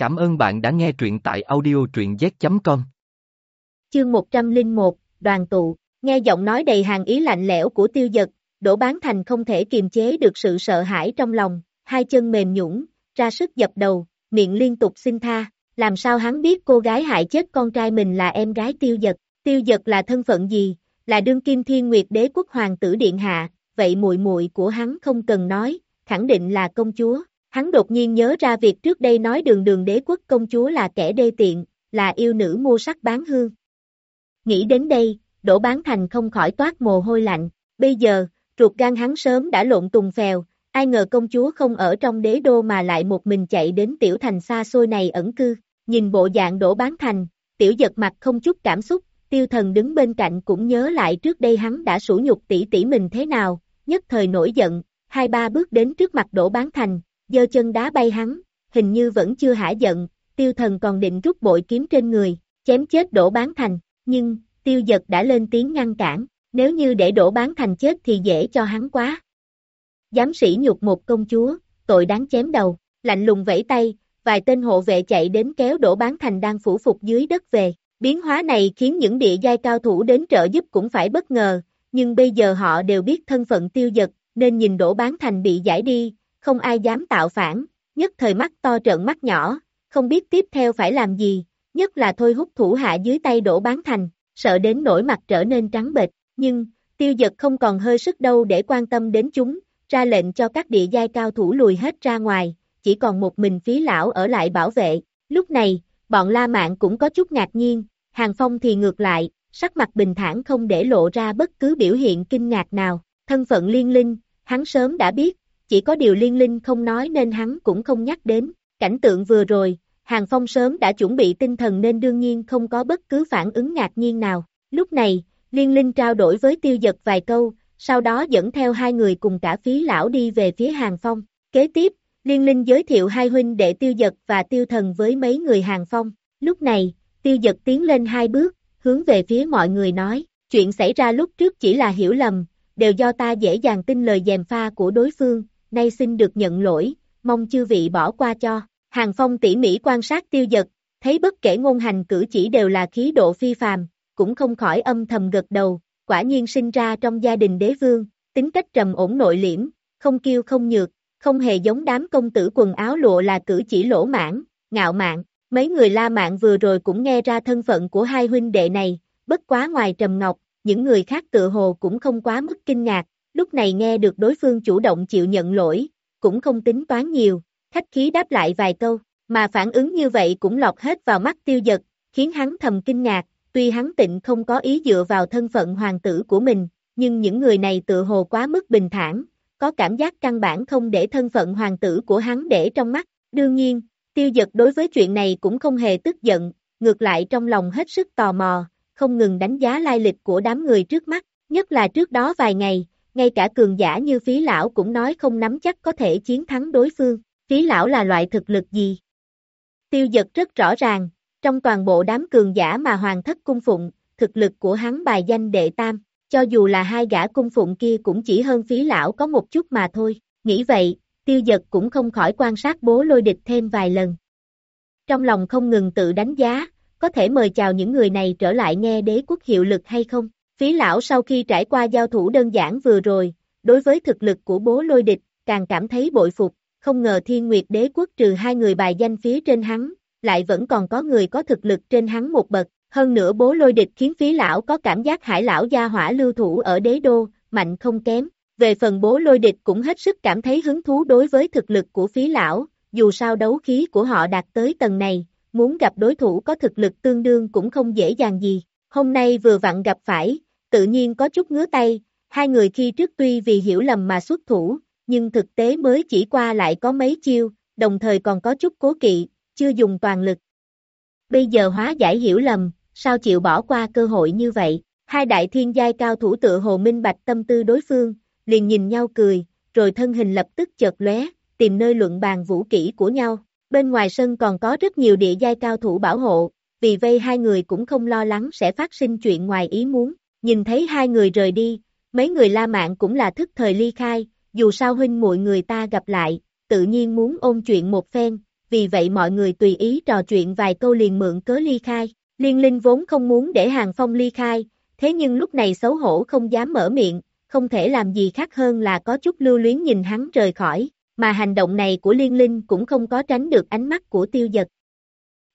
Cảm ơn bạn đã nghe truyện tại audio truyện z.com. Chương 101, đoàn tụ, nghe giọng nói đầy hàng ý lạnh lẽo của tiêu giật, đổ bán thành không thể kiềm chế được sự sợ hãi trong lòng, hai chân mềm nhũng, ra sức dập đầu, miệng liên tục xin tha, làm sao hắn biết cô gái hại chết con trai mình là em gái tiêu giật, tiêu giật là thân phận gì, là đương kim thiên nguyệt đế quốc hoàng tử điện hạ, vậy muội muội của hắn không cần nói, khẳng định là công chúa. Hắn đột nhiên nhớ ra việc trước đây nói đường đường đế quốc công chúa là kẻ đê tiện, là yêu nữ mua sắc bán hương. Nghĩ đến đây, đổ bán thành không khỏi toát mồ hôi lạnh, bây giờ, ruột gan hắn sớm đã lộn tùng phèo, ai ngờ công chúa không ở trong đế đô mà lại một mình chạy đến tiểu thành xa xôi này ẩn cư, nhìn bộ dạng đổ bán thành, tiểu giật mặt không chút cảm xúc, tiêu thần đứng bên cạnh cũng nhớ lại trước đây hắn đã sủ nhục tỷ tỷ mình thế nào, nhất thời nổi giận, hai ba bước đến trước mặt đổ bán thành, giơ chân đá bay hắn, hình như vẫn chưa hả giận, tiêu thần còn định rút bội kiếm trên người, chém chết đổ bán thành, nhưng, tiêu giật đã lên tiếng ngăn cản, nếu như để đổ bán thành chết thì dễ cho hắn quá. Giám sĩ nhục một công chúa, tội đáng chém đầu, lạnh lùng vẫy tay, vài tên hộ vệ chạy đến kéo đổ bán thành đang phủ phục dưới đất về. Biến hóa này khiến những địa giai cao thủ đến trợ giúp cũng phải bất ngờ, nhưng bây giờ họ đều biết thân phận tiêu giật, nên nhìn đổ bán thành bị giải đi, không ai dám tạo phản, nhất thời mắt to trợn mắt nhỏ, không biết tiếp theo phải làm gì, nhất là thôi hút thủ hạ dưới tay đổ bán thành, sợ đến nỗi mặt trở nên trắng bệch, nhưng, tiêu giật không còn hơi sức đâu để quan tâm đến chúng, ra lệnh cho các địa giai cao thủ lùi hết ra ngoài, chỉ còn một mình phí lão ở lại bảo vệ, lúc này, bọn La Mạn cũng có chút ngạc nhiên, Hàng Phong thì ngược lại, sắc mặt bình thản không để lộ ra bất cứ biểu hiện kinh ngạc nào, thân phận liên linh, hắn sớm đã biết, chỉ có điều liên linh không nói nên hắn cũng không nhắc đến, cảnh tượng vừa rồi, Hàng Phong sớm đã chuẩn bị tinh thần nên đương nhiên không có bất cứ phản ứng ngạc nhiên nào, lúc này, liên linh trao đổi với tiêu giật vài câu, sau đó dẫn theo hai người cùng cả phí lão đi về phía Hàng Phong, kế tiếp, liên linh giới thiệu hai huynh đệ tiêu giật và tiêu thần với mấy người Hàng Phong, lúc này, tiêu giật tiến lên hai bước, hướng về phía mọi người nói, chuyện xảy ra lúc trước chỉ là hiểu lầm, đều do ta dễ dàng tin lời dèm pha của đối phương, nay xin được nhận lỗi, mong chư vị bỏ qua cho. Hàng Phong tỉ mỉ quan sát tiêu giật, thấy bất kể ngôn hành cử chỉ đều là khí độ phi phàm, cũng không khỏi âm thầm gật đầu, quả nhiên sinh ra trong gia đình đế vương, tính cách trầm ổn nội liễm, không kiêu không nhược, không hề giống đám công tử quần áo lụa là cử chỉ lỗ mãn, ngạo mạn. Mấy người La Mạn vừa rồi cũng nghe ra thân phận của hai huynh đệ này, bất quá ngoài Trầm Ngọc, những người khác tự hồ cũng không quá mức kinh ngạc, lúc này nghe được đối phương chủ động chịu nhận lỗi, cũng không tính toán nhiều, khách khí đáp lại vài câu, mà phản ứng như vậy cũng lọt hết vào mắt tiêu giật, khiến hắn thầm kinh ngạc, tuy hắn tịnh không có ý dựa vào thân phận hoàng tử của mình, nhưng những người này tự hồ quá mức bình thản, có cảm giác căn bản không để thân phận hoàng tử của hắn để trong mắt, đương nhiên, tiêu giật đối với chuyện này cũng không hề tức giận, ngược lại trong lòng hết sức tò mò, không ngừng đánh giá lai lịch của đám người trước mắt, nhất là trước đó vài ngày, ngay cả cường giả như phí lão cũng nói không nắm chắc có thể chiến thắng đối phương, phí lão là loại thực lực gì? Tiêu giật rất rõ ràng, trong toàn bộ đám cường giả mà hoàng thất cung phụng, thực lực của hắn bài danh đệ tam, cho dù là hai gã cung phụng kia cũng chỉ hơn phí lão có một chút mà thôi, nghĩ vậy, tiêu giật cũng không khỏi quan sát bố lôi địch thêm vài lần. Trong lòng không ngừng tự đánh giá, có thể mời chào những người này trở lại nghe đế quốc hiệu lực hay không? Phí lão sau khi trải qua giao thủ đơn giản vừa rồi, đối với thực lực của bố lôi địch, càng cảm thấy bội phục, không ngờ thiên nguyệt đế quốc trừ hai người bài danh phía trên hắn, lại vẫn còn có người có thực lực trên hắn một bậc, hơn nữa bố lôi địch khiến phí lão có cảm giác hải lão gia hỏa lưu thủ ở đế đô, mạnh không kém. Về phần bố lôi địch cũng hết sức cảm thấy hứng thú đối với thực lực của phí lão, dù sao đấu khí của họ đạt tới tầng này, muốn gặp đối thủ có thực lực tương đương cũng không dễ dàng gì. Hôm nay vừa vặn gặp phải, tự nhiên có chút ngứa tay, hai người khi trước tuy vì hiểu lầm mà xuất thủ, nhưng thực tế mới chỉ qua lại có mấy chiêu, đồng thời còn có chút cố kỵ, chưa dùng toàn lực. Bây giờ hóa giải hiểu lầm, sao chịu bỏ qua cơ hội như vậy, hai đại thiên giai cao thủ tự hồ minh bạch tâm tư đối phương, liền nhìn nhau cười, rồi thân hình lập tức chợt lóe, tìm nơi luận bàn vũ kỹ của nhau. Bên ngoài sân còn có rất nhiều địa giai cao thủ bảo hộ, vì vây hai người cũng không lo lắng sẽ phát sinh chuyện ngoài ý muốn. Nhìn thấy hai người rời đi, mấy người La Mạn cũng là thức thời ly khai, dù sao huynh muội người ta gặp lại, tự nhiên muốn ôn chuyện một phen, vì vậy mọi người tùy ý trò chuyện vài câu liền mượn cớ ly khai. Liên Linh vốn không muốn để Hàng Phong ly khai, thế nhưng lúc này xấu hổ không dám mở miệng, không thể làm gì khác hơn là có chút lưu luyến nhìn hắn rời khỏi, mà hành động này của Liên Linh cũng không có tránh được ánh mắt của tiêu giật.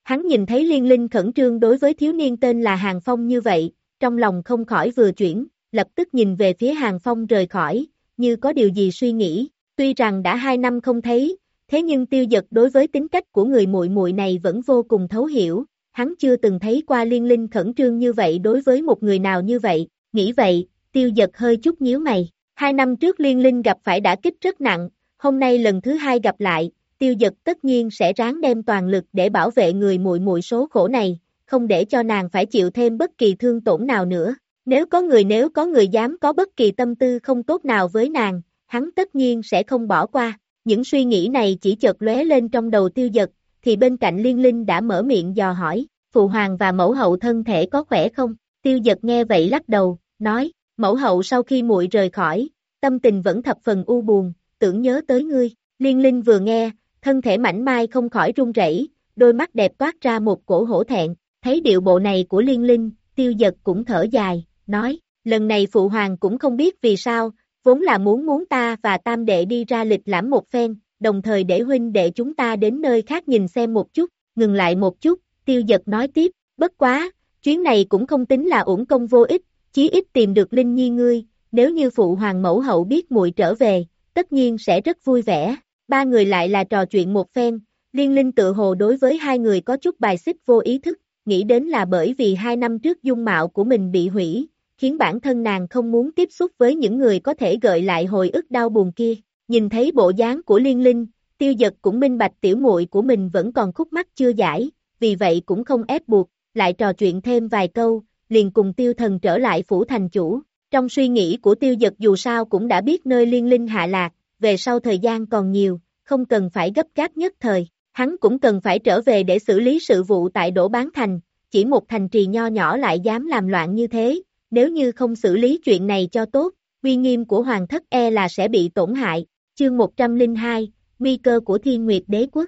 Hắn nhìn thấy Liên Linh khẩn trương đối với thiếu niên tên là Hàng Phong như vậy, trong lòng không khỏi vừa chuyển, lập tức nhìn về phía Hàng Phong rời khỏi, như có điều gì suy nghĩ, tuy rằng đã hai năm không thấy, thế nhưng tiêu giật đối với tính cách của người muội muội này vẫn vô cùng thấu hiểu, hắn chưa từng thấy qua liên linh khẩn trương như vậy đối với một người nào như vậy, nghĩ vậy, tiêu giật hơi chút nhíu mày, hai năm trước liên linh gặp phải đã kích rất nặng, hôm nay lần thứ hai gặp lại, tiêu giật tất nhiên sẽ ráng đem toàn lực để bảo vệ người muội muội số khổ này, không để cho nàng phải chịu thêm bất kỳ thương tổn nào nữa. Nếu có người nếu có người dám có bất kỳ tâm tư không tốt nào với nàng, hắn tất nhiên sẽ không bỏ qua. Những suy nghĩ này chỉ chợt lóe lên trong đầu tiêu giật, thì bên cạnh liên linh đã mở miệng dò hỏi, phụ hoàng và mẫu hậu thân thể có khỏe không? Tiêu giật nghe vậy lắc đầu, nói, mẫu hậu sau khi muội rời khỏi, tâm tình vẫn thập phần u buồn, tưởng nhớ tới ngươi. Liên linh vừa nghe, thân thể mảnh mai không khỏi run rẩy, đôi mắt đẹp toát ra một cổ hổ thẹn, thấy điệu bộ này của liên linh, tiêu giật cũng thở dài, nói, lần này phụ hoàng cũng không biết vì sao, vốn là muốn muốn ta và tam đệ đi ra lịch lãm một phen, đồng thời để huynh đệ chúng ta đến nơi khác nhìn xem một chút, ngừng lại một chút, tiêu giật nói tiếp, bất quá, chuyến này cũng không tính là uổng công vô ích, chí ít tìm được Linh Nhi ngươi, nếu như phụ hoàng mẫu hậu biết muội trở về, tất nhiên sẽ rất vui vẻ. Ba người lại là trò chuyện một phen, liên linh tự hồ đối với hai người có chút bài xích vô ý thức, nghĩ đến là bởi vì hai năm trước dung mạo của mình bị hủy, khiến bản thân nàng không muốn tiếp xúc với những người có thể gợi lại hồi ức đau buồn kia. Nhìn thấy bộ dáng của liên linh, tiêu giật cũng minh bạch tiểu muội của mình vẫn còn khúc mắc chưa giải, vì vậy cũng không ép buộc, lại trò chuyện thêm vài câu, liền cùng tiêu thần trở lại phủ thành chủ. Trong suy nghĩ của tiêu giật dù sao cũng đã biết nơi liên linh hạ lạc, về sau thời gian còn nhiều, không cần phải gấp gáp nhất thời, hắn cũng cần phải trở về để xử lý sự vụ tại Đỗ Bán Thành, chỉ một thành trì nho nhỏ lại dám làm loạn như thế, nếu như không xử lý chuyện này cho tốt, uy nghiêm của hoàng thất e là sẽ bị tổn hại. Chương 102, nguy cơ của thiên nguyệt đế quốc.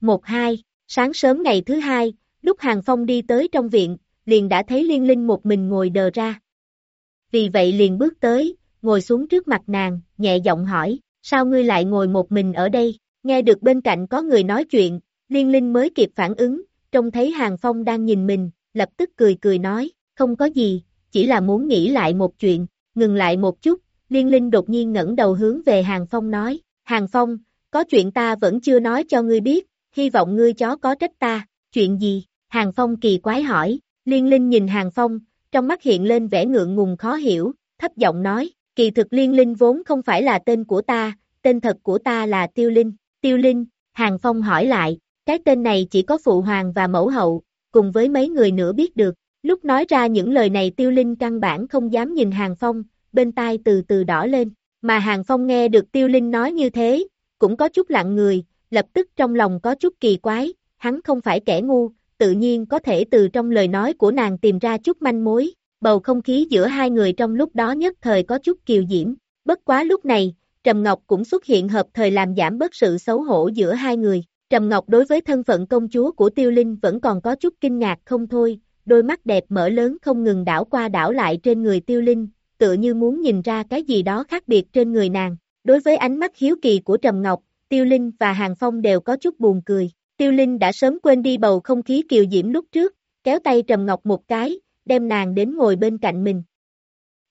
1-2, sáng sớm ngày thứ hai, lúc Hàng Phong đi tới trong viện, liền đã thấy Liên Linh một mình ngồi đờ ra. Vì vậy liền bước tới, ngồi xuống trước mặt nàng, nhẹ giọng hỏi, sao ngươi lại ngồi một mình ở đây, nghe được bên cạnh có người nói chuyện, Liên Linh mới kịp phản ứng, trông thấy Hàng Phong đang nhìn mình, lập tức cười cười nói, không có gì, chỉ là muốn nghĩ lại một chuyện, ngừng lại một chút, Liên Linh đột nhiên ngẩng đầu hướng về Hàng Phong nói, Hàng Phong, có chuyện ta vẫn chưa nói cho ngươi biết, hy vọng ngươi chó có trách ta, chuyện gì? Hàng Phong kỳ quái hỏi, Liên Linh nhìn Hàng Phong, trong mắt hiện lên vẻ ngượng ngùng khó hiểu, thấp giọng nói, kỳ thực Liên Linh vốn không phải là tên của ta, tên thật của ta là Tiêu Linh, Tiêu Linh, Hàng Phong hỏi lại, cái tên này chỉ có phụ hoàng và mẫu hậu, cùng với mấy người nữa biết được, Lúc nói ra những lời này tiêu linh căn bản không dám nhìn Hàng Phong, bên tai từ từ đỏ lên, mà Hàng Phong nghe được tiêu linh nói như thế, cũng có chút lặng người, lập tức trong lòng có chút kỳ quái, hắn không phải kẻ ngu, tự nhiên có thể từ trong lời nói của nàng tìm ra chút manh mối, bầu không khí giữa hai người trong lúc đó nhất thời có chút kiều diễm, bất quá lúc này, Trầm Ngọc cũng xuất hiện hợp thời làm giảm bớt sự xấu hổ giữa hai người. Trầm Ngọc đối với thân phận công chúa của Tiêu Linh vẫn còn có chút kinh ngạc không thôi, đôi mắt đẹp mở lớn không ngừng đảo qua đảo lại trên người tiêu linh, tựa như muốn nhìn ra cái gì đó khác biệt trên người nàng. Đối với ánh mắt hiếu kỳ của Trầm Ngọc, Tiêu Linh và Hàng Phong đều có chút buồn cười. Tiêu Linh đã sớm quên đi bầu không khí kiều diễm lúc trước, kéo tay Trầm Ngọc một cái, đem nàng đến ngồi bên cạnh mình.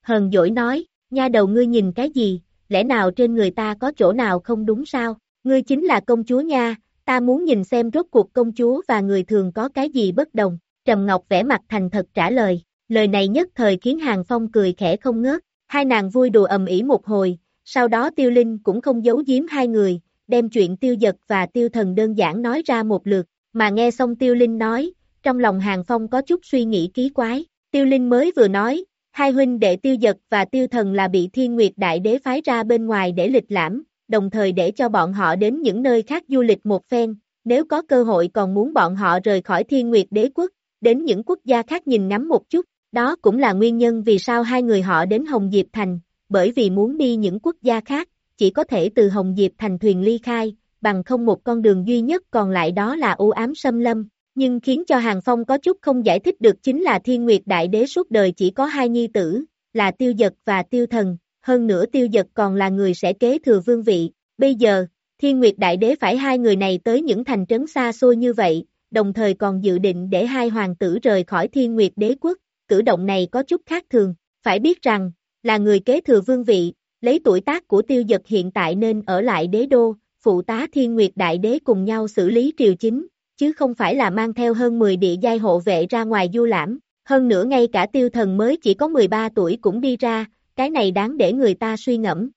Hờn dỗi nói, nha đầu ngươi nhìn cái gì, lẽ nào trên người ta có chỗ nào không đúng sao, ngươi chính là công chúa nha, ta muốn nhìn xem rốt cuộc công chúa và người thường có cái gì bất đồng. Trầm Ngọc vẽ mặt thành thật trả lời, lời này nhất thời khiến Hàng Phong cười khẽ không ngớt, hai nàng vui đùa ầm ĩ một hồi, sau đó Tiêu Linh cũng không giấu giếm hai người, đem chuyện Tiêu Giật và Tiêu Thần đơn giản nói ra một lượt, mà nghe xong Tiêu Linh nói, trong lòng Hàng Phong có chút suy nghĩ ký quái, Tiêu Linh mới vừa nói, hai huynh đệ Tiêu Giật và Tiêu Thần là bị Thiên Nguyệt Đại Đế phái ra bên ngoài để lịch lãm, đồng thời để cho bọn họ đến những nơi khác du lịch một phen, nếu có cơ hội còn muốn bọn họ rời khỏi Thiên Nguyệt Đế quốc, đến những quốc gia khác nhìn ngắm một chút, đó cũng là nguyên nhân vì sao hai người họ đến Hồng Diệp Thành, bởi vì muốn đi những quốc gia khác, chỉ có thể từ Hồng Diệp Thành thuyền ly khai, bằng không một con đường duy nhất còn lại đó là u ám xâm lâm, nhưng khiến cho Hàng Phong có chút không giải thích được chính là Thiên Nguyệt Đại Đế suốt đời chỉ có hai nhi tử, là Tiêu Giật và Tiêu Thần, hơn nữa Tiêu Giật còn là người sẽ kế thừa vương vị. Bây giờ, Thiên Nguyệt Đại Đế phải hai người này tới những thành trấn xa xôi như vậy, đồng thời còn dự định để hai hoàng tử rời khỏi Thiên Nguyệt Đế quốc, cử động này có chút khác thường, phải biết rằng, là người kế thừa vương vị, lấy tuổi tác của Tiêu Giật hiện tại nên ở lại đế đô, phụ tá Thiên Nguyệt Đại Đế cùng nhau xử lý triều chính, chứ không phải là mang theo hơn 10 địa giai hộ vệ ra ngoài du lãm, hơn nữa ngay cả tiêu thần mới chỉ có 13 tuổi cũng đi ra, cái này đáng để người ta suy ngẫm.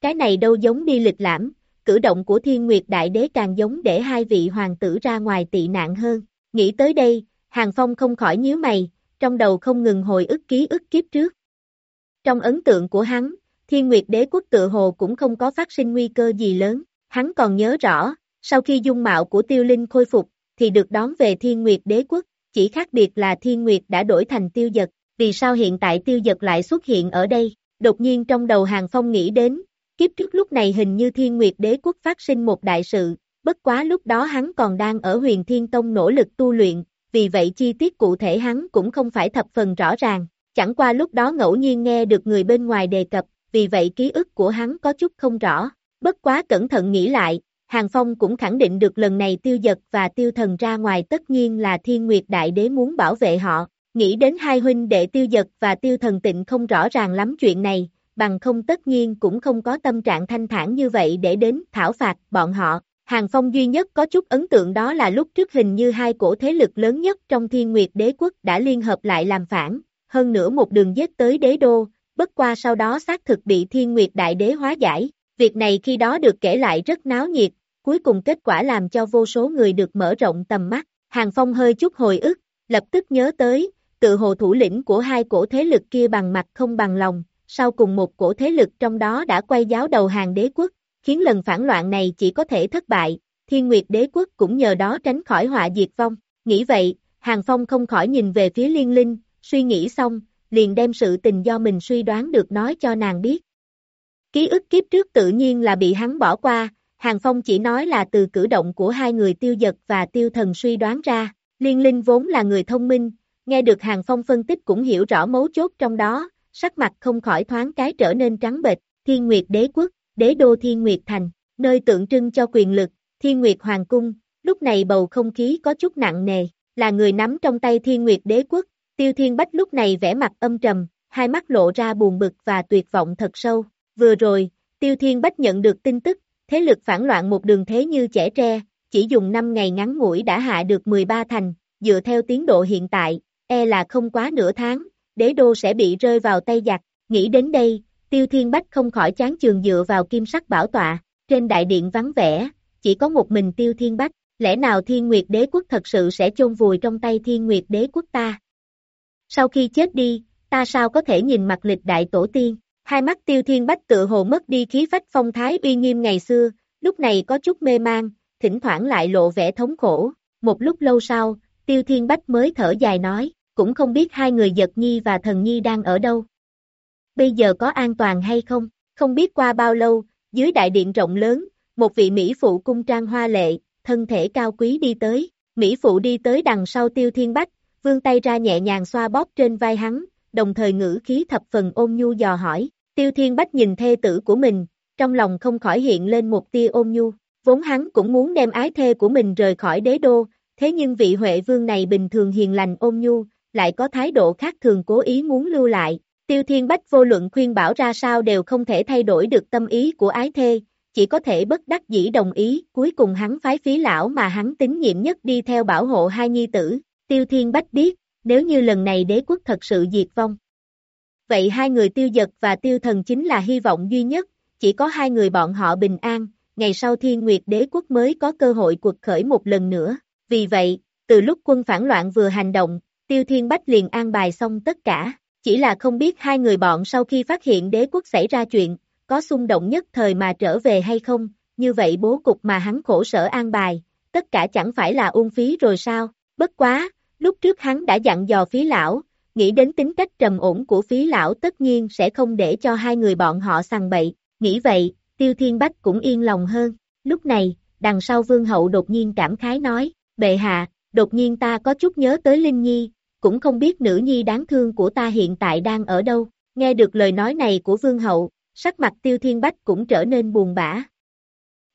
Cái này đâu giống đi lịch lãm, cử động của Thiên Nguyệt Đại Đế càng giống để hai vị hoàng tử ra ngoài tị nạn hơn. Nghĩ tới đây, Hàng Phong không khỏi nhíu mày, trong đầu không ngừng hồi ức ký ức kiếp trước. Trong ấn tượng của hắn, Thiên Nguyệt Đế quốc tự hồ cũng không có phát sinh nguy cơ gì lớn, hắn còn nhớ rõ, sau khi dung mạo của tiêu linh khôi phục, thì được đón về thiên nguyệt đế quốc, chỉ khác biệt là thiên nguyệt đã đổi thành tiêu giật, vì sao hiện tại tiêu giật lại xuất hiện ở đây, đột nhiên trong đầu hàng phong nghĩ đến, kiếp trước lúc này hình như thiên nguyệt đế quốc phát sinh một đại sự, bất quá lúc đó hắn còn đang ở huyền thiên tông nỗ lực tu luyện, vì vậy chi tiết cụ thể hắn cũng không phải thập phần rõ ràng, chẳng qua lúc đó ngẫu nhiên nghe được người bên ngoài đề cập, vì vậy ký ức của hắn có chút không rõ, bất quá cẩn thận nghĩ lại, Hàng Phong cũng khẳng định được lần này tiêu giật và tiêu thần ra ngoài tất nhiên là thiên nguyệt đại đế muốn bảo vệ họ, nghĩ đến hai huynh đệ tiêu giật và tiêu thần tịnh không rõ ràng lắm chuyện này, bằng không tất nhiên cũng không có tâm trạng thanh thản như vậy để đến thảo phạt bọn họ. Hàng Phong duy nhất có chút ấn tượng đó là lúc trước hình như hai cổ thế lực lớn nhất trong thiên nguyệt đế quốc đã liên hợp lại làm phản, hơn nữa một đường giết tới đế đô, bất qua sau đó xác thực bị thiên nguyệt đại đế hóa giải, Việc này khi đó được kể lại rất náo nhiệt, cuối cùng kết quả làm cho vô số người được mở rộng tầm mắt. Hàng Phong hơi chút hồi ức, lập tức nhớ tới, tự hồ thủ lĩnh của hai cổ thế lực kia bằng mặt không bằng lòng, sau cùng một cổ thế lực trong đó đã quay giáo đầu hàng đế quốc, khiến lần phản loạn này chỉ có thể thất bại, thiên nguyệt đế quốc cũng nhờ đó tránh khỏi họa diệt vong. Nghĩ vậy, Hàng Phong không khỏi nhìn về phía liên linh, suy nghĩ xong, liền đem sự tình do mình suy đoán được nói cho nàng biết. Ký ức kiếp trước tự nhiên là bị hắn bỏ qua, Hàng Phong chỉ nói là từ cử động của hai người tiêu giật và tiêu thần suy đoán ra, liên linh vốn là người thông minh, nghe được Hàng Phong phân tích cũng hiểu rõ mấu chốt trong đó, sắc mặt không khỏi thoáng cái trở nên trắng bệch, thiên nguyệt đế quốc, đế đô thiên nguyệt thành, nơi tượng trưng cho quyền lực, thiên nguyệt hoàng cung, lúc này bầu không khí có chút nặng nề, là người nắm trong tay thiên nguyệt đế quốc, tiêu thiên bách lúc này vẻ mặt âm trầm, hai mắt lộ ra buồn bực và tuyệt vọng thật sâu, Vừa rồi, Tiêu Thiên Bách nhận được tin tức, thế lực phản loạn một đường thế như trẻ tre, chỉ dùng 5 ngày ngắn ngủi đã hạ được 13 thành, dựa theo tiến độ hiện tại, e là không quá nửa tháng, đế đô sẽ bị rơi vào tay giặc, nghĩ đến đây, Tiêu Thiên Bách không khỏi chán trường dựa vào kim sắc bảo tọa, trên đại điện vắng vẻ, chỉ có một mình Tiêu Thiên Bách, lẽ nào Thiên Nguyệt đế quốc thật sự sẽ chôn vùi trong tay Thiên Nguyệt đế quốc ta? Sau khi chết đi, ta sao có thể nhìn mặt lịch đại tổ tiên? Hai mắt tiêu thiên bách tự hồ mất đi khí phách phong thái uy nghiêm ngày xưa, lúc này có chút mê mang, thỉnh thoảng lại lộ vẻ thống khổ. Một lúc lâu sau, tiêu thiên bách mới thở dài nói, cũng không biết hai người giật nhi và thần nhi đang ở đâu. Bây giờ có an toàn hay không? Không biết qua bao lâu, dưới đại điện rộng lớn, một vị Mỹ phụ cung trang hoa lệ, thân thể cao quý đi tới. Mỹ phụ đi tới đằng sau tiêu thiên bách, vương tay ra nhẹ nhàng xoa bóp trên vai hắn, đồng thời ngữ khí thập phần ôn nhu dò hỏi, Tiêu Thiên Bách nhìn thê tử của mình, trong lòng không khỏi hiện lên một tia ôn nhu, vốn hắn cũng muốn đem ái thê của mình rời khỏi đế đô, thế nhưng vị Huệ Vương này bình thường hiền lành ôn nhu, lại có thái độ khác thường cố ý muốn lưu lại. Tiêu Thiên Bách vô luận khuyên bảo ra sao đều không thể thay đổi được tâm ý của ái thê, chỉ có thể bất đắc dĩ đồng ý, cuối cùng hắn phái phí lão mà hắn tín nhiệm nhất đi theo bảo hộ hai nhi tử. Tiêu Thiên Bách biết, nếu như lần này đế quốc thật sự diệt vong, vậy hai người tiêu giật và tiêu thần chính là hy vọng duy nhất, chỉ có hai người bọn họ bình an, ngày sau thiên nguyệt đế quốc mới có cơ hội cuộc khởi một lần nữa. Vì vậy, từ lúc quân phản loạn vừa hành động, tiêu thiên bách liền an bài xong tất cả, chỉ là không biết hai người bọn sau khi phát hiện đế quốc xảy ra chuyện, có xung động nhất thời mà trở về hay không, như vậy bố cục mà hắn khổ sở an bài, tất cả chẳng phải là uông phí rồi sao, bất quá, lúc trước hắn đã dặn dò phí lão, nghĩ đến tính cách trầm ổn của phí lão tất nhiên sẽ không để cho hai người bọn họ sằng bậy, nghĩ vậy, tiêu thiên bách cũng yên lòng hơn, Lúc này, đằng sau vương hậu đột nhiên cảm khái nói, bệ hạ, đột nhiên ta có chút nhớ tới Linh Nhi, cũng không biết nữ nhi đáng thương của ta hiện tại đang ở đâu. Nghe được lời nói này của vương hậu, sắc mặt tiêu thiên bách cũng trở nên buồn bã.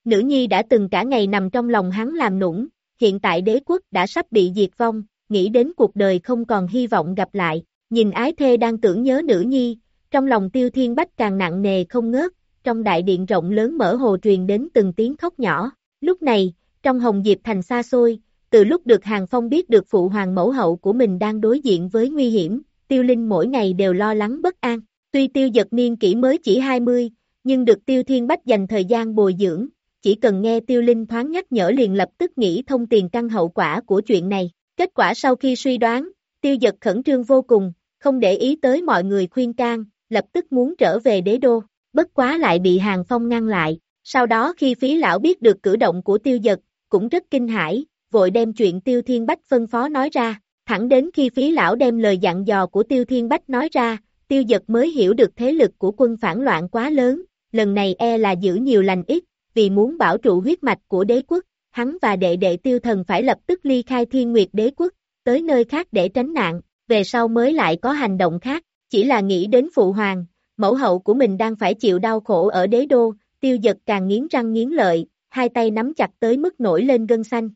Nữ nhi đã từng cả ngày nằm trong lòng hắn làm nũng, hiện tại đế quốc đã sắp bị diệt vong, nghĩ đến cuộc đời không còn hy vọng gặp lại, nhìn ái thê đang tưởng nhớ nữ nhi, trong lòng tiêu thiên bách càng nặng nề không ngớt, trong đại điện rộng lớn mở hồ truyền đến từng tiếng khóc nhỏ, lúc này, trong hồng diệp thành xa xôi, từ lúc được Hàng Phong biết được phụ hoàng mẫu hậu của mình đang đối diện với nguy hiểm, tiêu linh mỗi ngày đều lo lắng bất an, tuy tiêu giật niên kỷ mới chỉ 20, nhưng được tiêu thiên bách dành thời gian bồi dưỡng, chỉ cần nghe tiêu linh thoáng nhắc nhở liền lập tức nghĩ thông tiền căn hậu quả của chuyện này. Kết quả sau khi suy đoán, tiêu giật khẩn trương vô cùng, không để ý tới mọi người khuyên can, lập tức muốn trở về đế đô, bất quá lại bị hàng phong ngăn lại. Sau đó khi phí lão biết được cử động của tiêu giật, cũng rất kinh hãi, vội đem chuyện tiêu thiên bách phân phó nói ra, thẳng đến khi phí lão đem lời dặn dò của tiêu thiên bách nói ra, tiêu giật mới hiểu được thế lực của quân phản loạn quá lớn, lần này e là giữ nhiều lành ít, vì muốn bảo trụ huyết mạch của đế quốc, hắn và đệ đệ tiêu thần phải lập tức ly khai thiên nguyệt đế quốc, tới nơi khác để tránh nạn, về sau mới lại có hành động khác, chỉ là nghĩ đến phụ hoàng, mẫu hậu của mình đang phải chịu đau khổ ở đế đô, tiêu giật càng nghiến răng nghiến lợi, hai tay nắm chặt tới mức nổi lên gân xanh.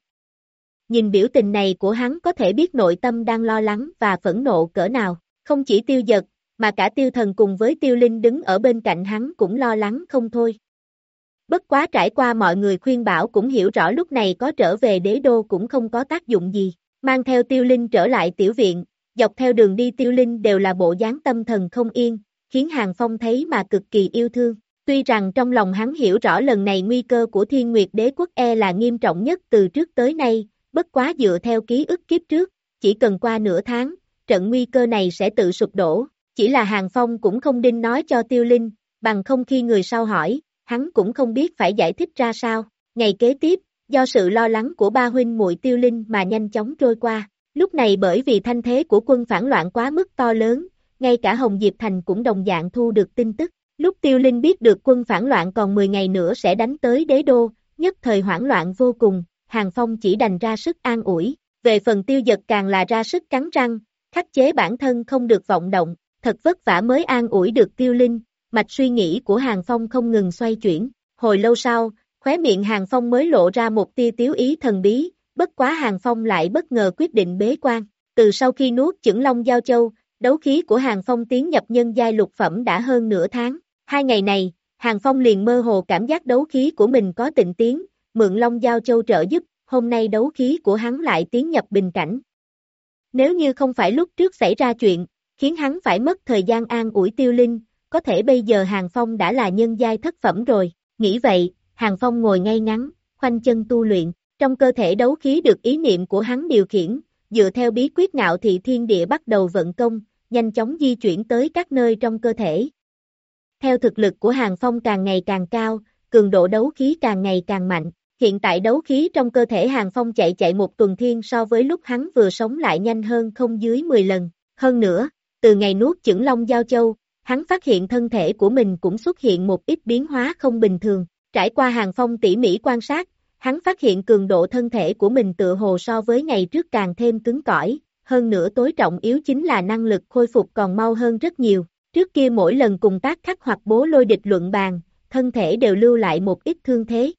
Nhìn biểu tình này của hắn có thể biết nội tâm đang lo lắng và phẫn nộ cỡ nào, không chỉ tiêu giật, mà cả tiêu thần cùng với tiêu linh đứng ở bên cạnh hắn cũng lo lắng không thôi. Bất quá trải qua mọi người khuyên bảo cũng hiểu rõ lúc này có trở về đế đô cũng không có tác dụng gì, mang theo tiêu linh trở lại tiểu viện, dọc theo đường đi tiêu linh đều là bộ dáng tâm thần không yên, khiến Hàng Phong thấy mà cực kỳ yêu thương. Tuy rằng trong lòng hắn hiểu rõ lần này nguy cơ của thiên nguyệt đế quốc e là nghiêm trọng nhất từ trước tới nay, bất quá dựa theo ký ức kiếp trước, chỉ cần qua nửa tháng, trận nguy cơ này sẽ tự sụp đổ, chỉ là Hàng Phong cũng không đinh nói cho tiêu linh, bằng không khi người sau hỏi, hắn cũng không biết phải giải thích ra sao. Ngày kế tiếp, do sự lo lắng của ba huynh muội tiêu linh mà nhanh chóng trôi qua, lúc này bởi vì thanh thế của quân phản loạn quá mức to lớn, ngay cả Hồng Diệp Thành cũng đồng dạng thu được tin tức. Lúc tiêu linh biết được quân phản loạn còn 10 ngày nữa sẽ đánh tới đế đô, nhất thời hoảng loạn vô cùng, Hàng Phong chỉ đành ra sức an ủi, về phần tiêu giật càng là ra sức cắn răng, khắc chế bản thân không được vọng động, thật vất vả mới an ủi được tiêu linh, mạch suy nghĩ của Hàng Phong không ngừng xoay chuyển, hồi lâu sau, khóe miệng Hàng Phong mới lộ ra một tia tiếu ý thần bí, bất quá Hàng Phong lại bất ngờ quyết định bế quan, từ sau khi nuốt chửng long giao châu, đấu khí của Hàng Phong tiến nhập nhân giai lục phẩm đã hơn nửa tháng, hai ngày này, Hàng Phong liền mơ hồ cảm giác đấu khí của mình có tịnh tiến, mượn long giao châu trợ giúp, hôm nay đấu khí của hắn lại tiến nhập bình cảnh. Nếu như không phải lúc trước xảy ra chuyện, khiến hắn phải mất thời gian an ủi tiêu linh, có thể bây giờ Hàng Phong đã là nhân giai thất phẩm rồi, nghĩ vậy, Hàng Phong ngồi ngay ngắn, khoanh chân tu luyện, trong cơ thể đấu khí được ý niệm của hắn điều khiển, dựa theo bí quyết ngạo thị thiên địa bắt đầu vận công, nhanh chóng di chuyển tới các nơi trong cơ thể. Theo thực lực của Hàng Phong càng ngày càng cao, cường độ đấu khí càng ngày càng mạnh, hiện tại đấu khí trong cơ thể Hàng Phong chạy chạy một tuần thiên so với lúc hắn vừa sống lại nhanh hơn không dưới 10 lần, hơn nữa, từ ngày nuốt chửng long giao châu, hắn phát hiện thân thể của mình cũng xuất hiện một ít biến hóa không bình thường. Trải qua hàng phong tỉ mỉ quan sát, hắn phát hiện cường độ thân thể của mình tựa hồ so với ngày trước càng thêm cứng cỏi, hơn nữa tối trọng yếu chính là năng lực khôi phục còn mau hơn rất nhiều. Trước kia mỗi lần cùng tác khắc hoặc bố lôi địch luận bàn, thân thể đều lưu lại một ít thương thế.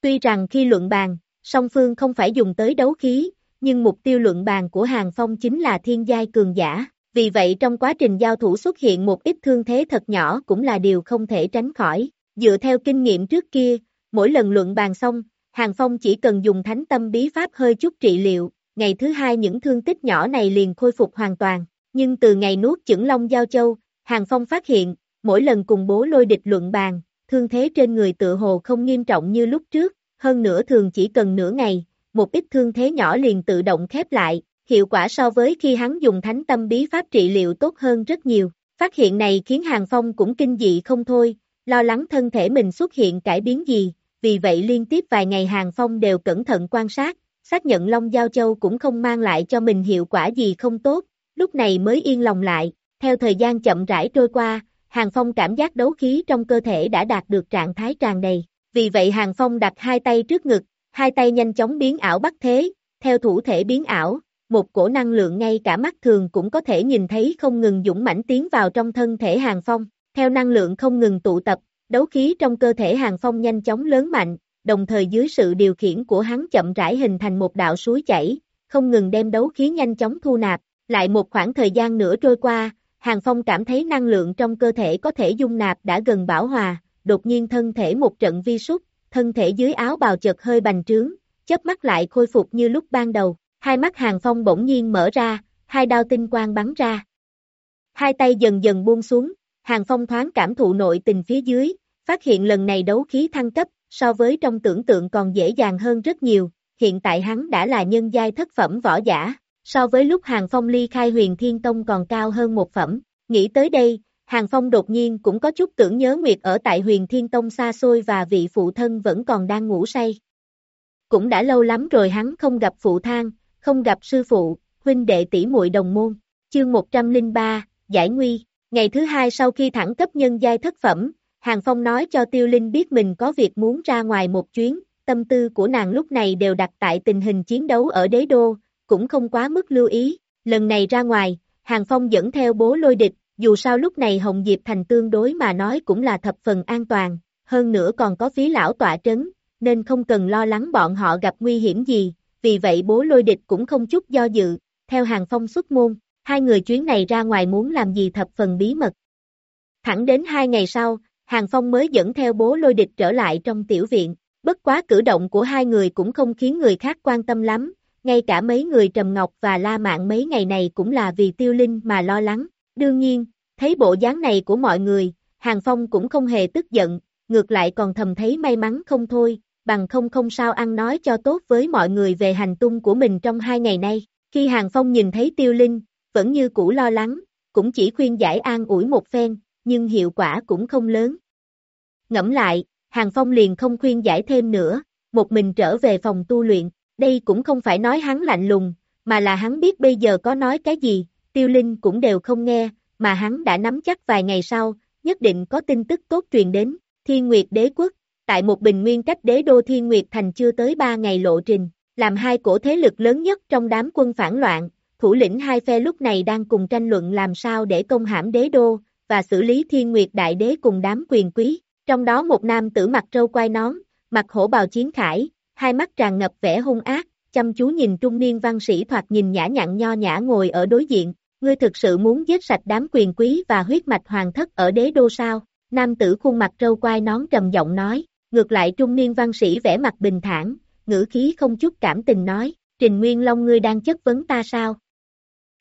Tuy rằng khi luận bàn, song phương không phải dùng tới đấu khí, nhưng mục tiêu luận bàn của Hàng Phong chính là thiên giai cường giả, vì vậy trong quá trình giao thủ xuất hiện một ít thương thế thật nhỏ cũng là điều không thể tránh khỏi. Dựa theo kinh nghiệm trước kia, mỗi lần luận bàn xong, Hàng Phong chỉ cần dùng thánh tâm bí pháp hơi chút trị liệu, ngày thứ hai những thương tích nhỏ này liền khôi phục hoàn toàn. Nhưng từ ngày nuốt chửng long giao châu, Hàng Phong phát hiện, mỗi lần cùng bố lôi địch luận bàn, thương thế trên người tự hồ không nghiêm trọng như lúc trước, hơn nữa thường chỉ cần nửa ngày, một ít thương thế nhỏ liền tự động khép lại, hiệu quả so với khi hắn dùng thánh tâm bí pháp trị liệu tốt hơn rất nhiều. Phát hiện này khiến Hàng Phong cũng kinh dị không thôi, lo lắng thân thể mình xuất hiện cải biến gì, vì vậy liên tiếp vài ngày Hàng Phong đều cẩn thận quan sát, xác nhận Long Giao Châu cũng không mang lại cho mình hiệu quả gì không tốt, lúc này mới yên lòng lại, theo thời gian chậm rãi trôi qua, Hàng Phong cảm giác đấu khí trong cơ thể đã đạt được trạng thái tràn đầy, Vì vậy Hàng Phong đặt hai tay trước ngực, hai tay nhanh chóng biến ảo bắt thế, theo thủ thể biến ảo, một cổ năng lượng ngay cả mắt thường cũng có thể nhìn thấy không ngừng dũng mãnh tiến vào trong thân thể Hàng Phong, theo năng lượng không ngừng tụ tập, đấu khí trong cơ thể Hàng Phong nhanh chóng lớn mạnh, đồng thời dưới sự điều khiển của hắn chậm rãi hình thành một đạo suối chảy, không ngừng đem đấu khí nhanh chóng thu nạp, lại một khoảng thời gian nữa trôi qua, Hàng Phong cảm thấy năng lượng trong cơ thể có thể dung nạp đã gần bảo hòa, đột nhiên thân thể một trận vi sút, thân thể dưới áo bào chợt hơi bành trướng, chớp mắt lại khôi phục như lúc ban đầu, hai mắt Hàng Phong bỗng nhiên mở ra, hai đao tinh quang bắn ra. Hai tay dần dần buông xuống, Hàng Phong thoáng cảm thụ nội tình phía dưới, phát hiện lần này đấu khí thăng cấp, so với trong tưởng tượng còn dễ dàng hơn rất nhiều, hiện tại hắn đã là nhân giai thất phẩm võ giả, so với lúc Hàng Phong ly khai huyền thiên tông còn cao hơn một phẩm, nghĩ tới đây, Hàng Phong đột nhiên cũng có chút tưởng nhớ Nguyệt ở tại huyền thiên tông xa xôi và vị phụ thân vẫn còn đang ngủ say. Cũng đã lâu lắm rồi hắn không gặp phụ thang, không gặp sư phụ, huynh đệ tỷ muội đồng môn, chương 103, giải nguy, ngày thứ hai sau khi thẳng cấp nhân giai thất phẩm, Hàng Phong nói cho Tiêu Linh biết mình có việc muốn ra ngoài một chuyến, tâm tư của nàng lúc này đều đặt tại tình hình chiến đấu ở đế đô, cũng không quá mức lưu ý, lần này ra ngoài, Hàng Phong dẫn theo bố lôi địch, dù sao lúc này Hồng Diệp Thành tương đối mà nói cũng là thập phần an toàn, hơn nữa còn có phí lão tọa trấn, nên không cần lo lắng bọn họ gặp nguy hiểm gì, vì vậy bố lôi địch cũng không chút do dự, theo Hàng Phong xuất môn, hai người chuyến này ra ngoài muốn làm gì thập phần bí mật. Thẳng đến hai ngày sau, Hàng Phong mới dẫn theo bố lôi địch trở lại trong tiểu viện, bất quá cử động của hai người cũng không khiến người khác quan tâm lắm, ngay cả mấy người Trầm Ngọc và La Mạn mấy ngày này cũng là vì tiêu linh mà lo lắng, đương nhiên, thấy bộ dáng này của mọi người, Hàng Phong cũng không hề tức giận, ngược lại còn thầm thấy may mắn không thôi, bằng không không sao ăn nói cho tốt với mọi người về hành tung của mình trong hai ngày nay, khi Hàng Phong nhìn thấy tiêu linh, vẫn như cũ lo lắng, cũng chỉ khuyên giải an ủi một phen, nhưng hiệu quả cũng không lớn. Ngẫm lại, Hàng Phong liền không khuyên giải thêm nữa, một mình trở về phòng tu luyện, đây cũng không phải nói hắn lạnh lùng, mà là hắn biết bây giờ có nói cái gì, tiêu linh cũng đều không nghe, mà hắn đã nắm chắc vài ngày sau, nhất định có tin tức tốt truyền đến, Thiên Nguyệt Đế Quốc, tại một bình nguyên cách đế đô Thiên Nguyệt Thành chưa tới ba ngày lộ trình, làm hai cổ thế lực lớn nhất trong đám quân phản loạn, thủ lĩnh hai phe lúc này đang cùng tranh luận làm sao để công hãm đế đô, và xử lý Thiên Nguyệt Đại Đế cùng đám quyền quý, trong đó một nam tử mặt trâu quai nón, mặt hổ bào chiến khải, hai mắt tràn ngập vẻ hung ác, chăm chú nhìn trung niên văn sĩ thoạt nhìn nhã nhặn nho nhã ngồi ở đối diện, ngươi thực sự muốn giết sạch đám quyền quý và huyết mạch hoàng thất ở đế đô sao? Nam tử khuôn mặt trâu quai nón trầm giọng nói, ngược lại trung niên văn sĩ vẻ mặt bình thản, ngữ khí không chút cảm tình nói, Trình Nguyên Long ngươi đang chất vấn ta sao?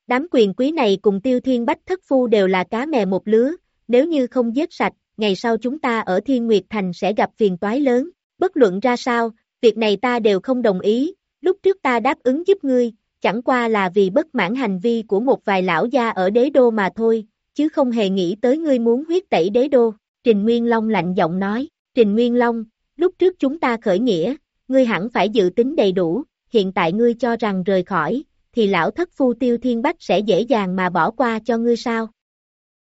Đám quyền quý này cùng tiêu thiên bách thất phu đều là cá mè một lứa, nếu như không giết sạch, ngày sau chúng ta ở Thiên Nguyệt Thành sẽ gặp phiền toái lớn, bất luận ra sao, việc này ta đều không đồng ý, lúc trước ta đáp ứng giúp ngươi, chẳng qua là vì bất mãn hành vi của một vài lão gia ở đế đô mà thôi, chứ không hề nghĩ tới ngươi muốn huyết tẩy đế đô. Trình Nguyên Long lạnh giọng nói, Trình Nguyên Long, lúc trước chúng ta khởi nghĩa, ngươi hẳn phải dự tính đầy đủ, hiện tại ngươi cho rằng rời khỏi, thì lão thất phu tiêu thiên bách sẽ dễ dàng mà bỏ qua cho ngươi sao?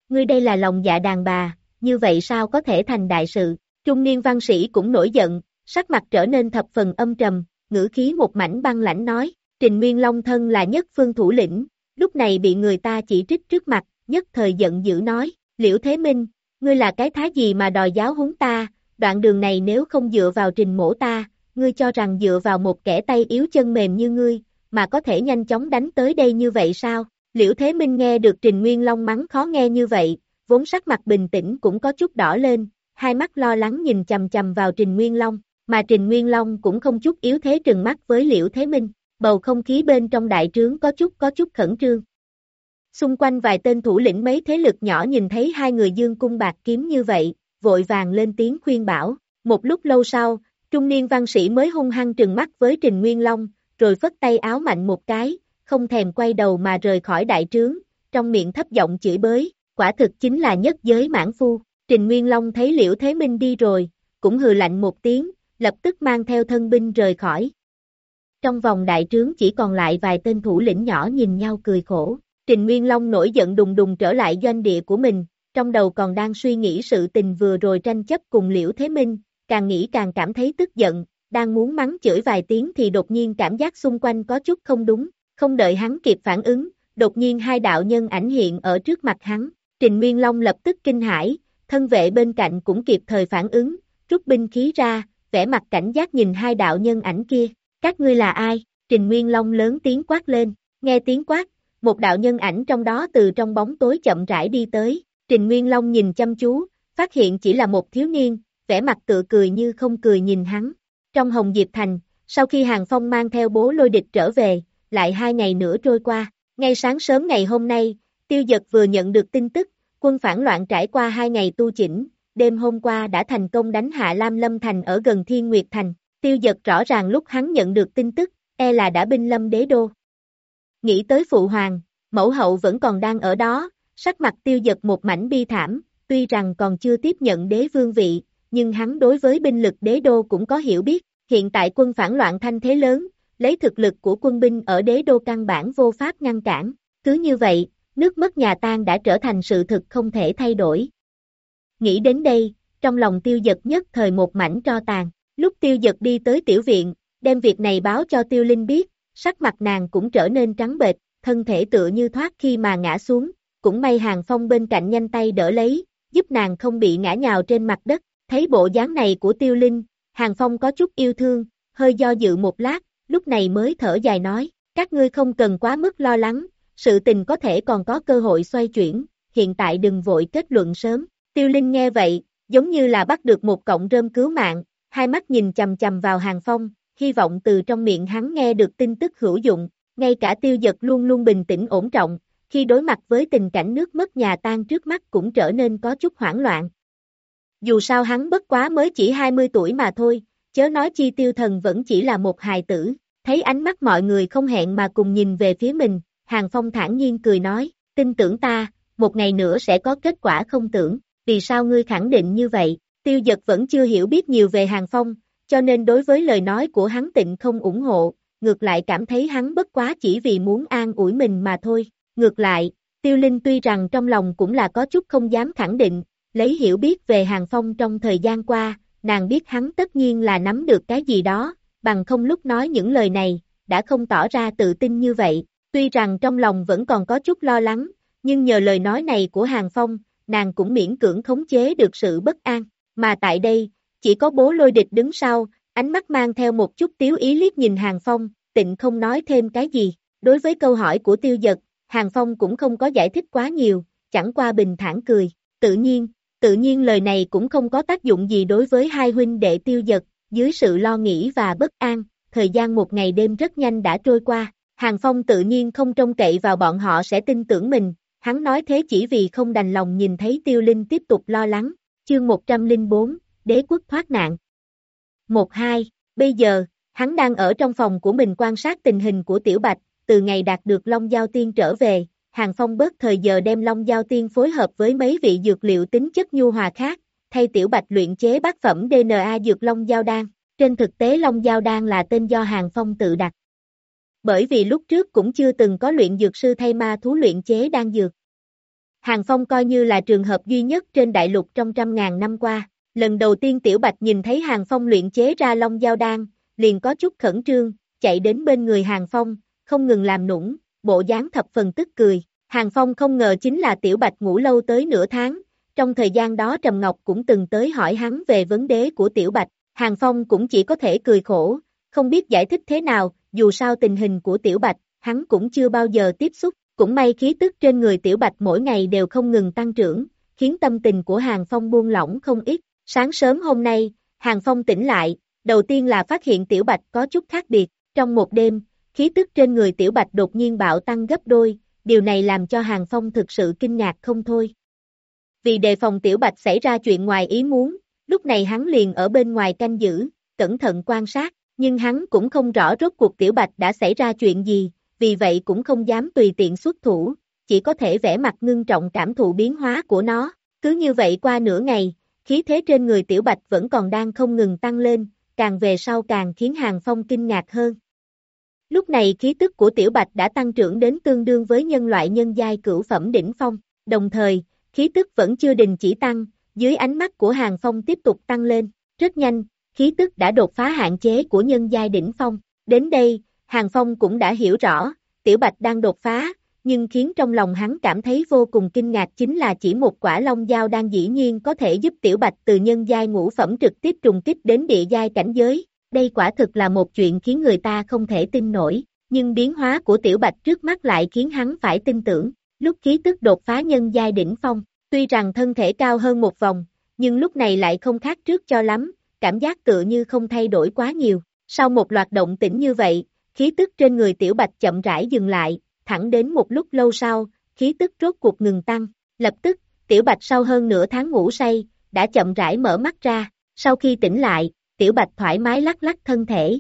Ngươi đây là lòng dạ đàn bà, như vậy sao có thể thành đại sự? Trung niên văn sĩ cũng nổi giận, sắc mặt trở nên thập phần âm trầm, ngữ khí một mảnh băng lãnh nói, Trình Nguyên Long thân là nhất phương thủ lĩnh, lúc này bị người ta chỉ trích trước mặt, nhất thời giận dữ nói, Liễu Thế Minh, ngươi là cái thái gì mà đòi giáo huấn ta, đoạn đường này nếu không dựa vào trình mổ ta, ngươi cho rằng dựa vào một kẻ tay yếu chân mềm như ngươi, mà có thể nhanh chóng đánh tới đây như vậy sao? Liễu Thế Minh nghe được Trình Nguyên Long mắng khó nghe như vậy, vốn sắc mặt bình tĩnh cũng có chút đỏ lên, hai mắt lo lắng nhìn chầm chầm vào Trình Nguyên Long, mà Trình Nguyên Long cũng không chút yếu thế trừng mắt với Liễu Thế Minh, bầu không khí bên trong đại trướng có chút có chút khẩn trương. Xung quanh vài tên thủ lĩnh mấy thế lực nhỏ nhìn thấy hai người dương cung bạc kiếm như vậy, vội vàng lên tiếng khuyên bảo, một lúc lâu sau, trung niên văn sĩ mới hung hăng trừng mắt với Trình Nguyên Long, rồi phất tay áo mạnh một cái, không thèm quay đầu mà rời khỏi đại trướng, trong miệng thấp giọng chửi bới, quả thực chính là nhất giới mãn phu. Trình Nguyên Long thấy Liễu Thế Minh đi rồi, cũng hừ lạnh một tiếng, lập tức mang theo thân binh rời khỏi. Trong vòng đại trướng chỉ còn lại vài tên thủ lĩnh nhỏ nhìn nhau cười khổ. Trình Nguyên Long nổi giận đùng đùng trở lại doanh địa của mình, trong đầu còn đang suy nghĩ sự tình vừa rồi tranh chấp cùng Liễu Thế Minh, càng nghĩ càng cảm thấy tức giận, đang muốn mắng chửi vài tiếng thì đột nhiên cảm giác xung quanh có chút không đúng, không đợi hắn kịp phản ứng, đột nhiên hai đạo nhân ảnh hiện ở trước mặt hắn, Trình Nguyên Long lập tức kinh hãi, thân vệ bên cạnh cũng kịp thời phản ứng, rút binh khí ra, vẻ mặt cảnh giác nhìn hai đạo nhân ảnh kia, các ngươi là ai? Trình Nguyên Long lớn tiếng quát lên, nghe tiếng quát, một đạo nhân ảnh trong đó từ trong bóng tối chậm rãi đi tới, Trình Nguyên Long nhìn chăm chú, phát hiện chỉ là một thiếu niên, vẻ mặt tự cười như không cười nhìn hắn. Trong Hồng Diệp Thành, sau khi Hàng Phong mang theo bố lôi địch trở về, lại hai ngày nữa trôi qua, ngay sáng sớm ngày hôm nay, tiêu giật vừa nhận được tin tức, quân phản loạn trải qua hai ngày tu chỉnh, đêm hôm qua đã thành công đánh hạ Lam Lâm Thành ở gần Thiên Nguyệt Thành, tiêu giật rõ ràng lúc hắn nhận được tin tức, e là đã binh lâm đế đô. Nghĩ tới phụ hoàng, mẫu hậu vẫn còn đang ở đó, sắc mặt tiêu giật một mảnh bi thảm, tuy rằng còn chưa tiếp nhận đế vương vị, nhưng hắn đối với binh lực đế đô cũng có hiểu biết, hiện tại quân phản loạn thanh thế lớn, lấy thực lực của quân binh ở đế đô căn bản vô pháp ngăn cản, cứ như vậy, nước mất nhà tan đã trở thành sự thực không thể thay đổi. Nghĩ đến đây, trong lòng tiêu giật nhất thời một mảnh tro tàn, lúc tiêu giật đi tới tiểu viện, đem việc này báo cho tiêu linh biết, sắc mặt nàng cũng trở nên trắng bệch, thân thể tựa như thoát khi mà ngã xuống, cũng may hàng phong bên cạnh nhanh tay đỡ lấy, giúp nàng không bị ngã nhào trên mặt đất, thấy bộ dáng này của tiêu linh, hàng phong có chút yêu thương, hơi do dự một lát, lúc này mới thở dài nói, các ngươi không cần quá mức lo lắng, sự tình có thể còn có cơ hội xoay chuyển, hiện tại đừng vội kết luận sớm. Tiêu Linh nghe vậy, giống như là bắt được một cọng rơm cứu mạng, hai mắt nhìn chầm chầm vào hàng phong, hy vọng từ trong miệng hắn nghe được tin tức hữu dụng, ngay cả tiêu giật luôn luôn bình tĩnh ổn trọng, khi đối mặt với tình cảnh nước mất nhà tan trước mắt cũng trở nên có chút hoảng loạn. Dù sao hắn bất quá mới chỉ 20 tuổi mà thôi, chớ nói chi tiêu thần vẫn chỉ là một hài tử, thấy ánh mắt mọi người không hẹn mà cùng nhìn về phía mình, Hàng Phong thản nhiên cười nói, tin tưởng ta, một ngày nữa sẽ có kết quả không tưởng, vì sao ngươi khẳng định như vậy, tiêu giật vẫn chưa hiểu biết nhiều về Hàng Phong, cho nên đối với lời nói của hắn tịnh không ủng hộ, ngược lại cảm thấy hắn bất quá chỉ vì muốn an ủi mình mà thôi, ngược lại, tiêu linh tuy rằng trong lòng cũng là có chút không dám khẳng định, lấy hiểu biết về Hàng Phong trong thời gian qua, nàng biết hắn tất nhiên là nắm được cái gì đó, bằng không lúc nói những lời này, đã không tỏ ra tự tin như vậy, tuy rằng trong lòng vẫn còn có chút lo lắng, nhưng nhờ lời nói này của Hàng Phong, nàng cũng miễn cưỡng khống chế được sự bất an, mà tại đây, chỉ có bố lôi địch đứng sau, ánh mắt mang theo một chút tiếu ý liếc nhìn Hàng Phong, tịnh không nói thêm cái gì, đối với câu hỏi của tiêu giật, Hàng Phong cũng không có giải thích quá nhiều, chẳng qua bình thản cười, tự nhiên, tự nhiên lời này cũng không có tác dụng gì đối với hai huynh đệ tiêu giật, dưới sự lo nghĩ và bất an, thời gian một ngày đêm rất nhanh đã trôi qua, Hàng Phong tự nhiên không trông cậy vào bọn họ sẽ tin tưởng mình, hắn nói thế chỉ vì không đành lòng nhìn thấy tiêu linh tiếp tục lo lắng, chương 104, đế quốc thoát nạn. 1-2, bây giờ, hắn đang ở trong phòng của mình quan sát tình hình của Tiểu Bạch, từ ngày đạt được Long Giao Tiên trở về, Hàng Phong bớt thời giờ đem Long Giao Tiên phối hợp với mấy vị dược liệu tính chất nhu hòa khác, thay Tiểu Bạch luyện chế bát phẩm DNA dược Long Giao Đan. Trên thực tế Long Giao Đan là tên do Hàng Phong tự đặt. Bởi vì lúc trước cũng chưa từng có luyện dược sư thay ma thú luyện chế đan dược. Hàng Phong coi như là trường hợp duy nhất trên đại lục trong trăm ngàn năm qua. Lần đầu tiên Tiểu Bạch nhìn thấy Hàng Phong luyện chế ra Long Giao Đan, liền có chút khẩn trương, chạy đến bên người Hàng Phong, không ngừng làm nũng, bộ dáng thập phần tức cười. Hàng Phong không ngờ chính là Tiểu Bạch ngủ lâu tới nửa tháng, trong thời gian đó Trầm Ngọc cũng từng tới hỏi hắn về vấn đề của Tiểu Bạch, Hàng Phong cũng chỉ có thể cười khổ, không biết giải thích thế nào, dù sao tình hình của Tiểu Bạch, hắn cũng chưa bao giờ tiếp xúc, cũng may khí tức trên người Tiểu Bạch mỗi ngày đều không ngừng tăng trưởng, khiến tâm tình của Hàng Phong buông lỏng không ít. Sáng sớm hôm nay, Hàng Phong tỉnh lại, đầu tiên là phát hiện Tiểu Bạch có chút khác biệt, trong một đêm, khí tức trên người Tiểu Bạch đột nhiên bạo tăng gấp đôi, điều này làm cho Hàng Phong thực sự kinh ngạc không thôi. Vì đề phòng Tiểu Bạch xảy ra chuyện ngoài ý muốn, lúc này hắn liền ở bên ngoài canh giữ, cẩn thận quan sát, nhưng hắn cũng không rõ rốt cuộc Tiểu Bạch đã xảy ra chuyện gì, vì vậy cũng không dám tùy tiện xuất thủ, chỉ có thể vẽ mặt ngưng trọng cảm thụ biến hóa của nó. Cứ như vậy qua nửa ngày, khí thế trên người Tiểu Bạch vẫn còn đang không ngừng tăng lên, càng về sau càng khiến Hàng Phong kinh ngạc hơn. Lúc này khí tức của Tiểu Bạch đã tăng trưởng đến tương đương với nhân loại nhân giai cửu phẩm đỉnh phong, đồng thời, khí tức vẫn chưa đình chỉ tăng, dưới ánh mắt của Hàng Phong tiếp tục tăng lên, Rất nhanh, khí tức đã đột phá hạn chế của nhân giai đỉnh phong. Đến đây, Hàng Phong cũng đã hiểu rõ, Tiểu Bạch đang đột phá, nhưng khiến trong lòng hắn cảm thấy vô cùng kinh ngạc chính là chỉ một quả long dao đang dĩ nhiên có thể giúp Tiểu Bạch từ nhân giai ngũ phẩm trực tiếp trùng kích đến địa giai cảnh giới. Đây quả thực là một chuyện khiến người ta không thể tin nổi, nhưng biến hóa của Tiểu Bạch trước mắt lại khiến hắn phải tin tưởng. Lúc khí tức đột phá nhân giai đỉnh phong, tuy rằng thân thể cao hơn một vòng, nhưng lúc này lại không khác trước cho lắm, cảm giác tựa như không thay đổi quá nhiều. Sau một loạt động tĩnh như vậy, khí tức trên người Tiểu Bạch chậm rãi dừng lại, thẳng đến một lúc lâu sau, khí tức rốt cuộc ngừng tăng. Lập tức, Tiểu Bạch sau hơn nửa tháng ngủ say, đã chậm rãi mở mắt ra. Sau khi tỉnh lại, Tiểu Bạch thoải mái lắc lắc thân thể.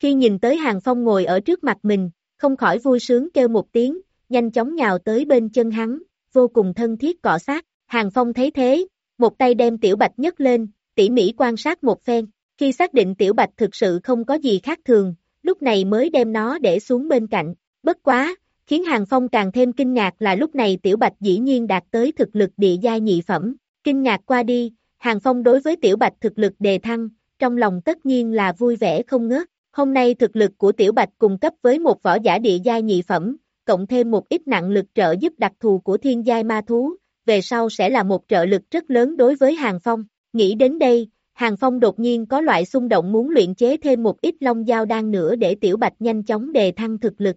Khi nhìn tới Hàng Phong ngồi ở trước mặt mình, không khỏi vui sướng kêu một tiếng, nhanh chóng nhào tới bên chân hắn, vô cùng thân thiết cọ sát. Hàng Phong thấy thế, một tay đem Tiểu Bạch nhấc lên, tỉ mỉ quan sát một phen. Khi xác định Tiểu Bạch thực sự không có gì khác thường, lúc này mới đem nó để xuống bên cạnh. Bất quá, khiến Hàng Phong càng thêm kinh ngạc là lúc này Tiểu Bạch dĩ nhiên đạt tới thực lực địa giai nhị phẩm. Kinh ngạc qua đi, Hàng Phong đối với Tiểu Bạch thực lực đề thăng, trong lòng tất nhiên là vui vẻ không ngớt. Hôm nay thực lực của Tiểu Bạch cung cấp với một võ giả địa giai nhị phẩm, cộng thêm một ít nặng lực trợ giúp đặc thù của thiên giai ma thú, về sau sẽ là một trợ lực rất lớn đối với Hàng Phong. Nghĩ đến đây, Hàng Phong đột nhiên có loại xung động muốn luyện chế thêm một ít long dao đan nữa để Tiểu Bạch nhanh chóng đề thăng thực lực.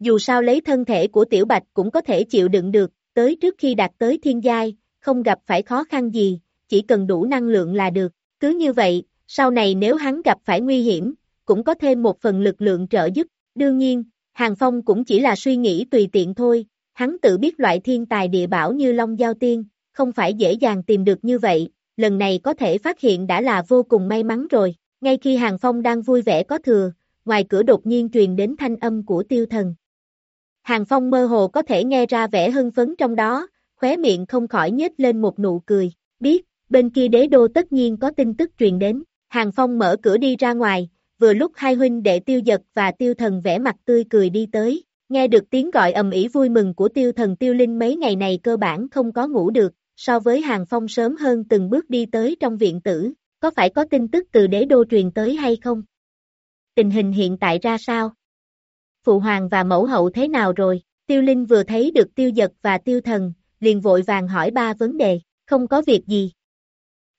Dù sao lấy thân thể của Tiểu Bạch cũng có thể chịu đựng được, tới trước khi đạt tới thiên giai, không gặp phải khó khăn gì, chỉ cần đủ năng lượng là được. Cứ như vậy, sau này nếu hắn gặp phải nguy hiểm, cũng có thêm một phần lực lượng trợ giúp. Đương nhiên, Hàng Phong cũng chỉ là suy nghĩ tùy tiện thôi, hắn tự biết loại thiên tài địa bảo như Long Giao Tiên, không phải dễ dàng tìm được như vậy, lần này có thể phát hiện đã là vô cùng may mắn rồi. Ngay khi Hàng Phong đang vui vẻ có thừa, ngoài cửa đột nhiên truyền đến thanh âm của tiêu thần. Hàng Phong mơ hồ có thể nghe ra vẻ hưng phấn trong đó, khóe miệng không khỏi nhếch lên một nụ cười, biết, bên kia đế đô tất nhiên có tin tức truyền đến. Hàng Phong mở cửa đi ra ngoài, vừa lúc hai huynh đệ tiêu giật và tiêu thần vẽ mặt tươi cười đi tới, nghe được tiếng gọi ầm ĩ vui mừng của tiêu thần tiêu linh mấy ngày này cơ bản không có ngủ được, so với hàng phong sớm hơn từng bước đi tới trong viện tử, có phải có tin tức từ đế đô truyền tới hay không? Tình hình hiện tại ra sao? Phụ hoàng và mẫu hậu thế nào rồi? Tiêu Linh vừa thấy được tiêu giật và tiêu thần, liền vội vàng hỏi ba vấn đề, không có việc gì.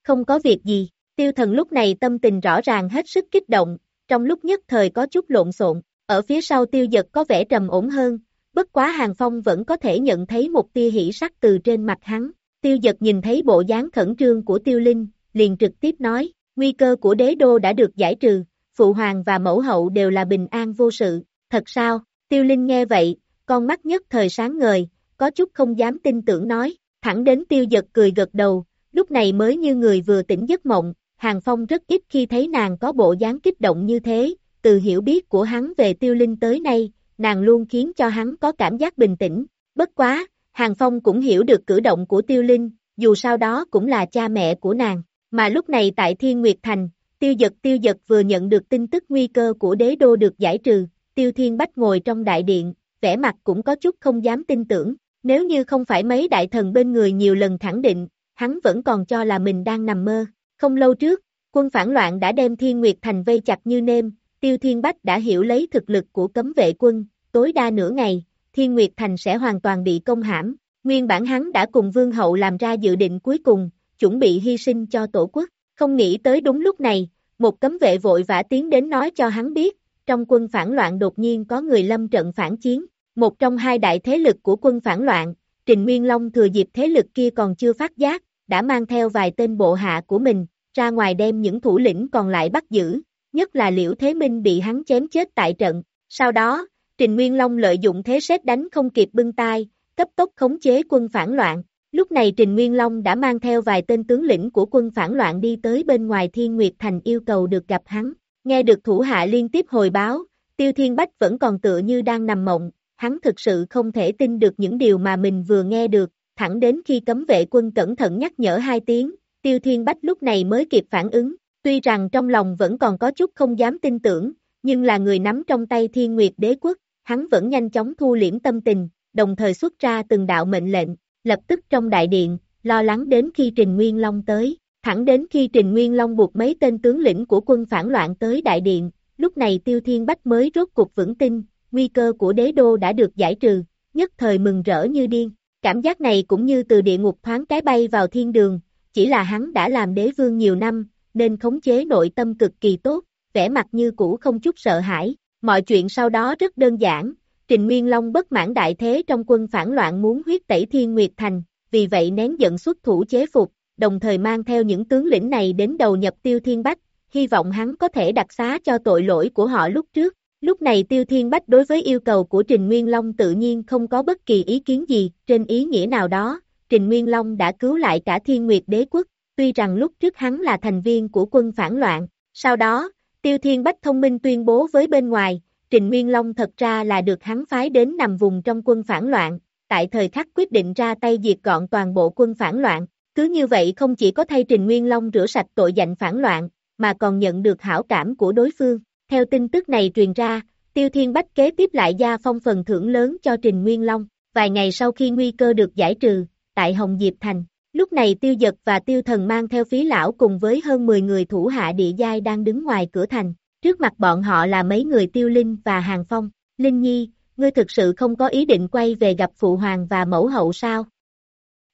Không có việc gì, tiêu thần lúc này tâm tình rõ ràng hết sức kích động, trong lúc nhất thời có chút lộn xộn, ở phía sau tiêu giật có vẻ trầm ổn hơn, bất quá hàng phong vẫn có thể nhận thấy một tia hỉ sắc từ trên mặt hắn. Tiêu giật nhìn thấy bộ dáng khẩn trương của tiêu linh, liền trực tiếp nói, nguy cơ của đế đô đã được giải trừ, phụ hoàng và mẫu hậu đều là bình an vô sự, thật sao, tiêu linh nghe vậy, con mắt nhất thời sáng ngời, có chút không dám tin tưởng nói, thẳng đến tiêu giật cười gật đầu, lúc này mới như người vừa tỉnh giấc mộng, Hàng Phong rất ít khi thấy nàng có bộ dáng kích động như thế, từ hiểu biết của hắn về tiêu linh tới nay, nàng luôn khiến cho hắn có cảm giác bình tĩnh, bất quá, Hàng Phong cũng hiểu được cử động của tiêu linh, dù sau đó cũng là cha mẹ của nàng, mà lúc này tại Thiên Nguyệt Thành, tiêu giật tiêu giật vừa nhận được tin tức nguy cơ của đế đô được giải trừ, tiêu thiên bách ngồi trong đại điện, vẻ mặt cũng có chút không dám tin tưởng, nếu như không phải mấy đại thần bên người nhiều lần khẳng định, hắn vẫn còn cho là mình đang nằm mơ. Không lâu trước, quân phản loạn đã đem Thiên Nguyệt Thành vây chặt như nêm, Tiêu Thiên Bách đã hiểu lấy thực lực của cấm vệ quân, tối đa nửa ngày, Thiên Nguyệt Thành sẽ hoàn toàn bị công hãm. Nguyên bản hắn đã cùng Vương Hậu làm ra dự định cuối cùng, chuẩn bị hy sinh cho tổ quốc, không nghĩ tới đúng lúc này, một cấm vệ vội vã tiến đến nói cho hắn biết, trong quân phản loạn đột nhiên có người lâm trận phản chiến, một trong hai đại thế lực của quân phản loạn, Trình Nguyên Long thừa dịp thế lực kia còn chưa phát giác, đã mang theo vài tên bộ hạ của mình, ra ngoài đem những thủ lĩnh còn lại bắt giữ, nhất là Liễu Thế Minh bị hắn chém chết tại trận. Sau đó, Trình Nguyên Long lợi dụng thế xét đánh không kịp bưng tay, cấp tốc khống chế quân phản loạn. Lúc này Trình Nguyên Long đã mang theo vài tên tướng lĩnh của quân phản loạn đi tới bên ngoài Thiên Nguyệt Thành yêu cầu được gặp hắn. Nghe được thủ hạ liên tiếp hồi báo, Tiêu Thiên Bách vẫn còn tựa như đang nằm mộng, hắn thực sự không thể tin được những điều mà mình vừa nghe được, thẳng đến khi cấm vệ quân cẩn thận nhắc nhở hai tiếng, Tiêu Thiên Bách lúc này mới kịp phản ứng, tuy rằng trong lòng vẫn còn có chút không dám tin tưởng, nhưng là người nắm trong tay Thiên Nguyệt Đế Quốc, hắn vẫn nhanh chóng thu liễm tâm tình, đồng thời xuất ra từng đạo mệnh lệnh, lập tức trong đại điện, lo lắng đến khi Trình Nguyên Long tới, Thẳng đến khi Trình Nguyên Long buộc mấy tên tướng lĩnh của quân phản loạn tới đại điện, lúc này Tiêu Thiên Bách mới rốt cục vững tin, nguy cơ của đế đô đã được giải trừ, nhất thời mừng rỡ như điên. Cảm giác này cũng như từ địa ngục thoáng cái bay vào thiên đường, chỉ là hắn đã làm đế vương nhiều năm, nên khống chế nội tâm cực kỳ tốt, vẻ mặt như cũ không chút sợ hãi. Mọi chuyện sau đó rất đơn giản, Trình Nguyên Long bất mãn đại thế trong quân phản loạn muốn huyết tẩy Thiên Nguyệt Thành, vì vậy nén giận xuất thủ chế phục, đồng thời mang theo những tướng lĩnh này đến đầu nhập Tiêu Thiên Bách, hy vọng hắn có thể đặc xá cho tội lỗi của họ lúc trước. Lúc này Tiêu Thiên Bách đối với yêu cầu của Trình Nguyên Long tự nhiên không có bất kỳ ý kiến gì, trên ý nghĩa nào đó, Trình Nguyên Long đã cứu lại cả Thiên Nguyệt Đế Quốc, tuy rằng lúc trước hắn là thành viên của quân phản loạn, sau đó, Tiêu Thiên Bách thông minh tuyên bố với bên ngoài, Trình Nguyên Long thật ra là được hắn phái đến nằm vùng trong quân phản loạn, tại thời khắc quyết định ra tay diệt gọn toàn bộ quân phản loạn, cứ như vậy không chỉ có thay Trình Nguyên Long rửa sạch tội danh phản loạn, mà còn nhận được hảo cảm của đối phương. Theo tin tức này truyền ra, Tiêu Thiên Bách kế tiếp lại gia phong phần thưởng lớn cho Trình Nguyên Long. Vài ngày sau khi nguy cơ được giải trừ, tại Hồng Diệp Thành, lúc này Tiêu Dật và Tiêu Thần mang theo phí lão cùng với hơn 10 người thủ hạ địa giai đang đứng ngoài cửa thành. Trước mặt bọn họ là mấy người Tiêu Linh và Hàng Phong. Linh Nhi, ngươi thực sự không có ý định quay về gặp Phụ Hoàng và Mẫu Hậu sao?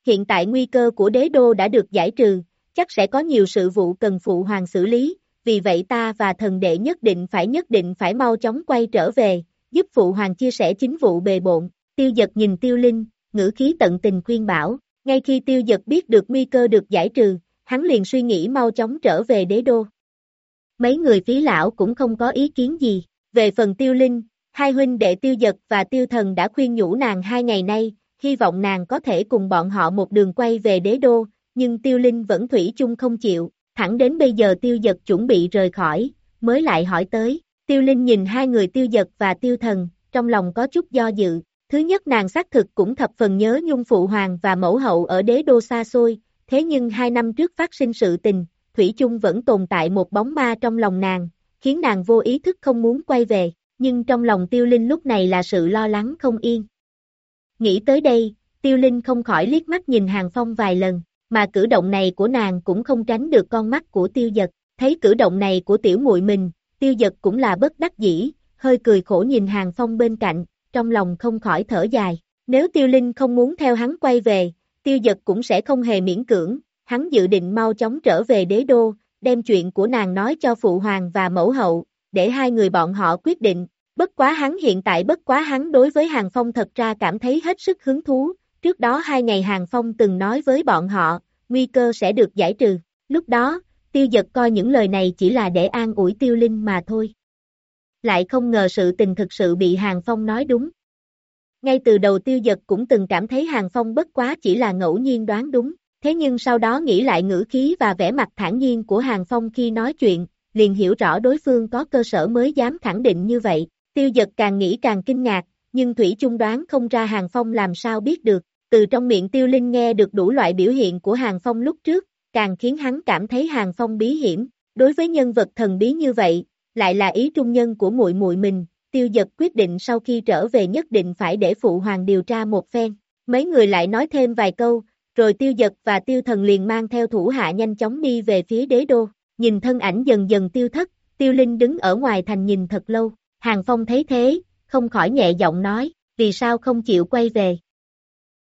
Hiện tại nguy cơ của đế đô đã được giải trừ, chắc sẽ có nhiều sự vụ cần Phụ Hoàng xử lý, vì vậy ta và thần đệ nhất định phải nhất định phải mau chóng quay trở về, giúp Phụ Hoàng chia sẻ chính vụ bề bộn. Tiêu giật nhìn Tiêu Linh, ngữ khí tận tình khuyên bảo, ngay khi Tiêu giật biết được nguy cơ được giải trừ, hắn liền suy nghĩ mau chóng trở về đế đô. Mấy người phí lão cũng không có ý kiến gì, về phần Tiêu Linh, hai huynh đệ Tiêu giật và Tiêu Thần đã khuyên nhủ nàng hai ngày nay, hy vọng nàng có thể cùng bọn họ một đường quay về đế đô, nhưng Tiêu Linh vẫn thủy chung không chịu, thẳng đến bây giờ Tiêu Giật chuẩn bị rời khỏi, mới lại hỏi tới, Tiêu Linh nhìn hai người Tiêu Giật và Tiêu Thần, trong lòng có chút do dự, thứ nhất nàng xác thực cũng thập phần nhớ nhung phụ hoàng và mẫu hậu ở đế đô xa xôi, thế nhưng hai năm trước phát sinh sự tình, Thủy chung vẫn tồn tại một bóng ma trong lòng nàng, khiến nàng vô ý thức không muốn quay về, nhưng trong lòng Tiêu Linh lúc này là sự lo lắng không yên. Nghĩ tới đây, Tiêu Linh không khỏi liếc mắt nhìn Hàng Phong vài lần, mà cử động này của nàng cũng không tránh được con mắt của tiêu giật, thấy cử động này của tiểu muội mình, tiêu giật cũng là bất đắc dĩ, hơi cười khổ nhìn hàng phong bên cạnh, trong lòng không khỏi thở dài, nếu tiêu linh không muốn theo hắn quay về, tiêu giật cũng sẽ không hề miễn cưỡng, hắn dự định mau chóng trở về đế đô, đem chuyện của nàng nói cho phụ hoàng và mẫu hậu, để hai người bọn họ quyết định, bất quá hắn hiện tại bất quá hắn đối với hàng phong thật ra cảm thấy hết sức hứng thú, Trước đó hai ngày Hàng Phong từng nói với bọn họ, nguy cơ sẽ được giải trừ. Lúc đó, tiêu giật coi những lời này chỉ là để an ủi tiêu linh mà thôi. Lại không ngờ sự tình thực sự bị Hàng Phong nói đúng. Ngay từ đầu tiêu giật cũng từng cảm thấy Hàng Phong bất quá chỉ là ngẫu nhiên đoán đúng, thế nhưng sau đó nghĩ lại ngữ khí và vẻ mặt thản nhiên của Hàng Phong khi nói chuyện, liền hiểu rõ đối phương có cơ sở mới dám khẳng định như vậy. Tiêu giật càng nghĩ càng kinh ngạc, nhưng Thủy chung đoán không ra Hàng Phong làm sao biết được, từ trong miệng tiêu linh nghe được đủ loại biểu hiện của Hàng Phong lúc trước, càng khiến hắn cảm thấy Hàng Phong bí hiểm. Đối với nhân vật thần bí như vậy, lại là ý trung nhân của muội muội mình, tiêu giật quyết định sau khi trở về nhất định phải để phụ hoàng điều tra một phen. Mấy người lại nói thêm vài câu, rồi tiêu giật và tiêu thần liền mang theo thủ hạ nhanh chóng đi về phía đế đô. Nhìn thân ảnh dần dần tiêu thất, tiêu linh đứng ở ngoài thành nhìn thật lâu. Hàng Phong thấy thế, không khỏi nhẹ giọng nói, vì sao không chịu quay về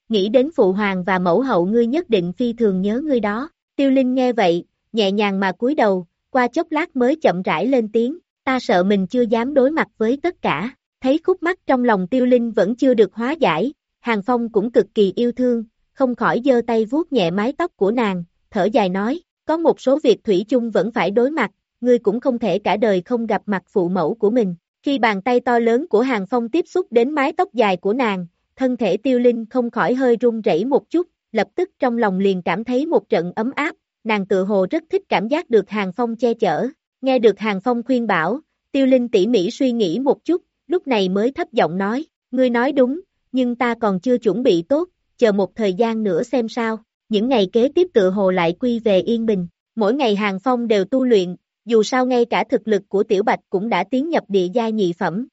nghĩ đến phụ hoàng và mẫu hậu ngươi nhất định phi thường nhớ ngươi đó. Tiêu Linh nghe vậy, nhẹ nhàng mà cúi đầu, qua chốc lát mới chậm rãi lên tiếng, ta sợ mình chưa dám đối mặt với tất cả, thấy khúc mắt trong lòng Tiêu Linh vẫn chưa được hóa giải, Hàng Phong cũng cực kỳ yêu thương, không khỏi giơ tay vuốt nhẹ mái tóc của nàng, thở dài nói, có một số việc Thủy chung vẫn phải đối mặt, ngươi cũng không thể cả đời không gặp mặt phụ mẫu của mình. Khi bàn tay to lớn của Hàng Phong tiếp xúc đến mái tóc dài của nàng, thân thể tiêu linh không khỏi hơi run rẩy một chút, lập tức trong lòng liền cảm thấy một trận ấm áp, nàng tự hồ rất thích cảm giác được Hàng Phong che chở, nghe được Hàng Phong khuyên bảo, tiêu linh tỉ mỉ suy nghĩ một chút, lúc này mới thấp giọng nói, ngươi nói đúng, nhưng ta còn chưa chuẩn bị tốt, chờ một thời gian nữa xem sao, những ngày kế tiếp tự hồ lại quy về yên bình, mỗi ngày Hàng Phong đều tu luyện, dù sao ngay cả thực lực của Tiểu Bạch cũng đã tiến nhập địa giai nhị phẩm.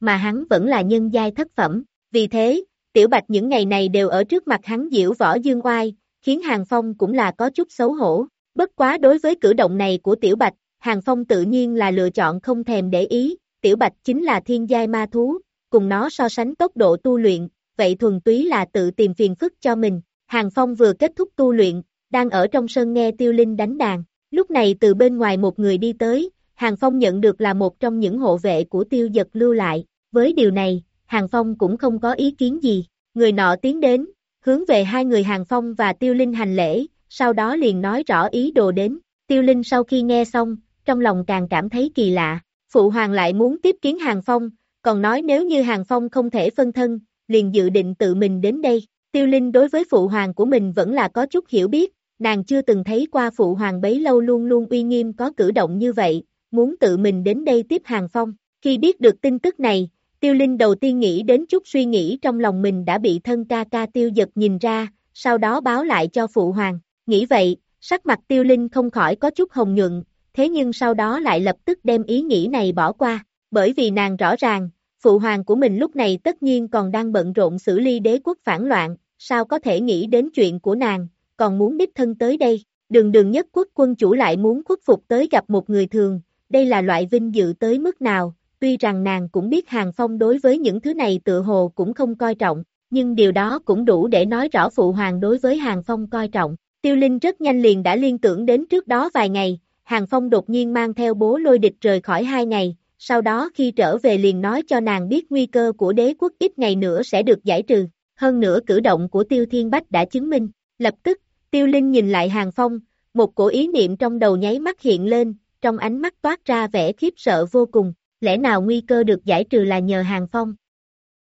Mà hắn vẫn là nhân giai thất phẩm, vì thế, Tiểu Bạch những ngày này đều ở trước mặt hắn diễu võ dương oai, khiến Hàng Phong cũng là có chút xấu hổ. Bất quá đối với cử động này của Tiểu Bạch, Hàng Phong tự nhiên là lựa chọn không thèm để ý, Tiểu Bạch chính là thiên giai ma thú, cùng nó so sánh tốc độ tu luyện, vậy thuần túy là tự tìm phiền phức cho mình. Hàng Phong vừa kết thúc tu luyện, đang ở trong sân nghe Tiêu Linh đánh đàn, lúc này từ bên ngoài một người đi tới, Hàng Phong nhận được là một trong những hộ vệ của Tiêu Giật lưu lại, với điều này, Hàng Phong cũng không có ý kiến gì, người nọ tiến đến, hướng về hai người Hàng Phong và Tiêu Linh hành lễ, sau đó liền nói rõ ý đồ đến, Tiêu Linh sau khi nghe xong, trong lòng càng cảm thấy kỳ lạ, Phụ Hoàng lại muốn tiếp kiến Hàng Phong, còn nói nếu như Hàng Phong không thể phân thân, liền dự định tự mình đến đây. Tiêu Linh đối với Phụ Hoàng của mình vẫn là có chút hiểu biết, nàng chưa từng thấy qua Phụ Hoàng bấy lâu luôn luôn uy nghiêm có cử động như vậy, muốn tự mình đến đây tiếp Hàng Phong. Khi biết được tin tức này, Tiêu Linh đầu tiên nghĩ đến chút suy nghĩ trong lòng mình đã bị thân ca ca tiêu giật nhìn ra, sau đó báo lại cho Phụ Hoàng. Nghĩ vậy, sắc mặt Tiêu Linh không khỏi có chút hồng nhuận, thế nhưng sau đó lại lập tức đem ý nghĩ này bỏ qua, bởi vì nàng rõ ràng, phụ hoàng của mình lúc này tất nhiên còn đang bận rộn xử lý đế quốc phản loạn, sao có thể nghĩ đến chuyện của nàng, còn muốn đích thân tới đây, đường đường nhất quốc quân chủ lại muốn khuất phục tới gặp một người thường, đây là loại vinh dự tới mức nào, tuy rằng nàng cũng biết Hàng Phong đối với những thứ này tự hồ cũng không coi trọng, nhưng điều đó cũng đủ để nói rõ phụ hoàng đối với Hàng Phong coi trọng. Tiêu Linh rất nhanh liền đã liên tưởng đến trước đó vài ngày, Hàng Phong đột nhiên mang theo bố lôi địch rời khỏi hai ngày, sau đó khi trở về liền nói cho nàng biết nguy cơ của đế quốc ít ngày nữa sẽ được giải trừ. Hơn nữa cử động của Tiêu Thiên Bách đã chứng minh. Lập tức, Tiêu Linh nhìn lại Hàng Phong, một cổ ý niệm trong đầu nháy mắt hiện lên, trong ánh mắt toát ra vẻ khiếp sợ vô cùng. Lẽ nào nguy cơ được giải trừ là nhờ Hàng Phong?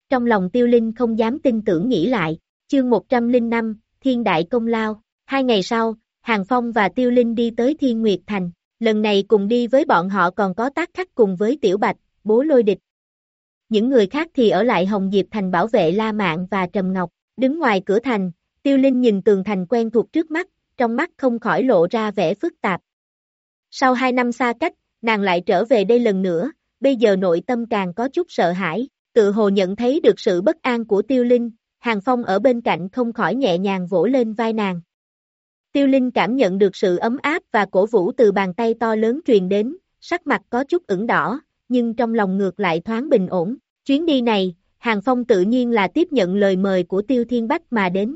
Trong lòng Tiêu Linh không dám tin tưởng nghĩ lại. Chương 105, Thiên Đại Công Lao. Hai ngày sau, Hàng Phong và Tiêu Linh đi tới Thiên Nguyệt Thành, lần này cùng đi với bọn họ còn có tác khắc cùng với Tiểu Bạch, bố lôi địch. Những người khác thì ở lại Hồng Diệp Thành bảo vệ La Mạn và Trầm Ngọc, đứng ngoài cửa thành, Tiêu Linh nhìn tường thành quen thuộc trước mắt, trong mắt không khỏi lộ ra vẻ phức tạp. Sau hai năm xa cách, nàng lại trở về đây lần nữa, bây giờ nội tâm càng có chút sợ hãi, tự hồ nhận thấy được sự bất an của Tiêu Linh, Hàng Phong ở bên cạnh không khỏi nhẹ nhàng vỗ lên vai nàng. Tiêu Linh cảm nhận được sự ấm áp và cổ vũ từ bàn tay to lớn truyền đến, sắc mặt có chút ửng đỏ, nhưng trong lòng ngược lại thoáng bình ổn. Chuyến đi này, Hàng Phong tự nhiên là tiếp nhận lời mời của Tiêu Thiên Bách mà đến.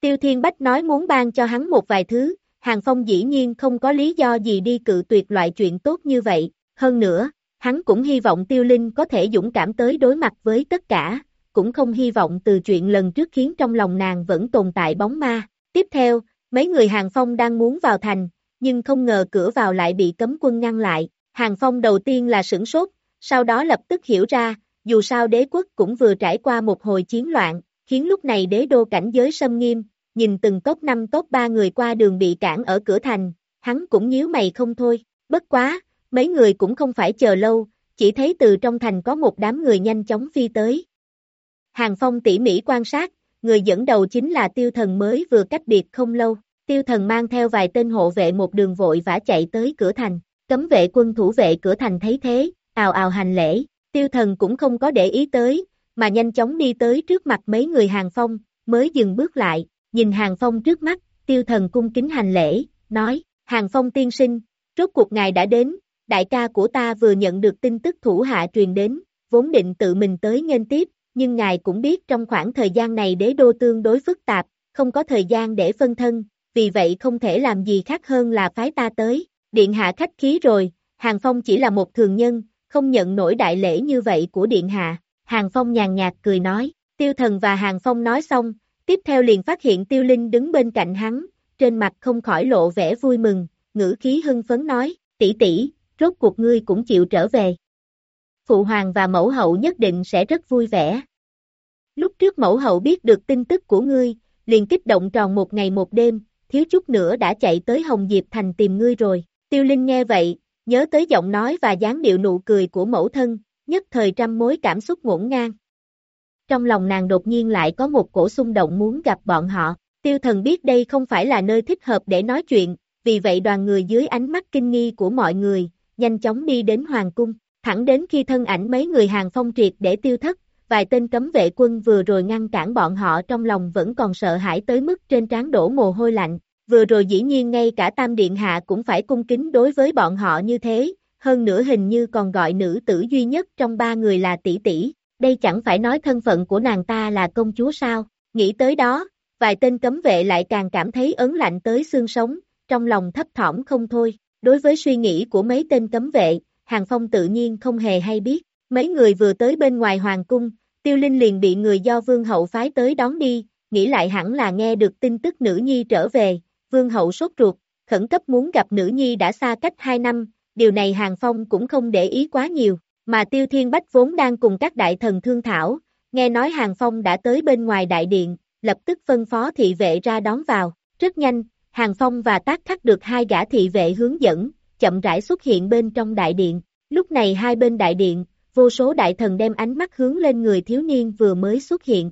Tiêu Thiên Bách nói muốn ban cho hắn một vài thứ, Hàng Phong dĩ nhiên không có lý do gì đi cự tuyệt loại chuyện tốt như vậy, hơn nữa, hắn cũng hy vọng Tiêu Linh có thể dũng cảm tới đối mặt với tất cả, cũng không hy vọng từ chuyện lần trước khiến trong lòng nàng vẫn tồn tại bóng ma. Tiếp theo, Mấy người Hàng Phong đang muốn vào thành, nhưng không ngờ cửa vào lại bị cấm quân ngăn lại. Hàng Phong đầu tiên là sửng sốt, sau đó lập tức hiểu ra, dù sao đế quốc cũng vừa trải qua một hồi chiến loạn, khiến lúc này đế đô cảnh giới xâm nghiêm, nhìn từng tốt năm tốt ba người qua đường bị cản ở cửa thành, hắn cũng nhíu mày không thôi, bất quá, mấy người cũng không phải chờ lâu, chỉ thấy từ trong thành có một đám người nhanh chóng phi tới. Hàng Phong tỉ mỉ quan sát, người dẫn đầu chính là tiêu thần mới vừa cách biệt không lâu. Tiêu thần mang theo vài tên hộ vệ một đường vội vã chạy tới cửa thành, cấm vệ quân thủ vệ cửa thành thấy thế, ào ào hành lễ, tiêu thần cũng không có để ý tới, mà nhanh chóng đi tới trước mặt mấy người hàng phong, mới dừng bước lại, nhìn hàng phong trước mắt, tiêu thần cung kính hành lễ, nói, hàng phong tiên sinh, rốt cuộc ngài đã đến, đại ca của ta vừa nhận được tin tức thủ hạ truyền đến, vốn định tự mình tới nghênh tiếp, nhưng ngài cũng biết trong khoảng thời gian này đế đô tương đối phức tạp, không có thời gian để phân thân, vì vậy không thể làm gì khác hơn là phái ta tới. Điện hạ khách khí rồi, Hàng Phong chỉ là một thường nhân, không nhận nổi đại lễ như vậy của Điện hạ. Hàng Phong nhàn nhạt cười nói, Tiêu Thần và Hàng Phong nói xong, tiếp theo liền phát hiện Tiêu Linh đứng bên cạnh hắn, trên mặt không khỏi lộ vẻ vui mừng, ngữ khí hưng phấn nói, tỷ tỷ, rốt cuộc ngươi cũng chịu trở về phụ hoàng và mẫu hậu nhất định sẽ rất vui vẻ. Lúc trước mẫu hậu biết được tin tức của ngươi, liền kích động tròn một ngày một đêm, thiếu chút nữa đã chạy tới Hồng Diệp Thành tìm ngươi rồi. Tiêu Linh nghe vậy, nhớ tới giọng nói và dáng điệu nụ cười của mẫu thân, nhất thời trăm mối cảm xúc ngổn ngang. Trong lòng nàng đột nhiên lại có một cổ xung động muốn gặp bọn họ, tiêu thần biết đây không phải là nơi thích hợp để nói chuyện, vì vậy đoàn người dưới ánh mắt kinh nghi của mọi người, nhanh chóng đi đến Hoàng Cung. Thẳng đến khi thân ảnh mấy người hàng phong triệt để tiêu thất, vài tên cấm vệ quân vừa rồi ngăn cản bọn họ trong lòng vẫn còn sợ hãi tới mức trên trán đổ mồ hôi lạnh, vừa rồi dĩ nhiên ngay cả Tam Điện Hạ cũng phải cung kính đối với bọn họ như thế, hơn nữa hình như còn gọi nữ tử duy nhất trong ba người là tỷ tỷ, đây chẳng phải nói thân phận của nàng ta là công chúa sao, nghĩ tới đó, vài tên cấm vệ lại càng cảm thấy ấn lạnh tới xương sống, trong lòng thấp thỏm không thôi, đối với suy nghĩ của mấy tên cấm vệ, Hàng Phong tự nhiên không hề hay biết, mấy người vừa tới bên ngoài hoàng cung, tiêu linh liền bị người do vương hậu phái tới đón đi, nghĩ lại hẳn là nghe được tin tức nữ nhi trở về, vương hậu sốt ruột, khẩn cấp muốn gặp nữ nhi đã xa cách 2 năm, điều này Hàng Phong cũng không để ý quá nhiều, mà Tiêu Thiên Bách vốn đang cùng các đại thần thương thảo, nghe nói Hàng Phong đã tới bên ngoài đại điện, lập tức phân phó thị vệ ra đón vào, rất nhanh, Hàng Phong và tác khắc được hai gã thị vệ hướng dẫn, chậm rãi xuất hiện bên trong đại điện, lúc này hai bên đại điện, vô số đại thần đem ánh mắt hướng lên người thiếu niên vừa mới xuất hiện.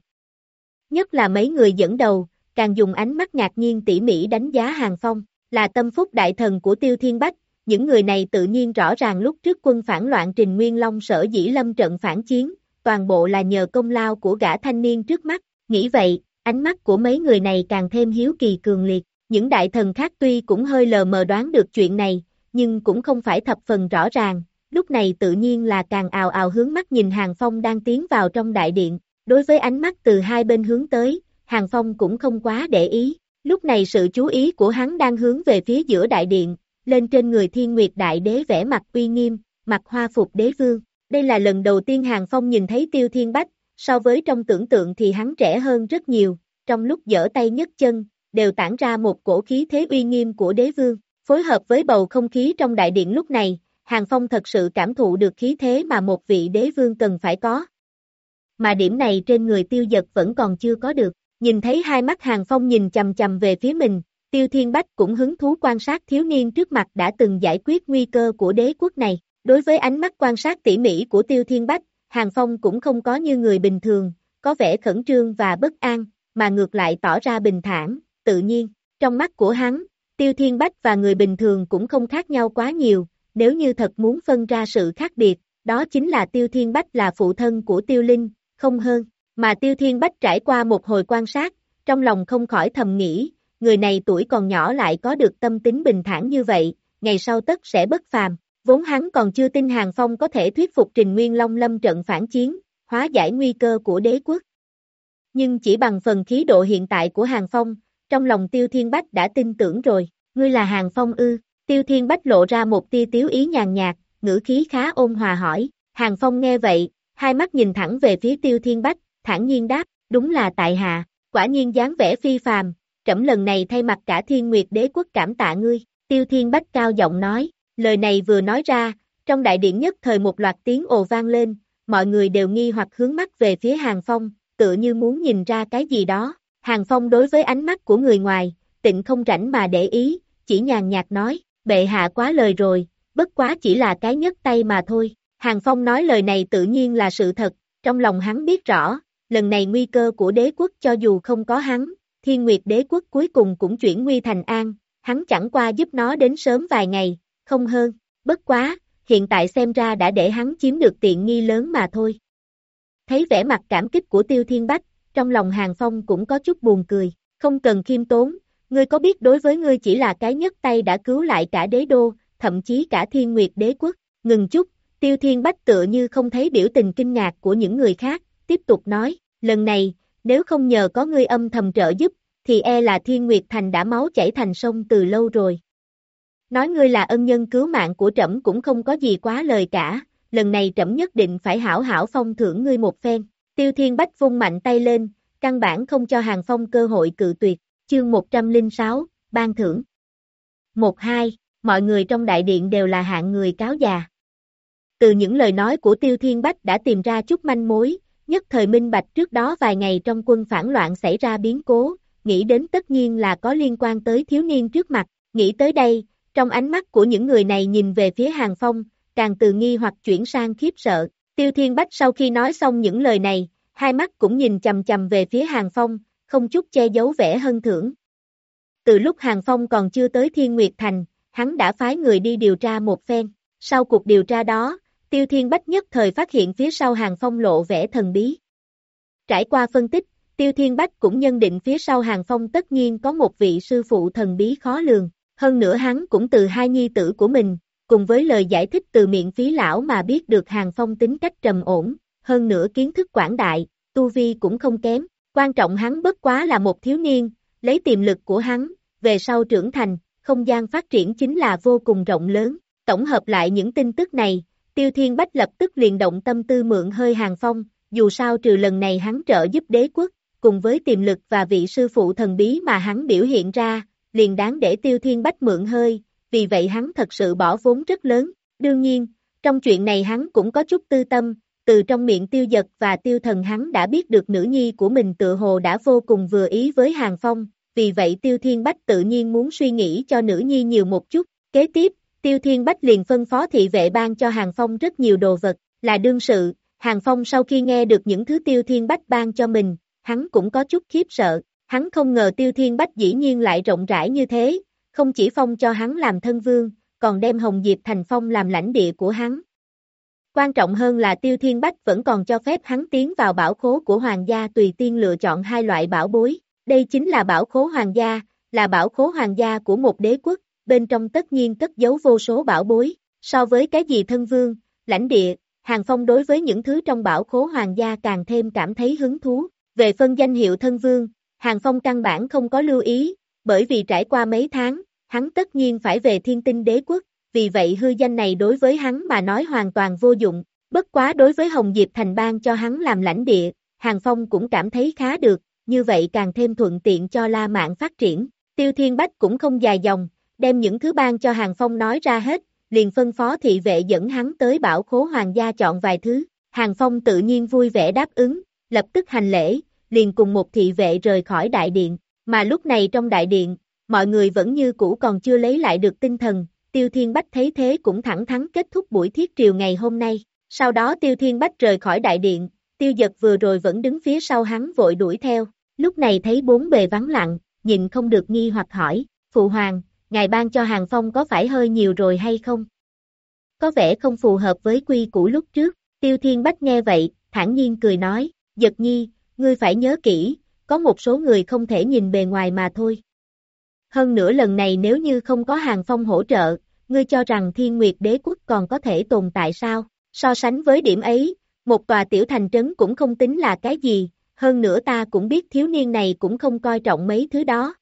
Nhất là mấy người dẫn đầu, càng dùng ánh mắt ngạc nhiên tỉ mỉ đánh giá Hàng Phong, là tâm phúc đại thần của Tiêu Thiên Bách, những người này tự nhiên rõ ràng lúc trước quân phản loạn Trình Nguyên Long sở dĩ lâm trận phản chiến, toàn bộ là nhờ công lao của gã thanh niên trước mắt, nghĩ vậy, ánh mắt của mấy người này càng thêm hiếu kỳ cường liệt, những đại thần khác tuy cũng hơi lờ mờ đoán được chuyện này, nhưng cũng không phải thập phần rõ ràng, lúc này tự nhiên là càng ào ào hướng mắt nhìn Hàng Phong đang tiến vào trong đại điện, đối với ánh mắt từ hai bên hướng tới, Hàng Phong cũng không quá để ý, lúc này sự chú ý của hắn đang hướng về phía giữa đại điện, lên trên người thiên nguyệt đại đế vẽ mặt uy nghiêm, mặt hoa phục đế vương. Đây là lần đầu tiên Hàng Phong nhìn thấy Tiêu Thiên Bách, so với trong tưởng tượng thì hắn trẻ hơn rất nhiều, trong lúc giở tay nhấc chân, đều tản ra một cổ khí thế uy nghiêm của đế vương. Phối hợp với bầu không khí trong đại điện lúc này, Hàng Phong thật sự cảm thụ được khí thế mà một vị đế vương cần phải có. Mà điểm này trên người tiêu giật vẫn còn chưa có được. Nhìn thấy hai mắt Hàng Phong nhìn chầm chầm về phía mình, Tiêu Thiên Bách cũng hứng thú quan sát thiếu niên trước mặt đã từng giải quyết nguy cơ của đế quốc này. Đối với ánh mắt quan sát tỉ mỉ của Tiêu Thiên Bách, Hàng Phong cũng không có như người bình thường, có vẻ khẩn trương và bất an, mà ngược lại tỏ ra bình thản, tự nhiên. Trong mắt của hắn, Tiêu Thiên Bách và người bình thường cũng không khác nhau quá nhiều, nếu như thật muốn phân ra sự khác biệt, đó chính là Tiêu Thiên Bách là phụ thân của Tiêu Linh, không hơn. Mà Tiêu Thiên Bách trải qua một hồi quan sát, trong lòng không khỏi thầm nghĩ, người này tuổi còn nhỏ lại có được tâm tính bình thản như vậy, ngày sau tất sẽ bất phàm. Vốn hắn còn chưa tin Hàng Phong có thể thuyết phục Trình Nguyên Long lâm trận phản chiến, hóa giải nguy cơ của đế quốc. Nhưng chỉ bằng phần khí độ hiện tại của Hàng Phong, trong lòng Tiêu Thiên Bách đã tin tưởng rồi, ngươi là Hàng Phong ư, Tiêu Thiên Bách lộ ra một tia tiếu ý nhàn nhạt, ngữ khí khá ôn hòa hỏi, Hàng Phong nghe vậy, hai mắt nhìn thẳng về phía Tiêu Thiên Bách, thản nhiên đáp, đúng là tại hạ, quả nhiên dáng vẻ phi phàm, trẫm lần này thay mặt cả thiên nguyệt đế quốc cảm tạ ngươi, Tiêu Thiên Bách cao giọng nói, lời này vừa nói ra, trong đại điện nhất thời một loạt tiếng ồ vang lên, mọi người đều nghi hoặc hướng mắt về phía Hàng Phong, tựa như muốn nhìn ra cái gì đó, Hàng Phong đối với ánh mắt của người ngoài, tịnh không rảnh mà để ý, chỉ nhàn nhạt nói, bệ hạ quá lời rồi, bất quá chỉ là cái nhất tay mà thôi. Hàng Phong nói lời này tự nhiên là sự thật, trong lòng hắn biết rõ, lần này nguy cơ của đế quốc cho dù không có hắn, thiên nguyệt đế quốc cuối cùng cũng chuyển nguy thành an, hắn chẳng qua giúp nó đến sớm vài ngày, không hơn, bất quá, hiện tại xem ra đã để hắn chiếm được tiện nghi lớn mà thôi. Thấy vẻ mặt cảm kích của Tiêu Thiên Bách, trong lòng Hàng Phong cũng có chút buồn cười, không cần khiêm tốn, ngươi có biết đối với ngươi chỉ là cái nhất tay đã cứu lại cả đế đô, thậm chí cả thiên nguyệt đế quốc, ngừng chút, Tiêu Thiên Bách tựa như không thấy biểu tình kinh ngạc của những người khác, tiếp tục nói, lần này, nếu không nhờ có ngươi âm thầm trợ giúp, thì e là Thiên Nguyệt Thành đã máu chảy thành sông từ lâu rồi. Nói ngươi là ân nhân cứu mạng của trẫm cũng không có gì quá lời cả, lần này trẫm nhất định phải hảo hảo phong thưởng ngươi một phen. Tiêu Thiên Bách vung mạnh tay lên, căn bản không cho Hàng Phong cơ hội cự tuyệt, chương 106, ban thưởng. 1-2, mọi người trong đại điện đều là hạng người cáo già. Từ những lời nói của Tiêu Thiên Bách đã tìm ra chút manh mối, nhất thời minh bạch trước đó vài ngày trong quân phản loạn xảy ra biến cố, nghĩ đến tất nhiên là có liên quan tới thiếu niên trước mặt, nghĩ tới đây, trong ánh mắt của những người này nhìn về phía Hàng Phong, càng từ nghi hoặc chuyển sang khiếp sợ. Tiêu Thiên Bách sau khi nói xong những lời này, hai mắt cũng nhìn chầm chầm về phía Hàng Phong, không chút che giấu vẻ hân thưởng. Từ lúc Hàng Phong còn chưa tới Thiên Nguyệt Thành, hắn đã phái người đi điều tra một phen. Sau cuộc điều tra đó, Tiêu Thiên Bách nhất thời phát hiện phía sau Hàng Phong lộ vẻ thần bí. Trải qua phân tích, Tiêu Thiên Bách cũng nhân định phía sau Hàng Phong tất nhiên có một vị sư phụ thần bí khó lường, hơn nữa hắn cũng từ hai nhi tử của mình, cùng với lời giải thích từ miệng phí lão mà biết được Hàng Phong tính cách trầm ổn, hơn nữa kiến thức quảng đại, tu vi cũng không kém, quan trọng hắn bất quá là một thiếu niên, lấy tiềm lực của hắn, về sau trưởng thành, không gian phát triển chính là vô cùng rộng lớn, tổng hợp lại những tin tức này, Tiêu Thiên Bách lập tức liền động tâm tư mượn hơi Hàng Phong, dù sao trừ lần này hắn trợ giúp đế quốc, cùng với tiềm lực và vị sư phụ thần bí mà hắn biểu hiện ra, liền đáng để Tiêu Thiên Bách mượn hơi, vì vậy hắn thật sự bỏ vốn rất lớn. Đương nhiên, trong chuyện này hắn cũng có chút tư tâm, từ trong miệng tiêu giật và tiêu thần hắn đã biết được nữ nhi của mình tự hồ đã vô cùng vừa ý với Hàng Phong, vì vậy tiêu thiên bách tự nhiên muốn suy nghĩ cho nữ nhi nhiều một chút. Kế tiếp, tiêu thiên bách liền phân phó thị vệ ban cho Hàng Phong rất nhiều đồ vật, là đương sự, Hàng Phong sau khi nghe được những thứ tiêu thiên bách ban cho mình, hắn cũng có chút khiếp sợ, hắn không ngờ tiêu thiên bách dĩ nhiên lại rộng rãi như thế, không chỉ phong cho hắn làm thân vương, còn đem Hồng Diệp thành phong làm lãnh địa của hắn. Quan trọng hơn là Tiêu Thiên Bách vẫn còn cho phép hắn tiến vào bảo khố của hoàng gia tùy tiên lựa chọn hai loại bảo bối. Đây chính là bảo khố hoàng gia, là bảo khố hoàng gia của một đế quốc, bên trong tất nhiên cất giấu vô số bảo bối. So với cái gì thân vương, lãnh địa, Hàng Phong đối với những thứ trong bảo khố hoàng gia càng thêm cảm thấy hứng thú. Về phân danh hiệu thân vương, Hàng Phong căn bản không có lưu ý, bởi vì trải qua mấy tháng, hắn tất nhiên phải về thiên tinh đế quốc, vì vậy hư danh này đối với hắn mà nói hoàn toàn vô dụng, bất quá đối với Hồng Diệp Thành Bang cho hắn làm lãnh địa, Hàng Phong cũng cảm thấy khá được, như vậy càng thêm thuận tiện cho La Mạn phát triển. Tiêu Thiên Bách cũng không dài dòng, đem những thứ ban cho Hàng Phong nói ra hết, liền phân phó thị vệ dẫn hắn tới bảo khố hoàng gia chọn vài thứ. Hàng Phong tự nhiên vui vẻ đáp ứng, lập tức hành lễ, liền cùng một thị vệ rời khỏi đại điện, mà lúc này trong đại điện, mọi người vẫn như cũ còn chưa lấy lại được tinh thần, Tiêu Thiên Bách thấy thế cũng thẳng thắn kết thúc buổi thiết triều ngày hôm nay. Sau đó Tiêu Thiên Bách rời khỏi đại điện, Tiêu Giật vừa rồi vẫn đứng phía sau hắn vội đuổi theo, lúc này thấy bốn bề vắng lặng, nhìn không được nghi hoặc hỏi, Phụ Hoàng, ngài ban cho Hàng Phong có phải hơi nhiều rồi hay không? Có vẻ không phù hợp với quy củ lúc trước, Tiêu Thiên Bách nghe vậy, thản nhiên cười nói, Giật nhi, ngươi phải nhớ kỹ, có một số người không thể nhìn bề ngoài mà thôi. Hơn nữa lần này nếu như không có hàng phong hỗ trợ, ngươi cho rằng thiên nguyệt đế quốc còn có thể tồn tại sao? So sánh với điểm ấy, một tòa tiểu thành trấn cũng không tính là cái gì, hơn nữa ta cũng biết thiếu niên này cũng không coi trọng mấy thứ đó.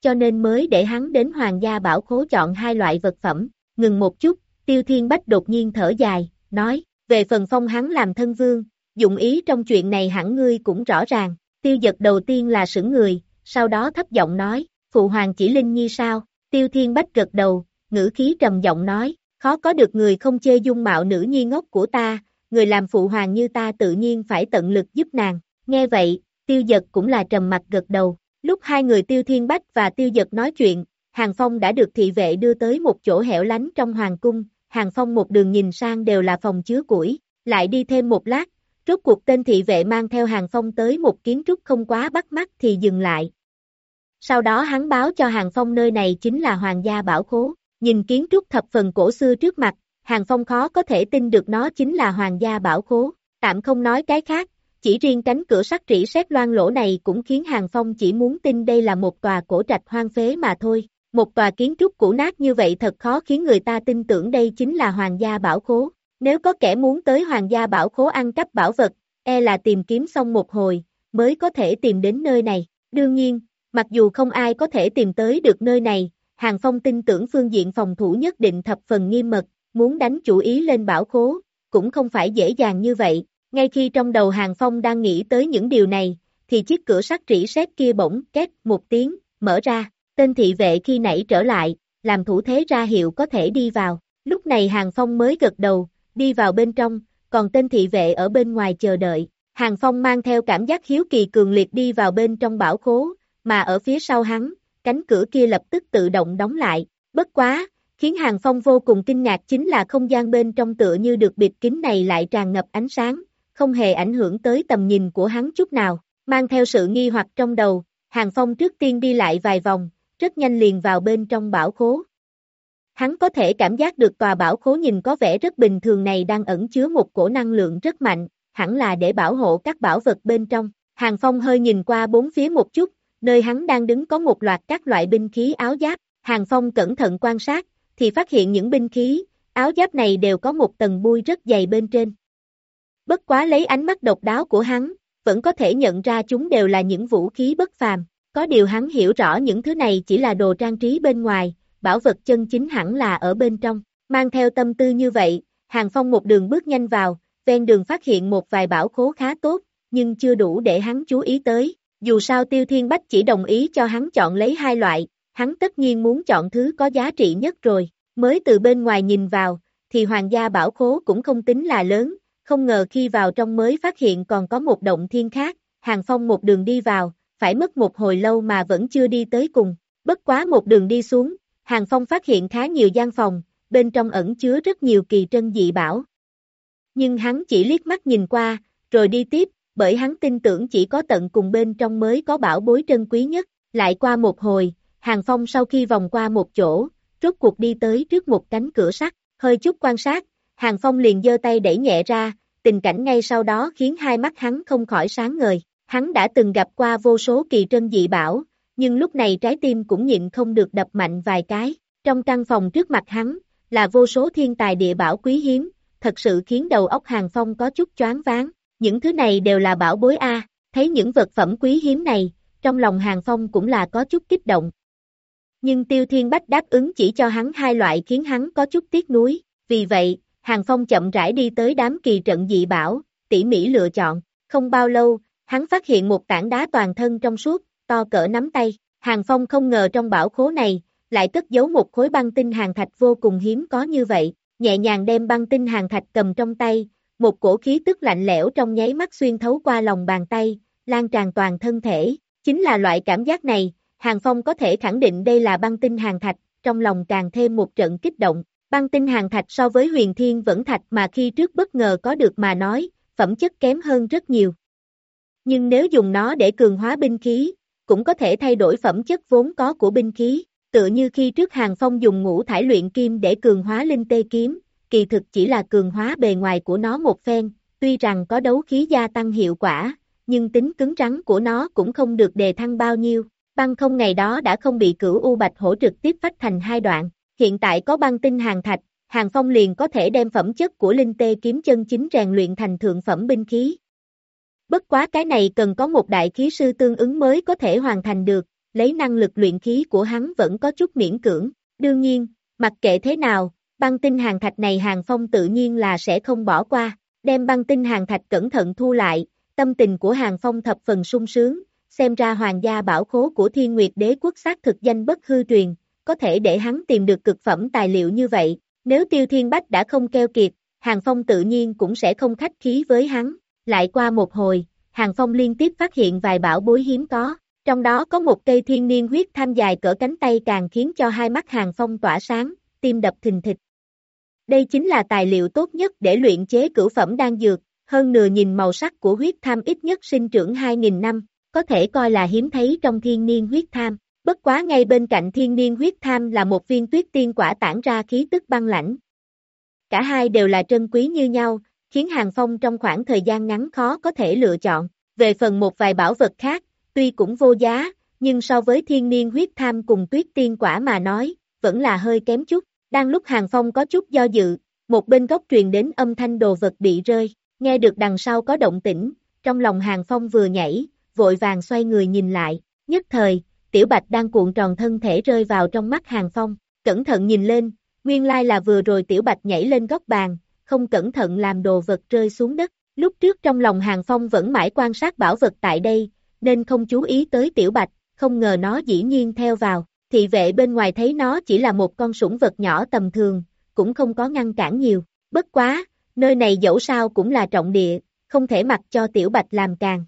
Cho nên mới để hắn đến hoàng gia bảo khố chọn hai loại vật phẩm, ngừng một chút, tiêu thiên bách đột nhiên thở dài, nói, về phần phong hắn làm thân vương, dụng ý trong chuyện này hẳn ngươi cũng rõ ràng, tiêu giật đầu tiên là sững người, sau đó thấp giọng nói, phụ hoàng chỉ linh nhi sao, tiêu thiên bách gật đầu, ngữ khí trầm giọng nói, khó có được người không chê dung mạo nữ nhi ngốc của ta, người làm phụ hoàng như ta tự nhiên phải tận lực giúp nàng, nghe vậy, tiêu giật cũng là trầm mặt gật đầu, lúc hai người tiêu thiên bách và tiêu giật nói chuyện, Hàng Phong đã được thị vệ đưa tới một chỗ hẻo lánh trong hoàng cung, Hàng Phong một đường nhìn sang đều là phòng chứa củi, lại đi thêm một lát, rốt cuộc tên thị vệ mang theo Hàng Phong tới một kiến trúc không quá bắt mắt thì dừng lại, sau đó hắn báo cho Hàng Phong nơi này chính là Hoàng gia bảo khố, nhìn kiến trúc thập phần cổ xưa trước mặt, Hàng Phong khó có thể tin được nó chính là Hoàng gia bảo khố, tạm không nói cái khác, chỉ riêng cánh cửa sắt rỉ sét loan lỗ này cũng khiến Hàng Phong chỉ muốn tin đây là một tòa cổ trạch hoang phế mà thôi. Một tòa kiến trúc cũ nát như vậy thật khó khiến người ta tin tưởng đây chính là Hoàng gia bảo khố. Nếu có kẻ muốn tới Hoàng gia bảo khố ăn cắp bảo vật, e là tìm kiếm xong một hồi, mới có thể tìm đến nơi này. Đương nhiên, Mặc dù không ai có thể tìm tới được nơi này, Hàng Phong tin tưởng phương diện phòng thủ nhất định thập phần nghiêm mật, muốn đánh chủ ý lên bảo khố, cũng không phải dễ dàng như vậy. Ngay khi trong đầu Hàng Phong đang nghĩ tới những điều này, thì chiếc cửa sắt rỉ sét kia bỗng két một tiếng, mở ra, tên thị vệ khi nãy trở lại, làm thủ thế ra hiệu có thể đi vào. Lúc này Hàng Phong mới gật đầu, đi vào bên trong, còn tên thị vệ ở bên ngoài chờ đợi. Hàng Phong mang theo cảm giác hiếu kỳ cường liệt đi vào bên trong bảo khố, mà ở phía sau hắn, cánh cửa kia lập tức tự động đóng lại, bất quá, khiến Hàng Phong vô cùng kinh ngạc chính là không gian bên trong tựa như được bịt kín này lại tràn ngập ánh sáng, không hề ảnh hưởng tới tầm nhìn của hắn chút nào, mang theo sự nghi hoặc trong đầu, Hàng Phong trước tiên đi lại vài vòng, rất nhanh liền vào bên trong bảo khố. Hắn có thể cảm giác được tòa bảo khố nhìn có vẻ rất bình thường này đang ẩn chứa một cổ năng lượng rất mạnh, hẳn là để bảo hộ các bảo vật bên trong. Hàng Phong hơi nhìn qua bốn phía một chút, nơi hắn đang đứng có một loạt các loại binh khí áo giáp, Hàng Phong cẩn thận quan sát, thì phát hiện những binh khí, áo giáp này đều có một tầng bui rất dày bên trên. Bất quá lấy ánh mắt độc đáo của hắn, vẫn có thể nhận ra chúng đều là những vũ khí bất phàm, có điều hắn hiểu rõ những thứ này chỉ là đồ trang trí bên ngoài, bảo vật chân chính hẳn là ở bên trong, mang theo tâm tư như vậy, Hàng Phong một đường bước nhanh vào, ven đường phát hiện một vài bảo khố khá tốt, nhưng chưa đủ để hắn chú ý tới, dù sao Tiêu Thiên Bách chỉ đồng ý cho hắn chọn lấy hai loại, hắn tất nhiên muốn chọn thứ có giá trị nhất rồi, mới từ bên ngoài nhìn vào, thì hoàng gia bảo khố cũng không tính là lớn, không ngờ khi vào trong mới phát hiện còn có một động thiên khác, Hàng Phong một đường đi vào, phải mất một hồi lâu mà vẫn chưa đi tới cùng, bất quá một đường đi xuống, Hàng Phong phát hiện khá nhiều gian phòng, bên trong ẩn chứa rất nhiều kỳ trân dị bảo. Nhưng hắn chỉ liếc mắt nhìn qua, rồi đi tiếp, bởi hắn tin tưởng chỉ có tận cùng bên trong mới có bảo bối trân quý nhất, lại qua một hồi, Hàng Phong sau khi vòng qua một chỗ, rốt cuộc đi tới trước một cánh cửa sắt, hơi chút quan sát, Hàng Phong liền giơ tay đẩy nhẹ ra, tình cảnh ngay sau đó khiến hai mắt hắn không khỏi sáng ngời, hắn đã từng gặp qua vô số kỳ trân dị bảo, nhưng lúc này trái tim cũng nhịn không được đập mạnh vài cái, trong căn phòng trước mặt hắn, là vô số thiên tài địa bảo quý hiếm, thật sự khiến đầu óc Hàng Phong có chút choáng váng, những thứ này đều là bảo bối A, thấy những vật phẩm quý hiếm này, trong lòng Hàng Phong cũng là có chút kích động. Nhưng Tiêu Thiên Bách đáp ứng chỉ cho hắn hai loại khiến hắn có chút tiếc nuối, vì vậy, Hàng Phong chậm rãi đi tới đám kỳ trận dị bảo, tỉ mỉ lựa chọn, không bao lâu, hắn phát hiện một tảng đá toàn thân trong suốt, to cỡ nắm tay, Hàng Phong không ngờ trong bảo khố này, lại cất giấu một khối băng tinh hàng thạch vô cùng hiếm có như vậy, nhẹ nhàng đem băng tinh hàng thạch cầm trong tay, một cổ khí tức lạnh lẽo trong nháy mắt xuyên thấu qua lòng bàn tay, lan tràn toàn thân thể, chính là loại cảm giác này, Hàng Phong có thể khẳng định đây là băng tinh hàng thạch, trong lòng càng thêm một trận kích động, băng tinh hàng thạch so với huyền thiên vẫn thạch mà khi trước bất ngờ có được mà nói, phẩm chất kém hơn rất nhiều. Nhưng nếu dùng nó để cường hóa binh khí, cũng có thể thay đổi phẩm chất vốn có của binh khí, tựa như khi trước Hàng Phong dùng ngũ thải luyện kim để cường hóa linh tê kiếm, kỳ thực chỉ là cường hóa bề ngoài của nó một phen, tuy rằng có đấu khí gia tăng hiệu quả, nhưng tính cứng rắn của nó cũng không được đề thăng bao nhiêu. Băng không ngày đó đã không bị cửu U Bạch hổ trực tiếp phách thành hai đoạn, hiện tại có băng tinh hàng thạch, hàng phong liền có thể đem phẩm chất của linh tê kiếm chân chính rèn luyện thành thượng phẩm binh khí. Bất quá cái này cần có một đại khí sư tương ứng mới có thể hoàn thành được, lấy năng lực luyện khí của hắn vẫn có chút miễn cưỡng, đương nhiên, mặc kệ thế nào, băng tinh hàng thạch này hàng phong tự nhiên là sẽ không bỏ qua, đem băng tinh hàng thạch cẩn thận thu lại, tâm tình của hàng phong thập phần sung sướng, xem ra hoàng gia bảo khố của thiên nguyệt đế quốc xác thực danh bất hư truyền, có thể để hắn tìm được cực phẩm tài liệu như vậy, nếu tiêu thiên bách đã không keo kiệt, hàng phong tự nhiên cũng sẽ không khách khí với hắn, lại qua một hồi, hàng phong liên tiếp phát hiện vài bảo bối hiếm có. Trong đó có một cây thiên niên huyết tham dài cỡ cánh tay càng khiến cho hai mắt hàng phong tỏa sáng, tim đập thình thịch. Đây chính là tài liệu tốt nhất để luyện chế cửu phẩm đan dược, hơn nửa nhìn màu sắc của huyết tham ít nhất sinh trưởng 2.000 năm, có thể coi là hiếm thấy trong thiên niên huyết tham. Bất quá ngay bên cạnh thiên niên huyết tham là một viên tuyết tiên quả tản ra khí tức băng lãnh. Cả hai đều là trân quý như nhau, khiến Hàng Phong trong khoảng thời gian ngắn khó có thể lựa chọn. Về phần một vài bảo vật khác, tuy cũng vô giá, nhưng so với thiên niên huyết tham cùng tuyết tiên quả mà nói, vẫn là hơi kém chút. Đang lúc Hàng Phong có chút do dự, một bên góc truyền đến âm thanh đồ vật bị rơi, nghe được đằng sau có động tĩnh, trong lòng Hàng Phong vừa nhảy, vội vàng xoay người nhìn lại, nhất thời, Tiểu Bạch đang cuộn tròn thân thể rơi vào trong mắt Hàng Phong, cẩn thận nhìn lên, nguyên lai là vừa rồi Tiểu Bạch nhảy lên góc bàn, không cẩn thận làm đồ vật rơi xuống đất, lúc trước trong lòng Hàng Phong vẫn mãi quan sát bảo vật tại đây, nên không chú ý tới Tiểu Bạch, không ngờ nó dĩ nhiên theo vào, thị vệ bên ngoài thấy nó chỉ là một con sủng vật nhỏ tầm thường, cũng không có ngăn cản nhiều, bất quá, nơi này dẫu sao cũng là trọng địa, không thể mặc cho Tiểu Bạch làm càng.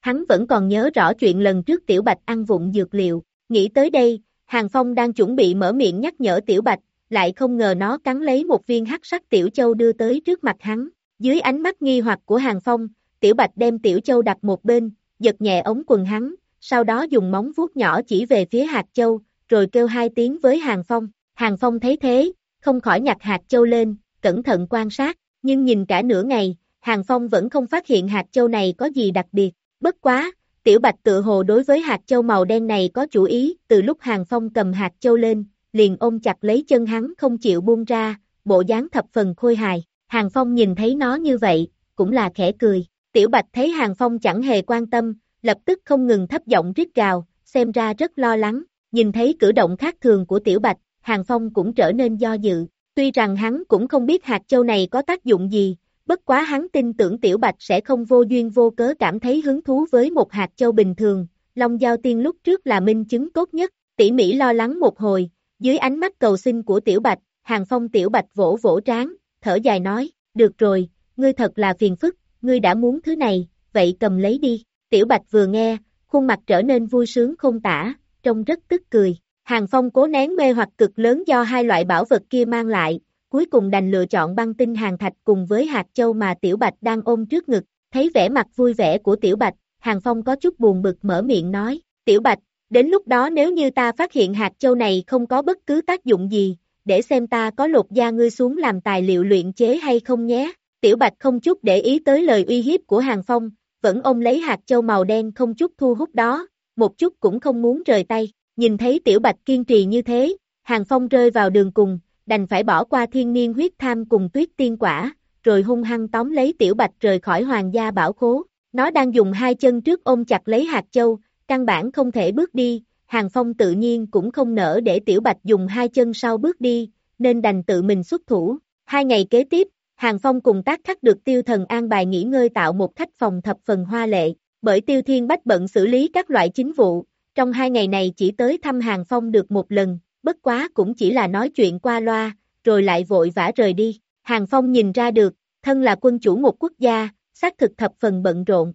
Hắn vẫn còn nhớ rõ chuyện lần trước Tiểu Bạch ăn vụng dược liệu, nghĩ tới đây, Hàng Phong đang chuẩn bị mở miệng nhắc nhở Tiểu Bạch, lại không ngờ nó cắn lấy một viên hắc sắc Tiểu Châu đưa tới trước mặt hắn, dưới ánh mắt nghi hoặc của Hàng Phong, Tiểu Bạch đem Tiểu Châu đặt một bên, giật nhẹ ống quần hắn, sau đó dùng móng vuốt nhỏ chỉ về phía hạt châu, rồi kêu hai tiếng với Hàng Phong. Hàng Phong thấy thế, không khỏi nhặt hạt châu lên, cẩn thận quan sát, nhưng nhìn cả nửa ngày, Hàng Phong vẫn không phát hiện hạt châu này có gì đặc biệt. Bất quá, Tiểu Bạch tự hồ đối với hạt châu màu đen này có chủ ý, từ lúc Hàng Phong cầm hạt châu lên, liền ôm chặt lấy chân hắn không chịu buông ra, bộ dáng thập phần khôi hài. Hàng Phong nhìn thấy nó như vậy, cũng là khẽ cười. Tiểu Bạch thấy Hàng Phong chẳng hề quan tâm, lập tức không ngừng thấp giọng rít gào, xem ra rất lo lắng. Nhìn thấy cử động khác thường của Tiểu Bạch, Hàng Phong cũng trở nên do dự. Tuy rằng hắn cũng không biết hạt châu này có tác dụng gì, bất quá hắn tin tưởng Tiểu Bạch sẽ không vô duyên vô cớ cảm thấy hứng thú với một hạt châu bình thường. Long Giao Tiên lúc trước là minh chứng tốt nhất, tỉ mỉ lo lắng một hồi, dưới ánh mắt cầu xin của Tiểu Bạch, Hàng Phong Tiểu Bạch vỗ vỗ trán, thở dài nói, được rồi, ngươi thật là phiền phức, ngươi đã muốn thứ này, vậy cầm lấy đi. Tiểu Bạch vừa nghe, khuôn mặt trở nên vui sướng không tả, trông rất tức cười. Hàng Phong cố nén mê hoặc cực lớn do hai loại bảo vật kia mang lại, cuối cùng đành lựa chọn băng tinh hàng thạch cùng với hạt châu mà Tiểu Bạch đang ôm trước ngực, thấy vẻ mặt vui vẻ của Tiểu Bạch, Hàng Phong có chút buồn bực mở miệng nói, Tiểu Bạch, đến lúc đó nếu như ta phát hiện hạt châu này không có bất cứ tác dụng gì, để xem ta có lột da ngươi xuống làm tài liệu luyện chế hay không nhé. Tiểu Bạch không chút để ý tới lời uy hiếp của Hàng Phong, vẫn ôm lấy hạt châu màu đen không chút thu hút đó, một chút cũng không muốn rời tay. Nhìn thấy Tiểu Bạch kiên trì như thế, Hàng Phong rơi vào đường cùng, đành phải bỏ qua thiên niên huyết tham cùng tuyết tiên quả, rồi hung hăng tóm lấy Tiểu Bạch rời khỏi hoàng gia bảo khố. Nó đang dùng hai chân trước ôm chặt lấy hạt châu, căn bản không thể bước đi, Hàng Phong tự nhiên cũng không nỡ để Tiểu Bạch dùng hai chân sau bước đi, nên đành tự mình xuất thủ. Hai ngày kế tiếp, Hàng Phong cùng tác khắc được tiêu thần an bài nghỉ ngơi tạo một khách phòng thập phần hoa lệ, bởi tiêu thiên bách bận xử lý các loại chính vụ, trong hai ngày này chỉ tới thăm Hàng Phong được một lần, bất quá cũng chỉ là nói chuyện qua loa, rồi lại vội vã rời đi. Hàng Phong nhìn ra được, thân là quân chủ một quốc gia, xác thực thập phần bận rộn.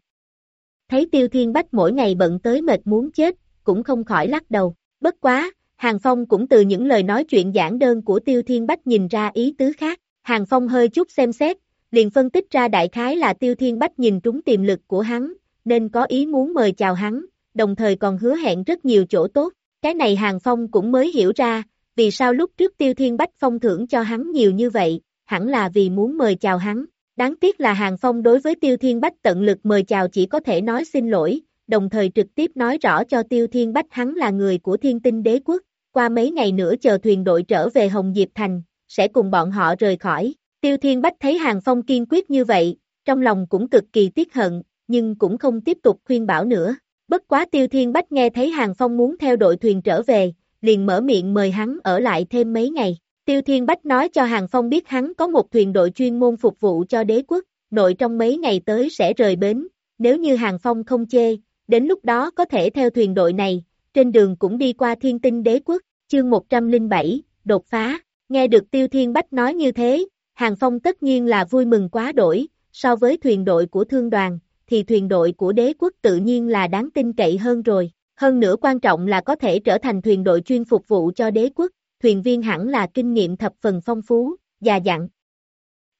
Thấy tiêu thiên bách mỗi ngày bận tới mệt muốn chết, cũng không khỏi lắc đầu. Bất quá, Hàng Phong cũng từ những lời nói chuyện giản đơn của Tiêu Thiên Bách nhìn ra ý tứ khác. Hàng Phong hơi chút xem xét, liền phân tích ra đại khái là Tiêu Thiên Bách nhìn trúng tiềm lực của hắn, nên có ý muốn mời chào hắn, đồng thời còn hứa hẹn rất nhiều chỗ tốt. Cái này Hàng Phong cũng mới hiểu ra, vì sao lúc trước Tiêu Thiên Bách phong thưởng cho hắn nhiều như vậy, hẳn là vì muốn mời chào hắn. Đáng tiếc là Hàng Phong đối với Tiêu Thiên Bách tận lực mời chào chỉ có thể nói xin lỗi, đồng thời trực tiếp nói rõ cho Tiêu Thiên Bách hắn là người của thiên tinh đế quốc, qua mấy ngày nữa chờ thuyền đội trở về Hồng Diệp Thành, sẽ cùng bọn họ rời khỏi. Tiêu Thiên Bách thấy Hàng Phong kiên quyết như vậy, trong lòng cũng cực kỳ tiếc hận, nhưng cũng không tiếp tục khuyên bảo nữa. Bất quá Tiêu Thiên Bách nghe thấy Hàng Phong muốn theo đội thuyền trở về, liền mở miệng mời hắn ở lại thêm mấy ngày. Tiêu Thiên Bách nói cho Hàng Phong biết hắn có một thuyền đội chuyên môn phục vụ cho đế quốc, nội trong mấy ngày tới sẽ rời bến, nếu như Hàng Phong không chê, đến lúc đó có thể theo thuyền đội này, trên đường cũng đi qua thiên tinh đế quốc, chương 107, đột phá, nghe được Tiêu Thiên Bách nói như thế, Hàng Phong tất nhiên là vui mừng quá đổi, so với thuyền đội của thương đoàn, thì thuyền đội của đế quốc tự nhiên là đáng tin cậy hơn rồi, hơn nữa quan trọng là có thể trở thành thuyền đội chuyên phục vụ cho đế quốc, thuyền viên hẳn là kinh nghiệm thập phần phong phú, già dặn.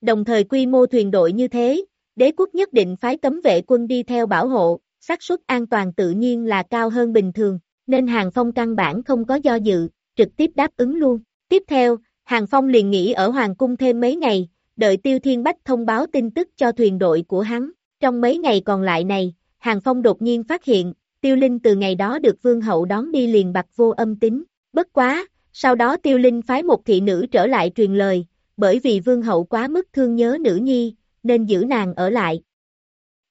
Đồng thời quy mô thuyền đội như thế, đế quốc nhất định phái cấm vệ quân đi theo bảo hộ, xác suất an toàn tự nhiên là cao hơn bình thường, nên Hàng Phong căn bản không có do dự, trực tiếp đáp ứng luôn. Tiếp theo, Hàng Phong liền nghỉ ở Hoàng Cung thêm mấy ngày, đợi Tiêu Thiên Bách thông báo tin tức cho thuyền đội của hắn. Trong mấy ngày còn lại này, Hàng Phong đột nhiên phát hiện, Tiêu Linh từ ngày đó được Vương Hậu đón đi liền bạc vô âm tính. Bất quá, sau đó Tiêu Linh phái một thị nữ trở lại truyền lời, bởi vì Vương Hậu quá mức thương nhớ nữ nhi, nên giữ nàng ở lại.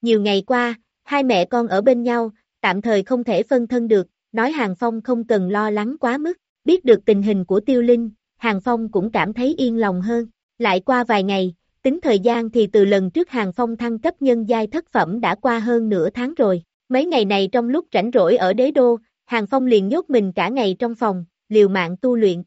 Nhiều ngày qua, Hai mẹ con ở bên nhau, tạm thời không thể phân thân được, nói Hàng Phong không cần lo lắng quá mức, biết được tình hình của Tiêu Linh, Hàng Phong cũng cảm thấy yên lòng hơn. Lại qua vài ngày, tính thời gian thì từ lần trước Hàng Phong thăng cấp nhân giai thất phẩm đã qua hơn nửa tháng rồi. Mấy ngày này trong lúc rảnh rỗi ở đế đô, Hàng Phong liền nhốt mình cả ngày trong phòng, liều mạng tu luyện.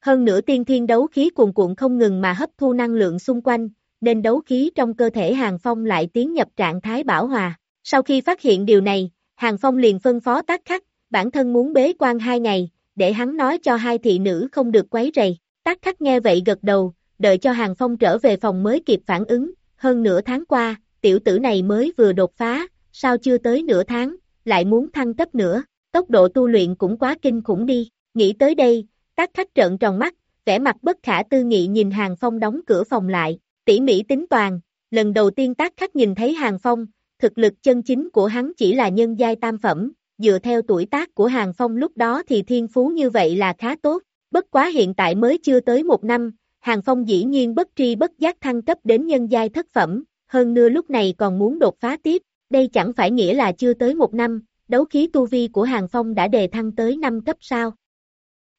Hơn nữa tiên thiên đấu khí cuồn cuộn không ngừng mà hấp thu năng lượng xung quanh, nên đấu khí trong cơ thể Hàng Phong lại tiến nhập trạng thái bảo hòa. Sau khi phát hiện điều này, Hàng Phong liền phân phó tác khắc, bản thân muốn bế quan hai ngày, để hắn nói cho hai thị nữ không được quấy rầy. Tác khắc nghe vậy gật đầu, đợi cho Hàng Phong trở về phòng mới kịp phản ứng, hơn nửa tháng qua, tiểu tử này mới vừa đột phá, sao chưa tới nửa tháng, lại muốn thăng cấp nữa, tốc độ tu luyện cũng quá kinh khủng đi, nghĩ tới đây, tác khắc trợn tròn mắt, vẻ mặt bất khả tư nghị nhìn Hàng Phong đóng cửa phòng lại, tỉ mỉ tính toàn, lần đầu tiên tác khắc nhìn thấy Hàng Phong, thực lực chân chính của hắn chỉ là nhân giai tam phẩm, dựa theo tuổi tác của Hàng Phong lúc đó thì thiên phú như vậy là khá tốt, bất quá hiện tại mới chưa tới một năm, Hàng Phong dĩ nhiên bất tri bất giác thăng cấp đến nhân giai thất phẩm, hơn nữa lúc này còn muốn đột phá tiếp, đây chẳng phải nghĩa là chưa tới một năm, đấu khí tu vi của Hàng Phong đã đề thăng tới năm cấp sao.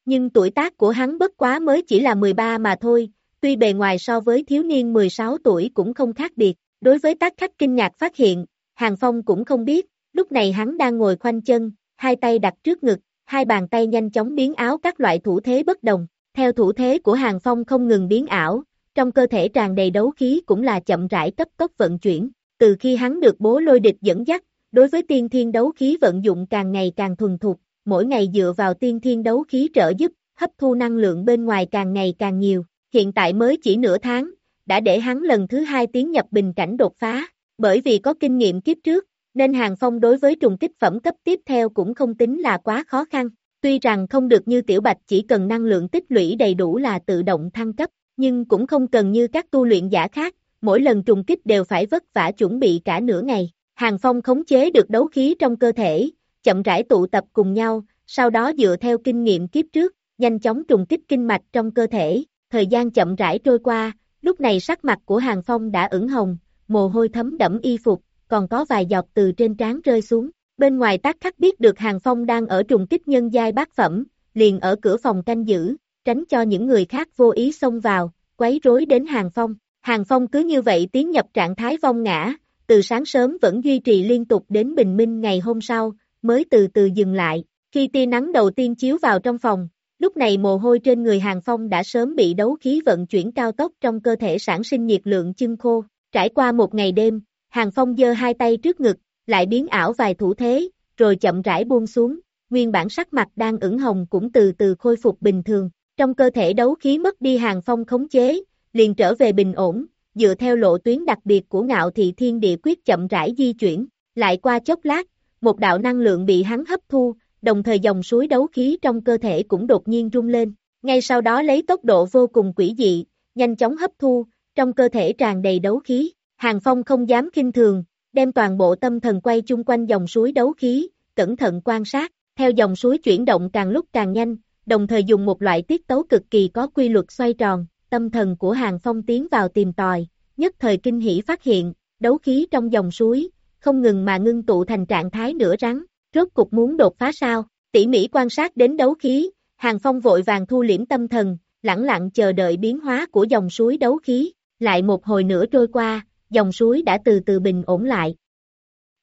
Nhưng tuổi tác của hắn bất quá mới chỉ là 13 mà thôi, tuy bề ngoài so với thiếu niên 16 tuổi cũng không khác biệt, đối với tác khách kinh ngạc phát hiện, Hàng Phong cũng không biết, lúc này hắn đang ngồi khoanh chân, hai tay đặt trước ngực, hai bàn tay nhanh chóng biến áo các loại thủ thế bất đồng, theo thủ thế của Hàng Phong không ngừng biến ảo, trong cơ thể tràn đầy đấu khí cũng là chậm rãi cấp tốc vận chuyển, từ khi hắn được bố lôi địch dẫn dắt, đối với tiên thiên đấu khí vận dụng càng ngày càng thuần thục, mỗi ngày dựa vào tiên thiên đấu khí trợ giúp, hấp thu năng lượng bên ngoài càng ngày càng nhiều, hiện tại mới chỉ nửa tháng, đã để hắn lần thứ hai tiến nhập bình cảnh đột phá, bởi vì có kinh nghiệm kiếp trước, nên Hàng Phong đối với trùng kích phẩm cấp tiếp theo cũng không tính là quá khó khăn, tuy rằng không được như Tiểu Bạch chỉ cần năng lượng tích lũy đầy đủ là tự động thăng cấp, nhưng cũng không cần như các tu luyện giả khác, mỗi lần trùng kích đều phải vất vả chuẩn bị cả nửa ngày. Hàng Phong khống chế được đấu khí trong cơ thể, chậm rãi tụ tập cùng nhau, sau đó dựa theo kinh nghiệm kiếp trước, nhanh chóng trùng kích kinh mạch trong cơ thể, thời gian chậm rãi trôi qua, lúc này sắc mặt của Hàng Phong đã ửng hồng, mồ hôi thấm đẫm y phục, còn có vài giọt từ trên trán rơi xuống. Bên ngoài tác khắc biết được Hàng Phong đang ở trùng kích nhân giai bát phẩm, liền ở cửa phòng canh giữ, tránh cho những người khác vô ý xông vào, quấy rối đến Hàng Phong. Hàng Phong cứ như vậy tiến nhập trạng thái vong ngã, từ sáng sớm vẫn duy trì liên tục đến bình minh ngày hôm sau, mới từ từ dừng lại. Khi tia nắng đầu tiên chiếu vào trong phòng, lúc này mồ hôi trên người Hàng Phong đã sớm bị đấu khí vận chuyển cao tốc trong cơ thể sản sinh nhiệt lượng chân khô. Trải qua một ngày đêm, Hàng Phong giơ hai tay trước ngực, lại biến ảo vài thủ thế, rồi chậm rãi buông xuống, nguyên bản sắc mặt đang ửng hồng cũng từ từ khôi phục bình thường. Trong cơ thể đấu khí mất đi Hàng Phong khống chế, liền trở về bình ổn, dựa theo lộ tuyến đặc biệt của ngạo thị thiên địa quyết chậm rãi di chuyển, lại qua chốc lát, một đạo năng lượng bị hắn hấp thu, đồng thời dòng suối đấu khí trong cơ thể cũng đột nhiên rung lên, ngay sau đó lấy tốc độ vô cùng quỷ dị, nhanh chóng hấp thu, trong cơ thể tràn đầy đấu khí, Hàng Phong không dám kinh thường, đem toàn bộ tâm thần quay chung quanh dòng suối đấu khí, cẩn thận quan sát, theo dòng suối chuyển động càng lúc càng nhanh, đồng thời dùng một loại tiết tấu cực kỳ có quy luật xoay tròn, tâm thần của Hàng Phong tiến vào tìm tòi, nhất thời kinh hỉ phát hiện, đấu khí trong dòng suối, không ngừng mà ngưng tụ thành trạng thái nửa rắn, rốt cục muốn đột phá sao, tỉ mỉ quan sát đến đấu khí, Hàng Phong vội vàng thu liễm tâm thần, lặng lặng chờ đợi biến hóa của dòng suối đấu khí, lại một hồi nữa trôi qua, dòng suối đã từ từ bình ổn lại.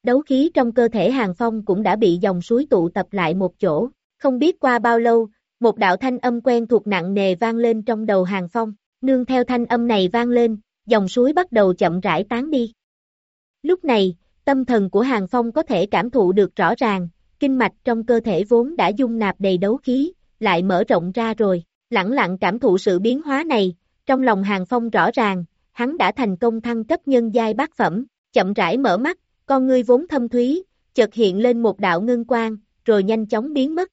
Đấu khí trong cơ thể Hàng Phong cũng đã bị dòng suối tụ tập lại một chỗ, không biết qua bao lâu, một đạo thanh âm quen thuộc nặng nề vang lên trong đầu Hàng Phong, nương theo thanh âm này vang lên, dòng suối bắt đầu chậm rãi tán đi. Lúc này, tâm thần của Hàng Phong có thể cảm thụ được rõ ràng, kinh mạch trong cơ thể vốn đã dung nạp đầy đấu khí, lại mở rộng ra rồi, lặng lặng cảm thụ sự biến hóa này, trong lòng Hàng Phong rõ ràng, hắn đã thành công thăng cấp nhân giai bát phẩm, chậm rãi mở mắt, con ngươi vốn thâm thúy, chợt hiện lên một đạo ngân quang, rồi nhanh chóng biến mất.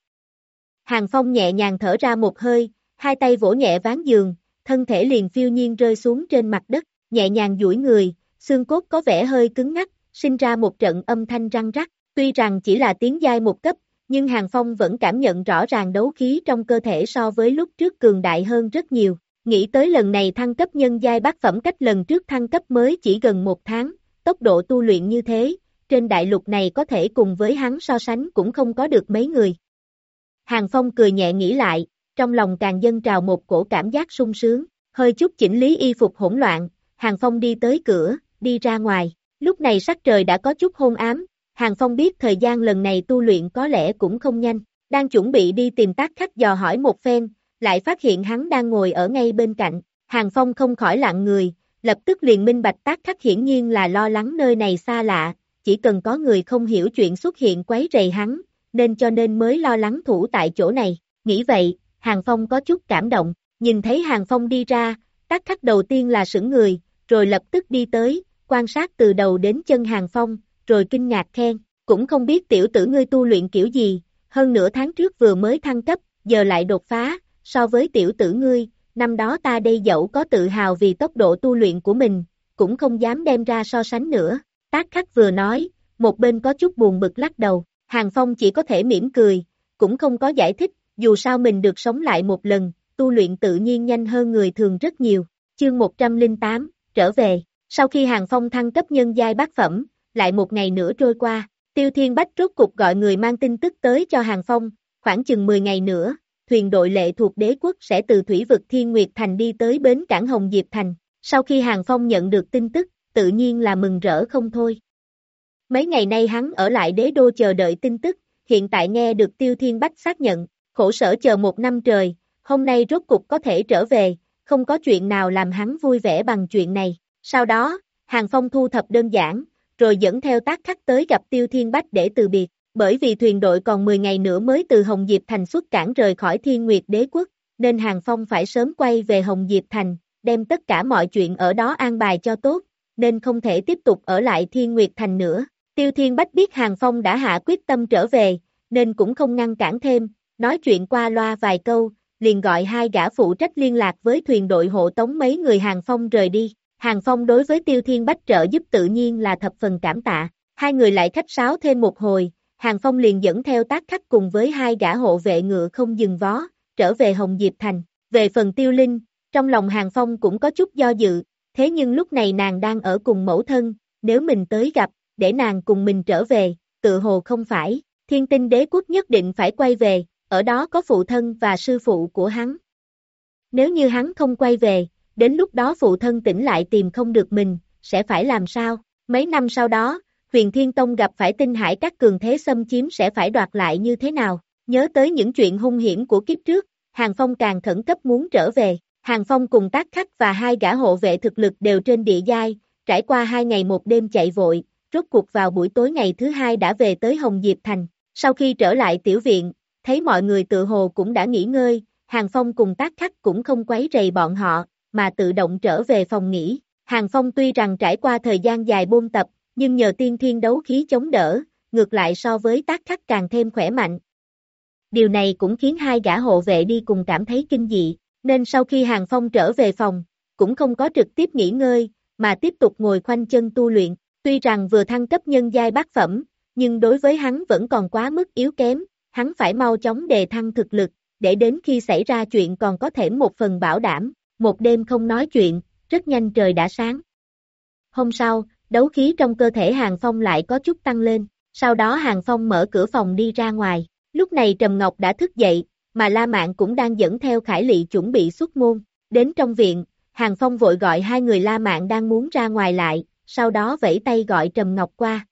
Hàng Phong nhẹ nhàng thở ra một hơi, hai tay vỗ nhẹ ván giường, thân thể liền phiêu nhiên rơi xuống trên mặt đất, nhẹ nhàng duỗi người, xương cốt có vẻ hơi cứng ngắc, sinh ra một trận âm thanh răng rắc, tuy rằng chỉ là tiếng giai một cấp, nhưng Hàng Phong vẫn cảm nhận rõ ràng đấu khí trong cơ thể so với lúc trước cường đại hơn rất nhiều. Nghĩ tới lần này thăng cấp nhân giai bát phẩm cách lần trước thăng cấp mới chỉ gần một tháng, tốc độ tu luyện như thế, trên đại lục này có thể cùng với hắn so sánh cũng không có được mấy người. Hàng Phong cười nhẹ nghĩ lại, trong lòng càng dâng trào một cổ cảm giác sung sướng, hơi chút chỉnh lý y phục hỗn loạn, Hàng Phong đi tới cửa, đi ra ngoài, lúc này sắc trời đã có chút hôn ám, Hàng Phong biết thời gian lần này tu luyện có lẽ cũng không nhanh, đang chuẩn bị đi tìm tác khách dò hỏi một phen, lại phát hiện hắn đang ngồi ở ngay bên cạnh, Hàng Phong không khỏi lặng người, lập tức liền minh bạch tác khắc hiển nhiên là lo lắng nơi này xa lạ, chỉ cần có người không hiểu chuyện xuất hiện quấy rầy hắn, nên cho nên mới lo lắng thủ tại chỗ này, nghĩ vậy, Hàng Phong có chút cảm động, nhìn thấy Hàng Phong đi ra, tác khắc đầu tiên là sững người, rồi lập tức đi tới, quan sát từ đầu đến chân Hàng Phong, rồi kinh ngạc khen, cũng không biết tiểu tử ngươi tu luyện kiểu gì, hơn nửa tháng trước vừa mới thăng cấp, giờ lại đột phá, so với tiểu tử ngươi, năm đó ta đây dẫu có tự hào vì tốc độ tu luyện của mình, cũng không dám đem ra so sánh nữa. Tác khắc vừa nói, một bên có chút buồn bực lắc đầu, Hàng Phong chỉ có thể mỉm cười, cũng không có giải thích, dù sao mình được sống lại một lần, tu luyện tự nhiên nhanh hơn người thường rất nhiều. Chương 108, trở về, sau khi Hàng Phong thăng cấp nhân giai bát phẩm, lại một ngày nữa trôi qua, Tiêu Thiên Bách rốt cục gọi người mang tin tức tới cho Hàng Phong, khoảng chừng 10 ngày nữa, thuyền đội lệ thuộc đế quốc sẽ từ thủy vực Thiên Nguyệt Thành đi tới bến cảng Hồng Diệp Thành. Sau khi Hàng Phong nhận được tin tức, tự nhiên là mừng rỡ không thôi. Mấy ngày nay hắn ở lại đế đô chờ đợi tin tức, hiện tại nghe được Tiêu Thiên Bách xác nhận, khổ sở chờ một năm trời, hôm nay rốt cục có thể trở về, không có chuyện nào làm hắn vui vẻ bằng chuyện này. Sau đó, Hàng Phong thu thập đơn giản, rồi dẫn theo tác khắc tới gặp Tiêu Thiên Bách để từ biệt, bởi vì thuyền đội còn 10 ngày nữa mới từ Hồng Diệp Thành xuất cảng rời khỏi Thiên Nguyệt Đế Quốc, nên Hàng Phong phải sớm quay về Hồng Diệp Thành, đem tất cả mọi chuyện ở đó an bài cho tốt, nên không thể tiếp tục ở lại Thiên Nguyệt Thành nữa. Tiêu Thiên Bách biết Hàng Phong đã hạ quyết tâm trở về, nên cũng không ngăn cản thêm, nói chuyện qua loa vài câu, liền gọi hai gã phụ trách liên lạc với thuyền đội hộ tống mấy người Hàng Phong rời đi. Hàng Phong đối với Tiêu Thiên Bách trợ giúp tự nhiên là thập phần cảm tạ, hai người lại khách sáo thêm một hồi, Hàng Phong liền dẫn theo tác khách cùng với hai gã hộ vệ ngựa không dừng vó, trở về Hồng Diệp Thành. Về phần Tiêu Linh, trong lòng Hàng Phong cũng có chút do dự, thế nhưng lúc này nàng đang ở cùng mẫu thân, nếu mình tới gặp, để nàng cùng mình trở về, tự hồ không phải, thiên tinh đế quốc nhất định phải quay về, ở đó có phụ thân và sư phụ của hắn. Nếu như hắn không quay về, đến lúc đó phụ thân tỉnh lại tìm không được mình, sẽ phải làm sao? Mấy năm sau đó, huyền thiên tông gặp phải tinh hải các cường thế xâm chiếm sẽ phải đoạt lại như thế nào? Nhớ tới những chuyện hung hiểm của kiếp trước, Hàng Phong càng khẩn cấp muốn trở về. Hàng Phong cùng tác khắc và hai gã hộ vệ thực lực đều trên địa giai, trải qua hai ngày một đêm chạy vội, rốt cuộc vào buổi tối ngày thứ hai đã về tới Hồng Diệp Thành. Sau khi trở lại tiểu viện, thấy mọi người tự hồ cũng đã nghỉ ngơi, Hàng Phong cùng tác khắc cũng không quấy rầy bọn họ, mà tự động trở về phòng nghỉ. Hàng Phong tuy rằng trải qua thời gian dài bôn tập, nhưng nhờ tiên thiên đấu khí chống đỡ, ngược lại so với tác khắc càng thêm khỏe mạnh. Điều này cũng khiến hai gã hộ vệ đi cùng cảm thấy kinh dị, nên sau khi Hàng Phong trở về phòng, cũng không có trực tiếp nghỉ ngơi, mà tiếp tục ngồi khoanh chân tu luyện. Tuy rằng vừa thăng cấp nhân giai bát phẩm, nhưng đối với hắn vẫn còn quá mức yếu kém, hắn phải mau chóng đề thăng thực lực, để đến khi xảy ra chuyện còn có thể một phần bảo đảm. Một đêm không nói chuyện, rất nhanh trời đã sáng. Hôm sau, đấu khí trong cơ thể Hàng Phong lại có chút tăng lên, sau đó Hàng Phong mở cửa phòng đi ra ngoài. Lúc này Trầm Ngọc đã thức dậy, mà La Mạn cũng đang dẫn theo Khải Lị chuẩn bị xuất môn. Đến trong viện, Hàng Phong vội gọi hai người La Mạn đang muốn ra ngoài lại, sau đó vẫy tay gọi Trầm Ngọc qua.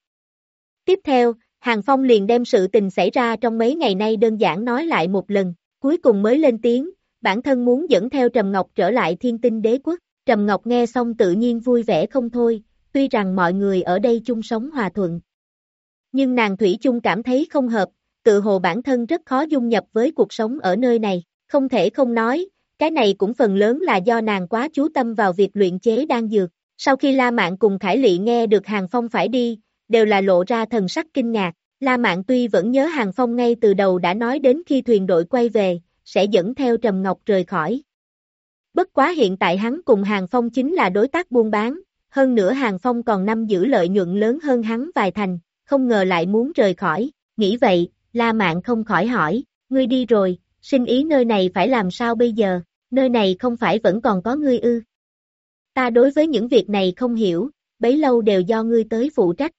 Tiếp theo, Hàng Phong liền đem sự tình xảy ra trong mấy ngày nay đơn giản nói lại một lần, cuối cùng mới lên tiếng, bản thân muốn dẫn theo Trầm Ngọc trở lại thiên tinh đế quốc. Trầm Ngọc nghe xong tự nhiên vui vẻ không thôi, tuy rằng mọi người ở đây chung sống hòa thuận. Nhưng nàng Thủy chung cảm thấy không hợp, tự hồ bản thân rất khó dung nhập với cuộc sống ở nơi này, không thể không nói, cái này cũng phần lớn là do nàng quá chú tâm vào việc luyện chế đan dược. Sau khi La Mạn cùng Khải Lị nghe được Hàng Phong phải đi, đều là lộ ra thần sắc kinh ngạc. La Mạn tuy vẫn nhớ Hàng Phong ngay từ đầu đã nói đến khi thuyền đội quay về, sẽ dẫn theo Trầm Ngọc rời khỏi. Bất quá hiện tại hắn cùng Hàng Phong chính là đối tác buôn bán, hơn nữa Hàng Phong còn năm giữ lợi nhuận lớn hơn hắn vài thành, không ngờ lại muốn rời khỏi. Nghĩ vậy, La Mạn không khỏi hỏi, ngươi đi rồi, sinh ý nơi này phải làm sao bây giờ, nơi này không phải vẫn còn có ngươi ư. Ta đối với những việc này không hiểu, bấy lâu đều do ngươi tới phụ trách.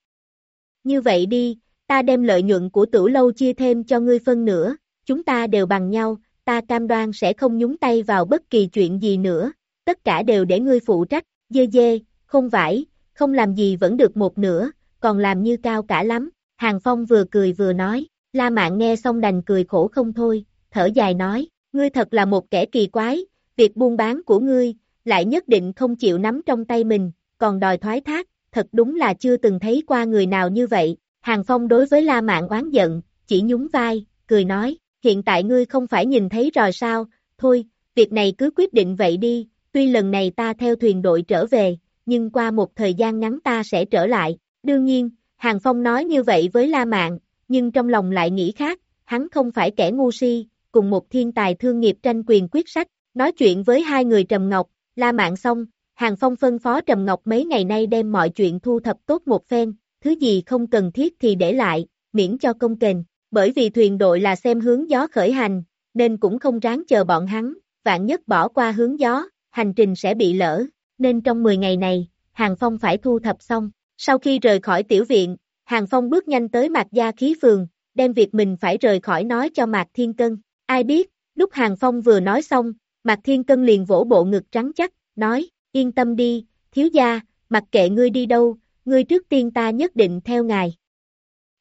Như vậy đi, ta đem lợi nhuận của tử lâu chia thêm cho ngươi phân nữa, chúng ta đều bằng nhau, ta cam đoan sẽ không nhúng tay vào bất kỳ chuyện gì nữa, tất cả đều để ngươi phụ trách, dê dê, không vải, không làm gì vẫn được một nửa, còn làm như cao cả lắm, Hàng Phong vừa cười vừa nói, La Mạn nghe xong đành cười khổ không thôi, thở dài nói, ngươi thật là một kẻ kỳ quái, việc buôn bán của ngươi, lại nhất định không chịu nắm trong tay mình, còn đòi thoái thác, thật đúng là chưa từng thấy qua người nào như vậy. Hàng Phong đối với La Mạn oán giận, chỉ nhún vai, cười nói, hiện tại ngươi không phải nhìn thấy rồi sao, thôi, việc này cứ quyết định vậy đi, tuy lần này ta theo thuyền đội trở về, nhưng qua một thời gian ngắn ta sẽ trở lại. Đương nhiên, Hàng Phong nói như vậy với La Mạn, nhưng trong lòng lại nghĩ khác, hắn không phải kẻ ngu si, cùng một thiên tài thương nghiệp tranh quyền quyết sách, nói chuyện với hai người Trầm Ngọc, La Mạn xong, Hàng Phong phân phó Trầm Ngọc mấy ngày nay đem mọi chuyện thu thập tốt một phen, thứ gì không cần thiết thì để lại, miễn cho công kềnh, bởi vì thuyền đội là xem hướng gió khởi hành, nên cũng không ráng chờ bọn hắn, vạn nhất bỏ qua hướng gió, hành trình sẽ bị lỡ, nên trong 10 ngày này, Hàng Phong phải thu thập xong. Sau khi rời khỏi tiểu viện, Hàng Phong bước nhanh tới Mạc Gia Khí Phường, đem việc mình phải rời khỏi nói cho Mạc Thiên Cân. Ai biết, lúc Hàng Phong vừa nói xong, Mạc Thiên Cân liền vỗ bộ ngực trắng chắc, nói, yên tâm đi, thiếu gia, mặc kệ ngươi đi đâu, ngươi trước tiên ta nhất định theo ngài.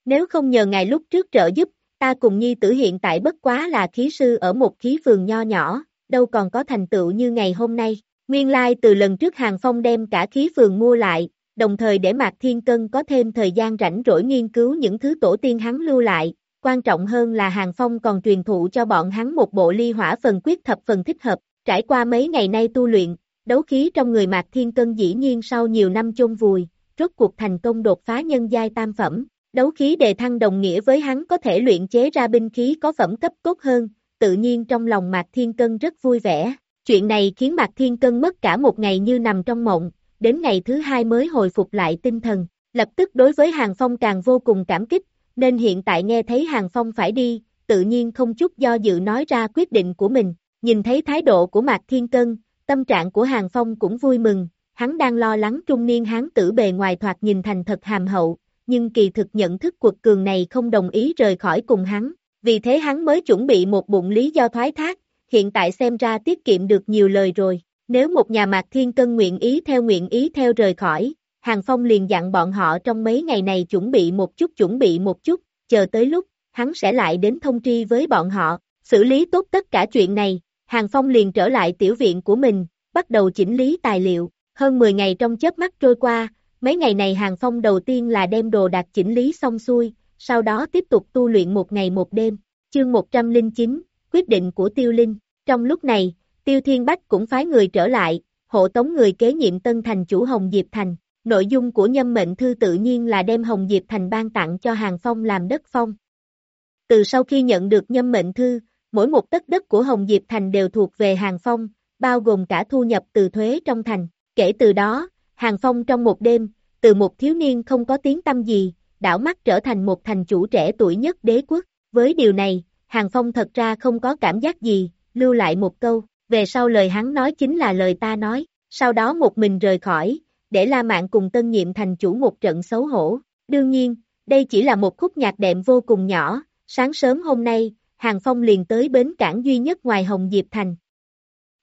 Nếu không nhờ ngài lúc trước trợ giúp, ta cùng nhi tử hiện tại bất quá là khí sư ở một khí phường nho nhỏ, đâu còn có thành tựu như ngày hôm nay. Nguyên lai like từ lần trước Hàng Phong đem cả khí phường mua lại, đồng thời để Mạc Thiên Cân có thêm thời gian rảnh rỗi nghiên cứu những thứ tổ tiên hắn lưu lại, quan trọng hơn là Hàng Phong còn truyền thụ cho bọn hắn một bộ ly hỏa phần quyết thập phần thích hợp, trải qua mấy ngày nay tu luyện, đấu khí trong người Mạc Thiên Cân dĩ nhiên sau nhiều năm chôn vùi, rốt cuộc thành công đột phá nhân giai tam phẩm, đấu khí đề thăng đồng nghĩa với hắn có thể luyện chế ra binh khí có phẩm cấp tốt hơn, tự nhiên trong lòng Mạc Thiên Cân rất vui vẻ. Chuyện này khiến Mạc Thiên Cân mất cả một ngày như nằm trong mộng, đến ngày thứ hai mới hồi phục lại tinh thần, lập tức đối với Hàng Phong càng vô cùng cảm kích, nên hiện tại nghe thấy Hàng Phong phải đi, tự nhiên không chút do dự nói ra quyết định của mình, nhìn thấy thái độ của Mạc Thiên Cân, tâm trạng của Hàng Phong cũng vui mừng, hắn đang lo lắng trung niên hán tử bề ngoài thoạt nhìn thành thật hàm hậu, nhưng kỳ thực nhận thức quật cường này không đồng ý rời khỏi cùng hắn, vì thế hắn mới chuẩn bị một bụng lý do thoái thác, hiện tại xem ra tiết kiệm được nhiều lời rồi. Nếu một nhà mạc thiên cân nguyện ý theo nguyện ý theo rời khỏi, Hàng Phong liền dặn bọn họ trong mấy ngày này chuẩn bị một chút chuẩn bị một chút, chờ tới lúc, hắn sẽ lại đến thông tri với bọn họ, xử lý tốt tất cả chuyện này, Hàng Phong liền trở lại tiểu viện của mình, bắt đầu chỉnh lý tài liệu, hơn 10 ngày trong chớp mắt trôi qua, mấy ngày này Hàng Phong đầu tiên là đem đồ đạc chỉnh lý xong xuôi, sau đó tiếp tục tu luyện một ngày một đêm, chương 109, quyết định của Tiêu Linh, trong lúc này, Tiêu Thiên Bách cũng phái người trở lại, hộ tống người kế nhiệm tân thành chủ Hồng Diệp Thành. Nội dung của nhâm mệnh thư tự nhiên là đem Hồng Diệp Thành ban tặng cho Hàng Phong làm đất phong. Từ sau khi nhận được nhâm mệnh thư, mỗi một tất đất của Hồng Diệp Thành đều thuộc về Hàng Phong, bao gồm cả thu nhập từ thuế trong thành. Kể từ đó, Hàng Phong trong một đêm, từ một thiếu niên không có tiếng tâm gì, đảo mắt trở thành một thành chủ trẻ tuổi nhất đế quốc. Với điều này, Hàng Phong thật ra không có cảm giác gì, lưu lại một câu, về sau lời hắn nói chính là lời ta nói, sau đó một mình rời khỏi, để La Mạn cùng tân nhiệm thành chủ một trận xấu hổ. Đương nhiên, đây chỉ là một khúc nhạc đệm vô cùng nhỏ, sáng sớm hôm nay, Hàng Phong liền tới bến cảng duy nhất ngoài Hồng Diệp Thành.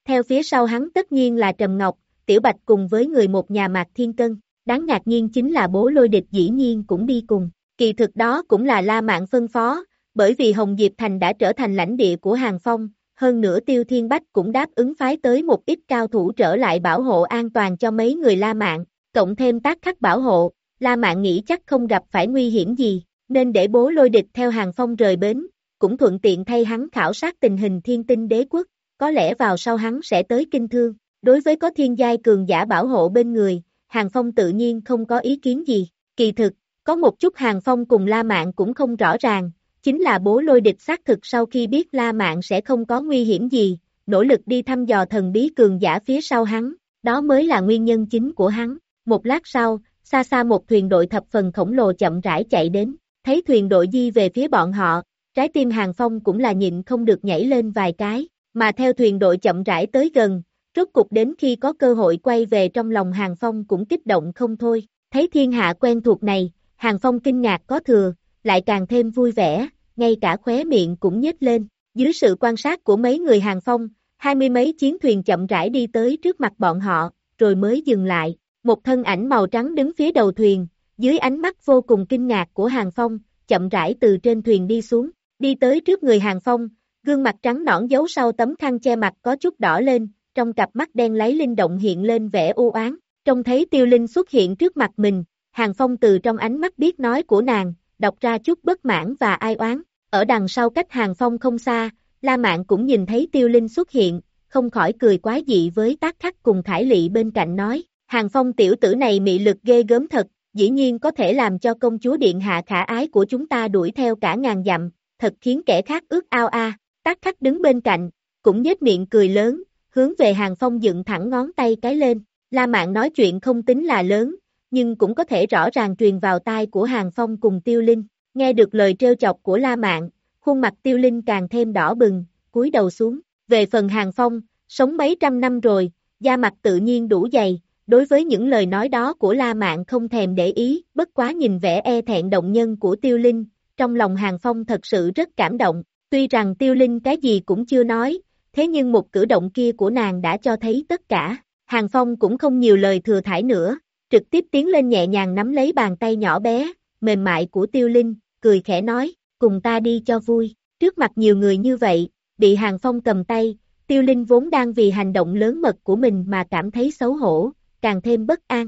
Theo phía sau hắn tất nhiên là Trầm Ngọc, Tiểu Bạch cùng với người một nhà Mạc Thiên Cân, đáng ngạc nhiên chính là bố lôi địch dĩ nhiên cũng đi cùng. Kỳ thực đó cũng là La Mạn phân phó, bởi vì Hồng Diệp Thành đã trở thành lãnh địa của Hàng Phong, hơn nữa Tiêu Thiên Bách cũng đáp ứng phái tới một ít cao thủ trở lại bảo hộ an toàn cho mấy người La Mạn, cộng thêm tác khắc bảo hộ, La Mạn nghĩ chắc không gặp phải nguy hiểm gì, nên để bố lôi địch theo hàng phong rời bến, cũng thuận tiện thay hắn khảo sát tình hình thiên tinh đế quốc, có lẽ vào sau hắn sẽ tới kinh thương, đối với có thiên giai cường giả bảo hộ bên người, hàng phong tự nhiên không có ý kiến gì, kỳ thực, có một chút hàng phong cùng La Mạn cũng không rõ ràng, chính là bố lôi địch xác thực sau khi biết La Mạn sẽ không có nguy hiểm gì, nỗ lực đi thăm dò thần bí cường giả phía sau hắn, đó mới là nguyên nhân chính của hắn. Một lát sau, xa xa một thuyền đội thập phần khổng lồ chậm rãi chạy đến, thấy thuyền đội di về phía bọn họ, trái tim hàng phong cũng là nhịn không được nhảy lên vài cái, mà theo thuyền đội chậm rãi tới gần, rốt cục đến khi có cơ hội quay về trong lòng hàng phong cũng kích động không thôi, thấy thiên hạ quen thuộc này, hàng phong kinh ngạc có thừa, lại càng thêm vui vẻ, ngay cả khóe miệng cũng nhếch lên. Dưới sự quan sát của mấy người hàng phong, hai mươi mấy chiến thuyền chậm rãi đi tới trước mặt bọn họ, rồi mới dừng lại. Một thân ảnh màu trắng đứng phía đầu thuyền, dưới ánh mắt vô cùng kinh ngạc của hàng phong, chậm rãi từ trên thuyền đi xuống, đi tới trước người hàng phong, gương mặt trắng nõn giấu sau tấm khăn che mặt có chút đỏ lên, trong cặp mắt đen lấy linh động hiện lên vẻ u oán. Trông thấy tiêu linh xuất hiện trước mặt mình, hàng phong từ trong ánh mắt biết nói của nàng, đọc ra chút bất mãn và ai oán. Ở đằng sau cách hàng phong không xa, La Mạn cũng nhìn thấy tiêu linh xuất hiện, không khỏi cười quá dị với tác khắc cùng Khải Lị bên cạnh nói, hàng phong tiểu tử này mị lực ghê gớm thật, dĩ nhiên có thể làm cho công chúa điện hạ khả ái của chúng ta đuổi theo cả ngàn dặm, thật khiến kẻ khác ước ao a. Tác khắc đứng bên cạnh, cũng nhếch miệng cười lớn, hướng về hàng phong dựng thẳng ngón tay cái lên, La Mạn nói chuyện không tính là lớn, nhưng cũng có thể rõ ràng truyền vào tai của Hàng Phong cùng Tiêu Linh. Nghe được lời trêu chọc của La Mạn, khuôn mặt Tiêu Linh càng thêm đỏ bừng, cúi đầu xuống. Về phần Hàng Phong, sống mấy trăm năm rồi, da mặt tự nhiên đủ dày, đối với những lời nói đó của La Mạn không thèm để ý, bất quá nhìn vẻ e thẹn động nhân của Tiêu Linh, trong lòng Hàng Phong thật sự rất cảm động, tuy rằng Tiêu Linh cái gì cũng chưa nói, thế nhưng một cử động kia của nàng đã cho thấy tất cả. Hàng Phong cũng không nhiều lời thừa thải nữa, trực tiếp tiến lên nhẹ nhàng nắm lấy bàn tay nhỏ bé, mềm mại của Tiêu Linh, cười khẽ nói, cùng ta đi cho vui. Trước mặt nhiều người như vậy, bị Hàng Phong cầm tay, Tiêu Linh vốn đang vì hành động lớn mật của mình mà cảm thấy xấu hổ, càng thêm bất an.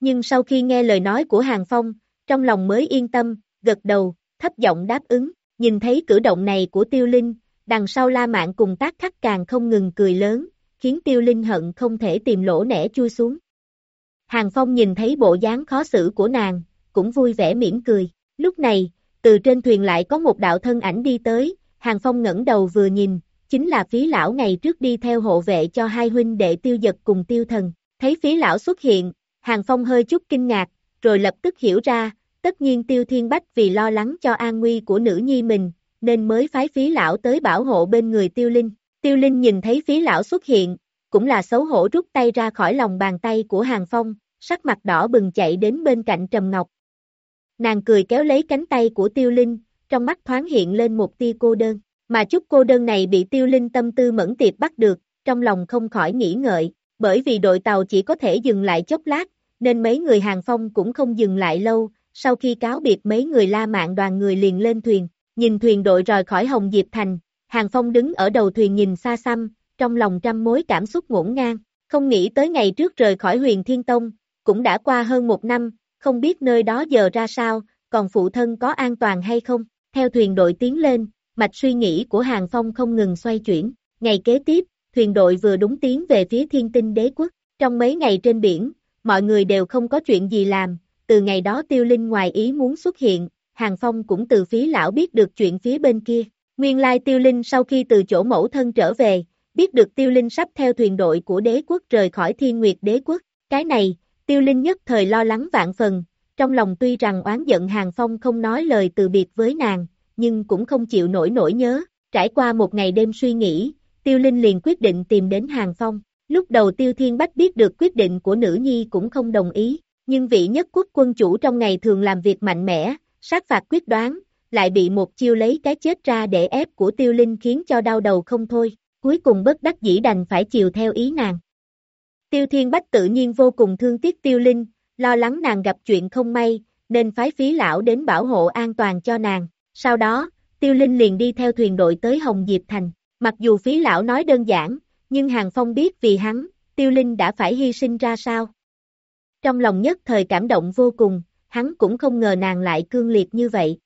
Nhưng sau khi nghe lời nói của Hàng Phong, trong lòng mới yên tâm, gật đầu, thấp giọng đáp ứng, nhìn thấy cử động này của Tiêu Linh, đằng sau La Mạn cùng tác khắc càng không ngừng cười lớn, khiến Tiêu Linh hận không thể tìm lỗ nẻ chui xuống. Hàng Phong nhìn thấy bộ dáng khó xử của nàng, cũng vui vẻ mỉm cười. Lúc này, từ trên thuyền lại có một đạo thân ảnh đi tới, Hàng Phong ngẩng đầu vừa nhìn, chính là phí lão ngày trước đi theo hộ vệ cho hai huynh đệ tiêu giật cùng tiêu thần. Thấy phí lão xuất hiện, Hàng Phong hơi chút kinh ngạc, rồi lập tức hiểu ra, tất nhiên tiêu thiên bách vì lo lắng cho an nguy của nữ nhi mình, nên mới phái phí lão tới bảo hộ bên người tiêu linh. Tiêu linh nhìn thấy phí lão xuất hiện, cũng là xấu hổ rút tay ra khỏi lòng bàn tay của Hàng Phong, sắc mặt đỏ bừng chạy đến bên cạnh Trầm Ngọc. Nàng cười kéo lấy cánh tay của Tiêu Linh, trong mắt thoáng hiện lên một tia cô đơn, mà chút cô đơn này bị Tiêu Linh tâm tư mẫn tiệp bắt được, trong lòng không khỏi nghĩ ngợi, bởi vì đội tàu chỉ có thể dừng lại chốc lát, nên mấy người hàng phong cũng không dừng lại lâu, sau khi cáo biệt mấy người la mạng đoàn người liền lên thuyền, nhìn thuyền đội rời khỏi Hồng Diệp Thành, hàng phong đứng ở đầu thuyền nhìn xa xăm, trong lòng trăm mối cảm xúc ngổn ngang, không nghĩ tới ngày trước rời khỏi huyền Thiên Tông, cũng đã qua hơn một năm, không biết nơi đó giờ ra sao, còn phụ thân có an toàn hay không, theo thuyền đội tiến lên, mạch suy nghĩ của Hàng Phong không ngừng xoay chuyển, ngày kế tiếp, thuyền đội vừa đúng tiến về phía thiên tinh đế quốc, trong mấy ngày trên biển, mọi người đều không có chuyện gì làm, từ ngày đó tiêu linh ngoài ý muốn xuất hiện, Hàng Phong cũng từ phía lão biết được chuyện phía bên kia, nguyên lai tiêu linh sau khi từ chỗ mẫu thân trở về, biết được tiêu linh sắp theo thuyền đội của đế quốc rời khỏi thiên nguyệt đế quốc, cái này, tiêu linh nhất thời lo lắng vạn phần, trong lòng tuy rằng oán giận Hàng Phong không nói lời từ biệt với nàng, nhưng cũng không chịu nổi nỗi nhớ, trải qua một ngày đêm suy nghĩ, tiêu linh liền quyết định tìm đến Hàng Phong, lúc đầu tiêu thiên bách biết được quyết định của nữ nhi cũng không đồng ý, nhưng vị nhất quốc quân chủ trong ngày thường làm việc mạnh mẽ, sát phạt quyết đoán, lại bị một chiêu lấy cái chết ra để ép của tiêu linh khiến cho đau đầu không thôi, cuối cùng bất đắc dĩ đành phải chiều theo ý nàng. Tiêu Thiên Bách tự nhiên vô cùng thương tiếc Tiêu Linh, lo lắng nàng gặp chuyện không may, nên phái phí lão đến bảo hộ an toàn cho nàng. Sau đó, Tiêu Linh liền đi theo thuyền đội tới Hồng Diệp Thành. Mặc dù phí lão nói đơn giản, nhưng Hàng Phong biết vì hắn, Tiêu Linh đã phải hy sinh ra sao. Trong lòng nhất thời cảm động vô cùng, hắn cũng không ngờ nàng lại cương liệt như vậy.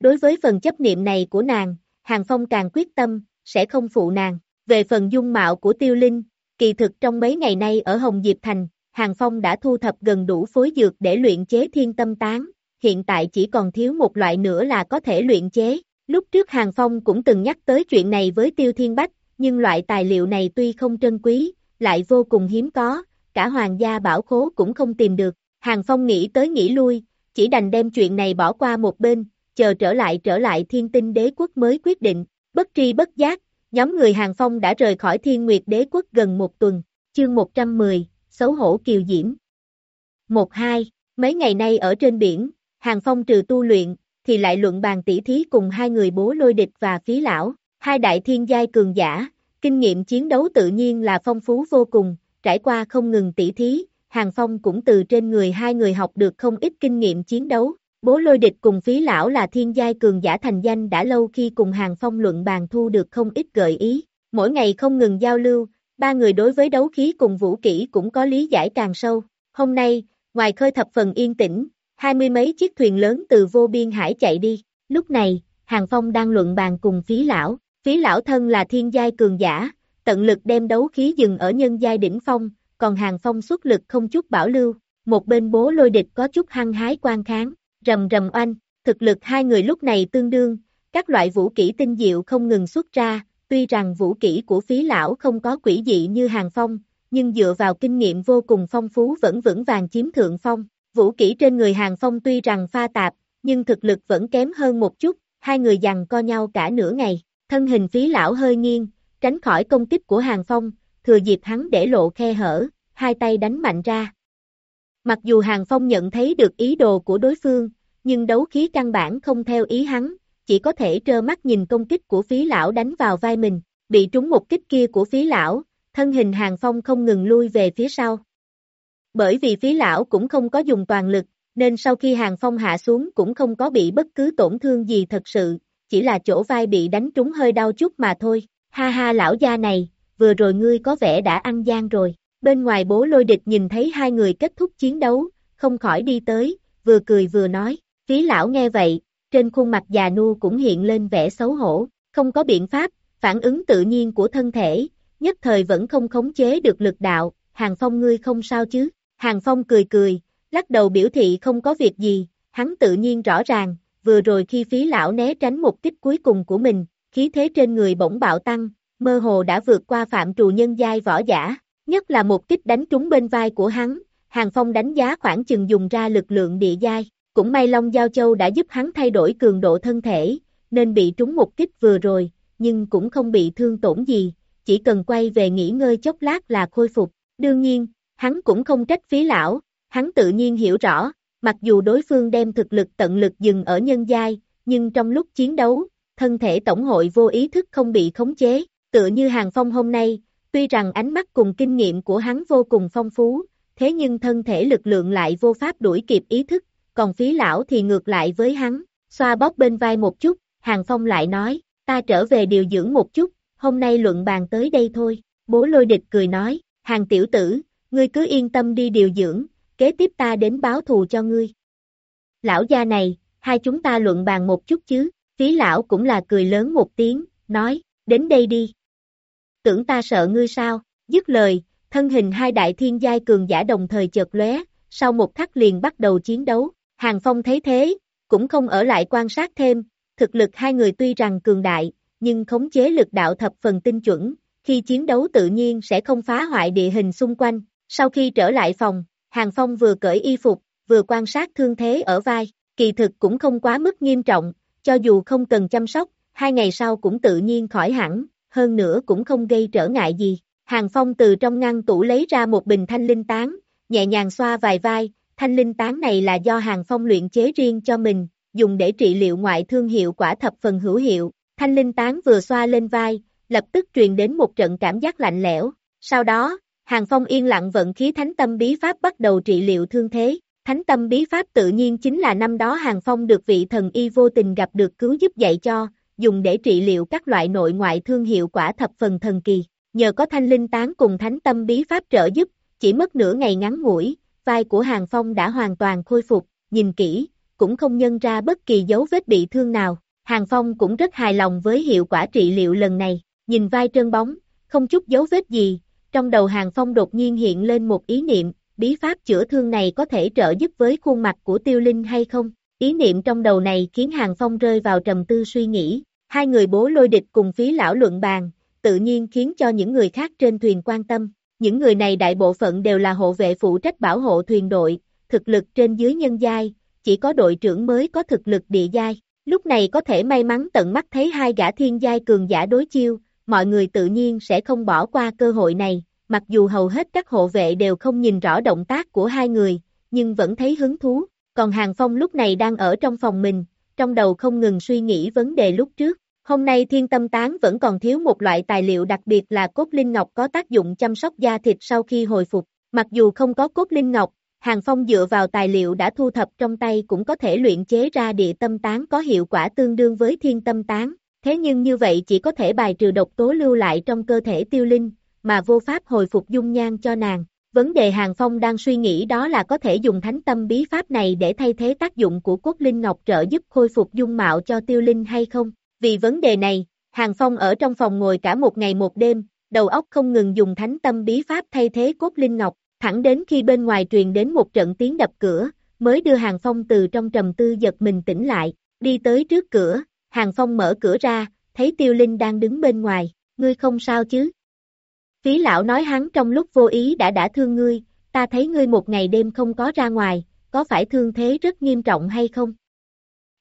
Đối với phần chấp niệm này của nàng, Hàng Phong càng quyết tâm, sẽ không phụ nàng. Về phần dung mạo của Tiêu Linh, kỳ thực trong mấy ngày nay ở Hồng Diệp Thành, Hàng Phong đã thu thập gần đủ phối dược để luyện chế thiên tâm tán, hiện tại chỉ còn thiếu một loại nữa là có thể luyện chế. Lúc trước Hàng Phong cũng từng nhắc tới chuyện này với Tiêu Thiên Bách, nhưng loại tài liệu này tuy không trân quý, lại vô cùng hiếm có, cả hoàng gia bảo khố cũng không tìm được. Hàng Phong nghĩ tới nghĩ lui, chỉ đành đem chuyện này bỏ qua một bên, chờ trở lại trở lại thiên tinh đế quốc mới quyết định, bất tri bất giác, nhóm người Hàng Phong đã rời khỏi thiên nguyệt đế quốc gần một tuần, chương 110, xấu hổ kiều diễm. 1-2, mấy ngày nay ở trên biển, Hàng Phong trừ tu luyện, thì lại luận bàn tỉ thí cùng hai người bố lôi địch và phí lão, hai đại thiên giai cường giả, kinh nghiệm chiến đấu tự nhiên là phong phú vô cùng, trải qua không ngừng tỉ thí, Hàng Phong cũng từ trên người hai người học được không ít kinh nghiệm chiến đấu. Bố lôi địch cùng phí lão là thiên giai cường giả thành danh đã lâu khi cùng Hàng Phong luận bàn thu được không ít gợi ý. Mỗi ngày không ngừng giao lưu, ba người đối với đấu khí cùng vũ kỹ cũng có lý giải càng sâu. Hôm nay, ngoài khơi thập phần yên tĩnh, hai mươi mấy chiếc thuyền lớn từ vô biên hải chạy đi. Lúc này, Hàng Phong đang luận bàn cùng phí lão. Phí lão thân là thiên giai cường giả, tận lực đem đấu khí dừng ở nhân giai đỉnh phong, còn Hàng Phong xuất lực không chút bảo lưu. Một bên bố lôi địch có chút hăng hái quan kháng, rầm rầm oanh, thực lực hai người lúc này tương đương, các loại vũ kỹ tinh diệu không ngừng xuất ra, tuy rằng vũ kỹ của phí lão không có quỷ dị như hàng phong, nhưng dựa vào kinh nghiệm vô cùng phong phú vẫn vững vàng chiếm thượng phong. Vũ kỹ trên người Hàng Phong tuy rằng pha tạp, nhưng thực lực vẫn kém hơn một chút, hai người dằn co nhau cả nửa ngày. Thân hình phí lão hơi nghiêng, tránh khỏi công kích của Hàng Phong, thừa dịp hắn để lộ khe hở, hai tay đánh mạnh ra. Mặc dù Hàng Phong nhận thấy được ý đồ của đối phương, nhưng đấu khí căn bản không theo ý hắn, chỉ có thể trơ mắt nhìn công kích của phí lão đánh vào vai mình, bị trúng một kích kia của phí lão, thân hình Hàng Phong không ngừng lui về phía sau. Bởi vì phí lão cũng không có dùng toàn lực, nên sau khi Hàng Phong hạ xuống cũng không có bị bất cứ tổn thương gì thật sự, chỉ là chỗ vai bị đánh trúng hơi đau chút mà thôi. Ha ha lão gia này, vừa rồi ngươi có vẻ đã ăn gian rồi. Bên ngoài bố lôi địch nhìn thấy hai người kết thúc chiến đấu, không khỏi đi tới, vừa cười vừa nói. Phí lão nghe vậy, trên khuôn mặt già nua cũng hiện lên vẻ xấu hổ, không có biện pháp, phản ứng tự nhiên của thân thể, nhất thời vẫn không khống chế được lực đạo, Hàng Phong ngươi không sao chứ, Hàng Phong cười cười, lắc đầu biểu thị không có việc gì, hắn tự nhiên rõ ràng, vừa rồi khi phí lão né tránh một kích cuối cùng của mình, khí thế trên người bỗng bạo tăng, mơ hồ đã vượt qua phạm trù nhân giai võ giả, nhất là một kích đánh trúng bên vai của hắn, Hàng Phong đánh giá khoảng chừng dùng ra lực lượng địa giai, cũng may Long Giao Châu đã giúp hắn thay đổi cường độ thân thể, nên bị trúng một kích vừa rồi, nhưng cũng không bị thương tổn gì, chỉ cần quay về nghỉ ngơi chốc lát là khôi phục. Đương nhiên, hắn cũng không trách phí lão, hắn tự nhiên hiểu rõ, mặc dù đối phương đem thực lực tận lực dừng ở nhân giai, nhưng trong lúc chiến đấu, thân thể tổng hội vô ý thức không bị khống chế, tựa như hàng phong hôm nay, tuy rằng ánh mắt cùng kinh nghiệm của hắn vô cùng phong phú, thế nhưng thân thể lực lượng lại vô pháp đuổi kịp ý thức, còn phí lão thì ngược lại với hắn, xoa bóp bên vai một chút, hàng phong lại nói, ta trở về điều dưỡng một chút, hôm nay luận bàn tới đây thôi, bố lôi địch cười nói, hàng tiểu tử, ngươi cứ yên tâm đi điều dưỡng, kế tiếp ta đến báo thù cho ngươi. Lão gia này, hai chúng ta luận bàn một chút chứ, phí lão cũng là cười lớn một tiếng, nói, đến đây đi. Tưởng ta sợ ngươi sao, dứt lời, thân hình hai đại thiên giai cường giả đồng thời chợt lóe, sau một khắc liền bắt đầu chiến đấu, Hàng Phong thấy thế, cũng không ở lại quan sát thêm, thực lực hai người tuy rằng cường đại, nhưng khống chế lực đạo thập phần tinh chuẩn, khi chiến đấu tự nhiên sẽ không phá hoại địa hình xung quanh. Sau khi trở lại phòng, Hàng Phong vừa cởi y phục, vừa quan sát thương thế ở vai, kỳ thực cũng không quá mức nghiêm trọng, cho dù không cần chăm sóc, hai ngày sau cũng tự nhiên khỏi hẳn, hơn nữa cũng không gây trở ngại gì. Hàng Phong từ trong ngăn tủ lấy ra một bình thanh linh tán, nhẹ nhàng xoa vài vai, thanh linh tán này là do Hàng Phong luyện chế riêng cho mình, dùng để trị liệu ngoại thương hiệu quả thập phần hữu hiệu, thanh linh tán vừa xoa lên vai, lập tức truyền đến một trận cảm giác lạnh lẽo, sau đó, Hàng Phong yên lặng vận khí thánh tâm bí pháp bắt đầu trị liệu thương thế, thánh tâm bí pháp tự nhiên chính là năm đó Hàng Phong được vị thần y vô tình gặp được cứu giúp dạy cho, dùng để trị liệu các loại nội ngoại thương hiệu quả thập phần thần kỳ, nhờ có thanh linh tán cùng thánh tâm bí pháp trợ giúp, chỉ mất nửa ngày ngắn ngủi, vai của Hàng Phong đã hoàn toàn khôi phục, nhìn kỹ, cũng không nhân ra bất kỳ dấu vết bị thương nào. Hàng Phong cũng rất hài lòng với hiệu quả trị liệu lần này, nhìn vai trơn bóng, không chút dấu vết gì, trong đầu Hàng Phong đột nhiên hiện lên một ý niệm, bí pháp chữa thương này có thể trợ giúp với khuôn mặt của tiêu linh hay không? Ý niệm trong đầu này khiến Hàng Phong rơi vào trầm tư suy nghĩ, hai người bố lôi địch cùng phí lão luận bàn, tự nhiên khiến cho những người khác trên thuyền quan tâm. Những người này đại bộ phận đều là hộ vệ phụ trách bảo hộ thuyền đội, thực lực trên dưới nhân giai, chỉ có đội trưởng mới có thực lực địa giai. Lúc này có thể may mắn tận mắt thấy hai gã thiên giai cường giả đối chiêu, mọi người tự nhiên sẽ không bỏ qua cơ hội này, mặc dù hầu hết các hộ vệ đều không nhìn rõ động tác của hai người, nhưng vẫn thấy hứng thú, còn Hàng Phong lúc này đang ở trong phòng mình, trong đầu không ngừng suy nghĩ vấn đề lúc trước. Hôm nay thiên tâm tán vẫn còn thiếu một loại tài liệu đặc biệt là cốt linh ngọc có tác dụng chăm sóc da thịt sau khi hồi phục. Mặc dù không có cốt linh ngọc, Hàng Phong dựa vào tài liệu đã thu thập trong tay cũng có thể luyện chế ra địa tâm tán có hiệu quả tương đương với thiên tâm tán. Thế nhưng như vậy chỉ có thể bài trừ độc tố lưu lại trong cơ thể tiêu linh, mà vô pháp hồi phục dung nhan cho nàng. Vấn đề Hàng Phong đang suy nghĩ đó là có thể dùng thánh tâm bí pháp này để thay thế tác dụng của cốt linh ngọc trợ giúp khôi phục dung mạo cho tiêu linh hay không. Vì vấn đề này, Hàng Phong ở trong phòng ngồi cả một ngày một đêm, đầu óc không ngừng dùng thánh tâm bí pháp thay thế cốt linh ngọc, thẳng đến khi bên ngoài truyền đến một trận tiếng đập cửa, mới đưa Hàng Phong từ trong trầm tư giật mình tỉnh lại, đi tới trước cửa, Hàng Phong mở cửa ra, thấy Tiêu Linh đang đứng bên ngoài, ngươi không sao chứ? Phí lão nói hắn trong lúc vô ý đã đã thương ngươi, ta thấy ngươi một ngày đêm không có ra ngoài, có phải thương thế rất nghiêm trọng hay không?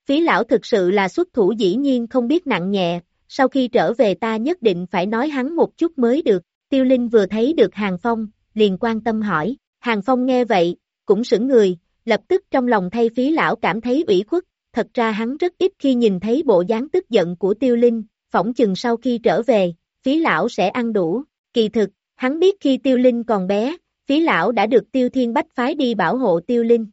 Phí lão thực sự là xuất thủ dĩ nhiên không biết nặng nhẹ, sau khi trở về ta nhất định phải nói hắn một chút mới được, tiêu linh vừa thấy được Hàng Phong, liền quan tâm hỏi, Hàng Phong nghe vậy, cũng sững người, lập tức trong lòng thay phí lão cảm thấy ủy khuất, thật ra hắn rất ít khi nhìn thấy bộ dáng tức giận của tiêu linh, phỏng chừng sau khi trở về, phí lão sẽ ăn đủ, kỳ thực, hắn biết khi tiêu linh còn bé, phí lão đã được tiêu thiên bách phái đi bảo hộ tiêu linh.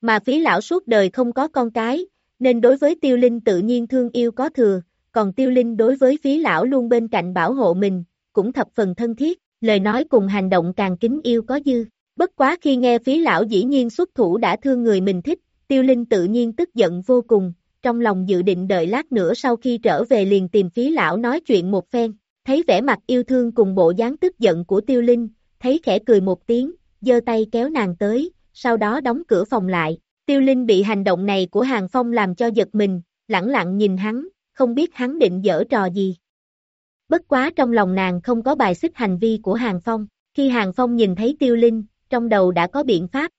Mà phí lão suốt đời không có con cái, nên đối với tiêu linh tự nhiên thương yêu có thừa, còn tiêu linh đối với phí lão luôn bên cạnh bảo hộ mình, cũng thập phần thân thiết, lời nói cùng hành động càng kính yêu có dư. Bất quá khi nghe phí lão dĩ nhiên xuất thủ đã thương người mình thích, tiêu linh tự nhiên tức giận vô cùng, trong lòng dự định đợi lát nữa sau khi trở về liền tìm phí lão nói chuyện một phen, thấy vẻ mặt yêu thương cùng bộ dáng tức giận của tiêu linh, thấy khẽ cười một tiếng, giơ tay kéo nàng tới, sau đó đóng cửa phòng lại, tiêu linh bị hành động này của hàng phong làm cho giật mình, lẳng lặng nhìn hắn, không biết hắn định dở trò gì. Bất quá trong lòng nàng không có bài xích hành vi của hàng phong, khi hàng phong nhìn thấy tiêu linh, trong đầu đã có biện pháp.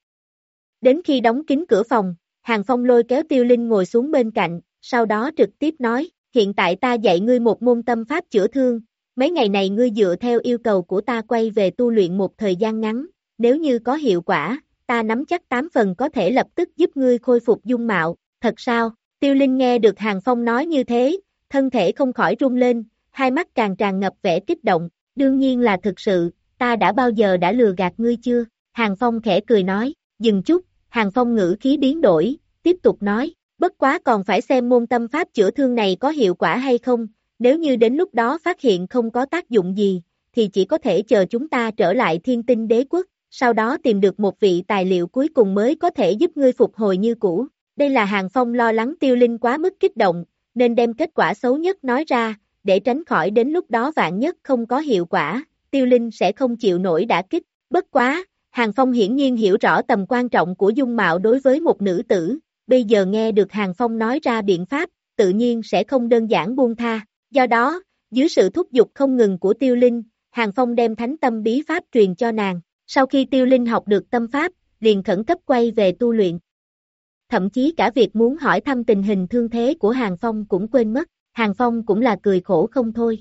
Đến khi đóng kín cửa phòng, Hàng Phong lôi kéo Tiêu Linh ngồi xuống bên cạnh, sau đó trực tiếp nói, hiện tại ta dạy ngươi một môn tâm pháp chữa thương, mấy ngày này ngươi dựa theo yêu cầu của ta quay về tu luyện một thời gian ngắn, nếu như có hiệu quả, ta nắm chắc 8 phần có thể lập tức giúp ngươi khôi phục dung mạo, thật sao? Tiêu Linh nghe được Hàng Phong nói như thế, thân thể không khỏi rung lên, hai mắt càng tràn ngập vẻ kích động, đương nhiên là thực sự, ta đã bao giờ đã lừa gạt ngươi chưa? Hàng Phong khẽ cười nói, dừng chút, Hàng Phong ngữ khí biến đổi, tiếp tục nói, bất quá còn phải xem môn tâm pháp chữa thương này có hiệu quả hay không, nếu như đến lúc đó phát hiện không có tác dụng gì, thì chỉ có thể chờ chúng ta trở lại thiên tinh đế quốc, sau đó tìm được một vị tài liệu cuối cùng mới có thể giúp ngươi phục hồi như cũ. Đây là Hàng Phong lo lắng tiêu linh quá mức kích động, nên đem kết quả xấu nhất nói ra, để tránh khỏi đến lúc đó vạn nhất không có hiệu quả, tiêu linh sẽ không chịu nổi đã kích. Bất quá, Hàng Phong hiển nhiên hiểu rõ tầm quan trọng của dung mạo đối với một nữ tử, bây giờ nghe được Hàng Phong nói ra biện pháp, tự nhiên sẽ không đơn giản buông tha. Do đó, dưới sự thúc giục không ngừng của Tiêu Linh, Hàng Phong đem thánh tâm bí pháp truyền cho nàng. Sau khi Tiêu Linh học được tâm pháp, liền khẩn cấp quay về tu luyện. Thậm chí cả việc muốn hỏi thăm tình hình thương thế của Hàng Phong cũng quên mất, Hàng Phong cũng là cười khổ không thôi.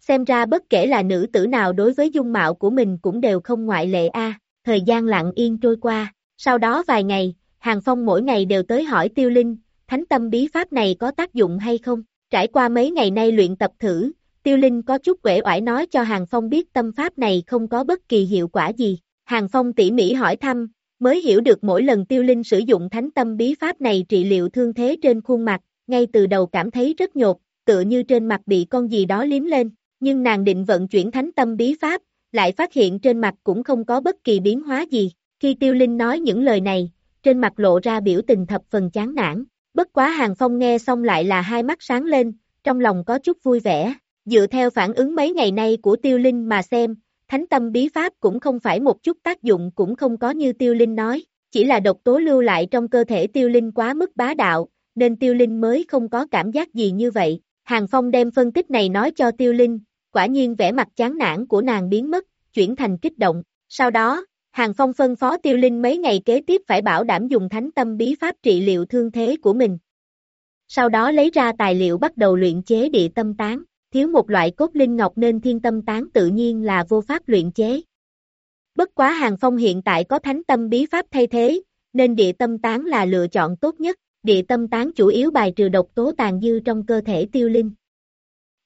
Xem ra bất kể là nữ tử nào đối với dung mạo của mình cũng đều không ngoại lệ a. thời gian lặng yên trôi qua, sau đó vài ngày, Hàng Phong mỗi ngày đều tới hỏi Tiêu Linh, thánh tâm bí pháp này có tác dụng hay không? Trải qua mấy ngày nay luyện tập thử, Tiêu Linh có chút quể oải nói cho Hàng Phong biết tâm pháp này không có bất kỳ hiệu quả gì. Hàng Phong tỉ mỉ hỏi thăm, mới hiểu được mỗi lần Tiêu Linh sử dụng thánh tâm bí pháp này trị liệu thương thế trên khuôn mặt, ngay từ đầu cảm thấy rất nhột, tựa như trên mặt bị con gì đó liếm lên nhưng nàng định vận chuyển thánh tâm bí pháp, lại phát hiện trên mặt cũng không có bất kỳ biến hóa gì. Khi Tiêu Linh nói những lời này, trên mặt lộ ra biểu tình thập phần chán nản. Bất quá Hàng Phong nghe xong lại là hai mắt sáng lên, trong lòng có chút vui vẻ. Dựa theo phản ứng mấy ngày nay của Tiêu Linh mà xem, thánh tâm bí pháp cũng không phải một chút tác dụng cũng không có như Tiêu Linh nói, chỉ là độc tố lưu lại trong cơ thể Tiêu Linh quá mức bá đạo, nên Tiêu Linh mới không có cảm giác gì như vậy. Hàng Phong đem phân tích này nói cho Tiêu Linh, quả nhiên vẻ mặt chán nản của nàng biến mất, chuyển thành kích động. Sau đó, Hàng Phong phân phó Tiêu Linh mấy ngày kế tiếp phải bảo đảm dùng thánh tâm bí pháp trị liệu thương thế của mình. Sau đó lấy ra tài liệu bắt đầu luyện chế địa tâm tán, thiếu một loại cốt linh ngọc nên thiên tâm tán tự nhiên là vô pháp luyện chế. Bất quá Hàng Phong hiện tại có thánh tâm bí pháp thay thế, nên địa tâm tán là lựa chọn tốt nhất, địa tâm tán chủ yếu bài trừ độc tố tàn dư trong cơ thể tiêu linh.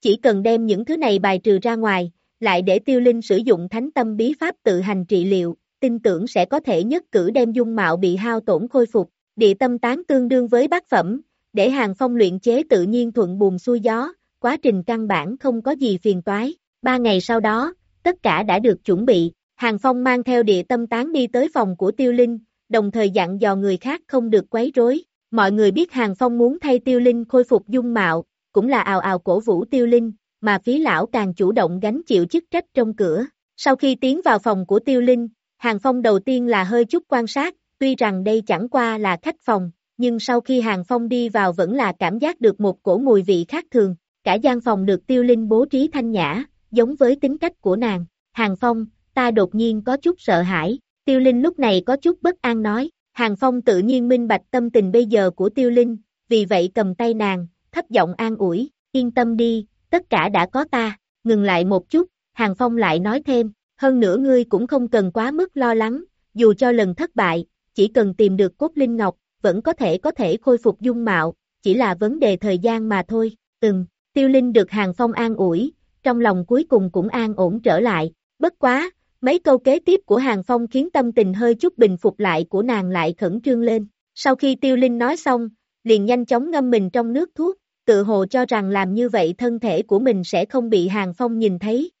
Chỉ cần đem những thứ này bài trừ ra ngoài, lại để tiêu linh sử dụng thánh tâm bí pháp tự hành trị liệu, tin tưởng sẽ có thể nhất cử đem dung mạo bị hao tổn khôi phục, địa tâm tán tương đương với bát phẩm, để hàng phong luyện chế tự nhiên thuận buồm xuôi gió, quá trình căn bản không có gì phiền toái. Ba ngày sau đó, tất cả đã được chuẩn bị, hàng phong mang theo địa tâm tán đi tới phòng của tiêu linh, đồng thời dặn dò người khác không được quấy rối. Mọi người biết hàng phong muốn thay tiêu linh khôi phục dung mạo, cũng là ào ào cổ vũ tiêu linh, mà phí lão càng chủ động gánh chịu chức trách trong cửa. Sau khi tiến vào phòng của tiêu linh, hàng phong đầu tiên là hơi chút quan sát, tuy rằng đây chẳng qua là khách phòng, nhưng sau khi hàng phong đi vào vẫn là cảm giác được một cổ mùi vị khác thường. Cả gian phòng được tiêu linh bố trí thanh nhã, giống với tính cách của nàng. Hàng Phong, ta đột nhiên có chút sợ hãi, Tiêu Linh lúc này có chút bất an nói, Hàng Phong tự nhiên minh bạch tâm tình bây giờ của Tiêu Linh, vì vậy cầm tay nàng, thấp giọng an ủi, yên tâm đi, tất cả đã có ta, ngừng lại một chút, Hàng Phong lại nói thêm, hơn nữa ngươi cũng không cần quá mức lo lắng, dù cho lần thất bại, chỉ cần tìm được cốt linh ngọc, vẫn có thể có thể khôi phục dung mạo, chỉ là vấn đề thời gian mà thôi, từng, tiêu linh được Hàng Phong an ủi, trong lòng cuối cùng cũng an ổn trở lại, bất quá, mấy câu kế tiếp của Hàng Phong khiến tâm tình hơi chút bình phục lại của nàng lại khẩn trương lên, sau khi tiêu linh nói xong, liền nhanh chóng ngâm mình trong nước thuốc, tự hồ cho rằng làm như vậy thân thể của mình sẽ không bị Hàng Phong nhìn thấy.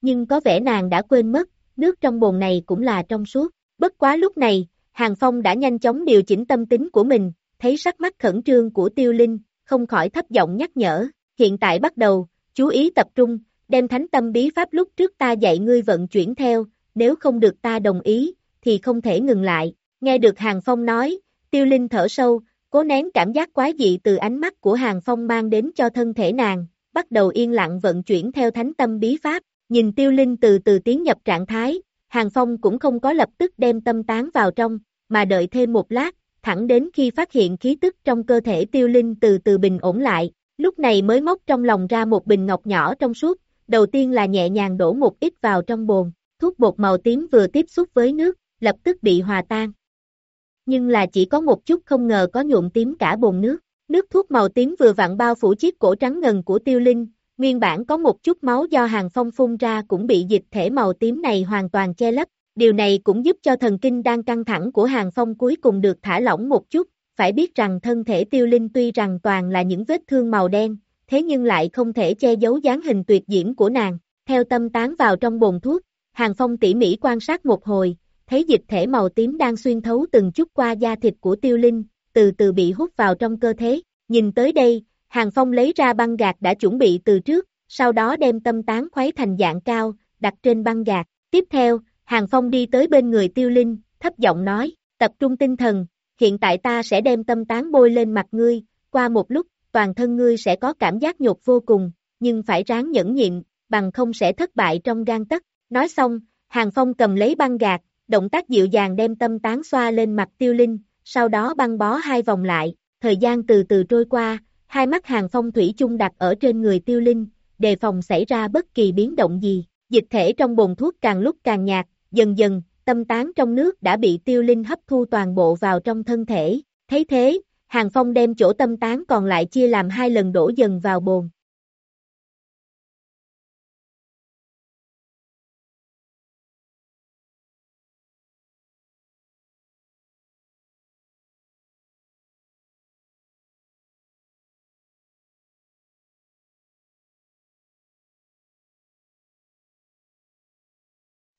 Nhưng có vẻ nàng đã quên mất, nước trong bồn này cũng là trong suốt, bất quá lúc này, Hàng Phong đã nhanh chóng điều chỉnh tâm tính của mình, thấy sắc mắt khẩn trương của tiêu linh, không khỏi thấp giọng nhắc nhở, hiện tại bắt đầu, chú ý tập trung, đem thánh tâm bí pháp lúc trước ta dạy ngươi vận chuyển theo, nếu không được ta đồng ý, thì không thể ngừng lại, nghe được Hàng Phong nói, tiêu linh thở sâu, cố nén cảm giác quái dị từ ánh mắt của Hàng Phong mang đến cho thân thể nàng, bắt đầu yên lặng vận chuyển theo thánh tâm bí pháp, nhìn tiêu linh từ từ tiến nhập trạng thái, Hàng Phong cũng không có lập tức đem tâm tán vào trong, mà đợi thêm một lát, thẳng đến khi phát hiện khí tức trong cơ thể tiêu linh từ từ bình ổn lại, lúc này mới móc trong lòng ra một bình ngọc nhỏ trong suốt, đầu tiên là nhẹ nhàng đổ một ít vào trong bồn, thuốc bột màu tím vừa tiếp xúc với nước, lập tức bị hòa tan. Nhưng là chỉ có một chút không ngờ có nhuộm tím cả bồn nước, nước thuốc màu tím vừa vặn bao phủ chiếc cổ trắng ngần của tiêu linh, nguyên bản có một chút máu do hàng phong phun ra cũng bị dịch thể màu tím này hoàn toàn che lấp, điều này cũng giúp cho thần kinh đang căng thẳng của hàng phong cuối cùng được thả lỏng một chút, phải biết rằng thân thể tiêu linh tuy rằng toàn là những vết thương màu đen, thế nhưng lại không thể che giấu dáng hình tuyệt diễm của nàng, theo tâm tán vào trong bồn thuốc, hàng phong tỉ mỉ quan sát một hồi, thấy dịch thể màu tím đang xuyên thấu từng chút qua da thịt của tiêu linh, từ từ bị hút vào trong cơ thể, nhìn tới đây, hàng phong lấy ra băng gạc đã chuẩn bị từ trước, sau đó đem tâm tán khuấy thành dạng cao, đặt trên băng gạc, tiếp theo, Hàng Phong đi tới bên người tiêu linh, thấp giọng nói, tập trung tinh thần, hiện tại ta sẽ đem tâm tán bôi lên mặt ngươi, qua một lúc, toàn thân ngươi sẽ có cảm giác nhột vô cùng, nhưng phải ráng nhẫn nhịn, bằng không sẽ thất bại trong gan tất. Nói xong, Hàng Phong cầm lấy băng gạc, động tác dịu dàng đem tâm tán xoa lên mặt tiêu linh, sau đó băng bó hai vòng lại, thời gian từ từ trôi qua, hai mắt Hàng Phong thủy chung đặt ở trên người tiêu linh, đề phòng xảy ra bất kỳ biến động gì. Dịch thể trong bồn thuốc càng lúc càng nhạt, dần dần, tâm tán trong nước đã bị tiêu linh hấp thu toàn bộ vào trong thân thể. Thấy thế, Hàng Phong đem chỗ tâm tán còn lại chia làm hai lần đổ dần vào bồn.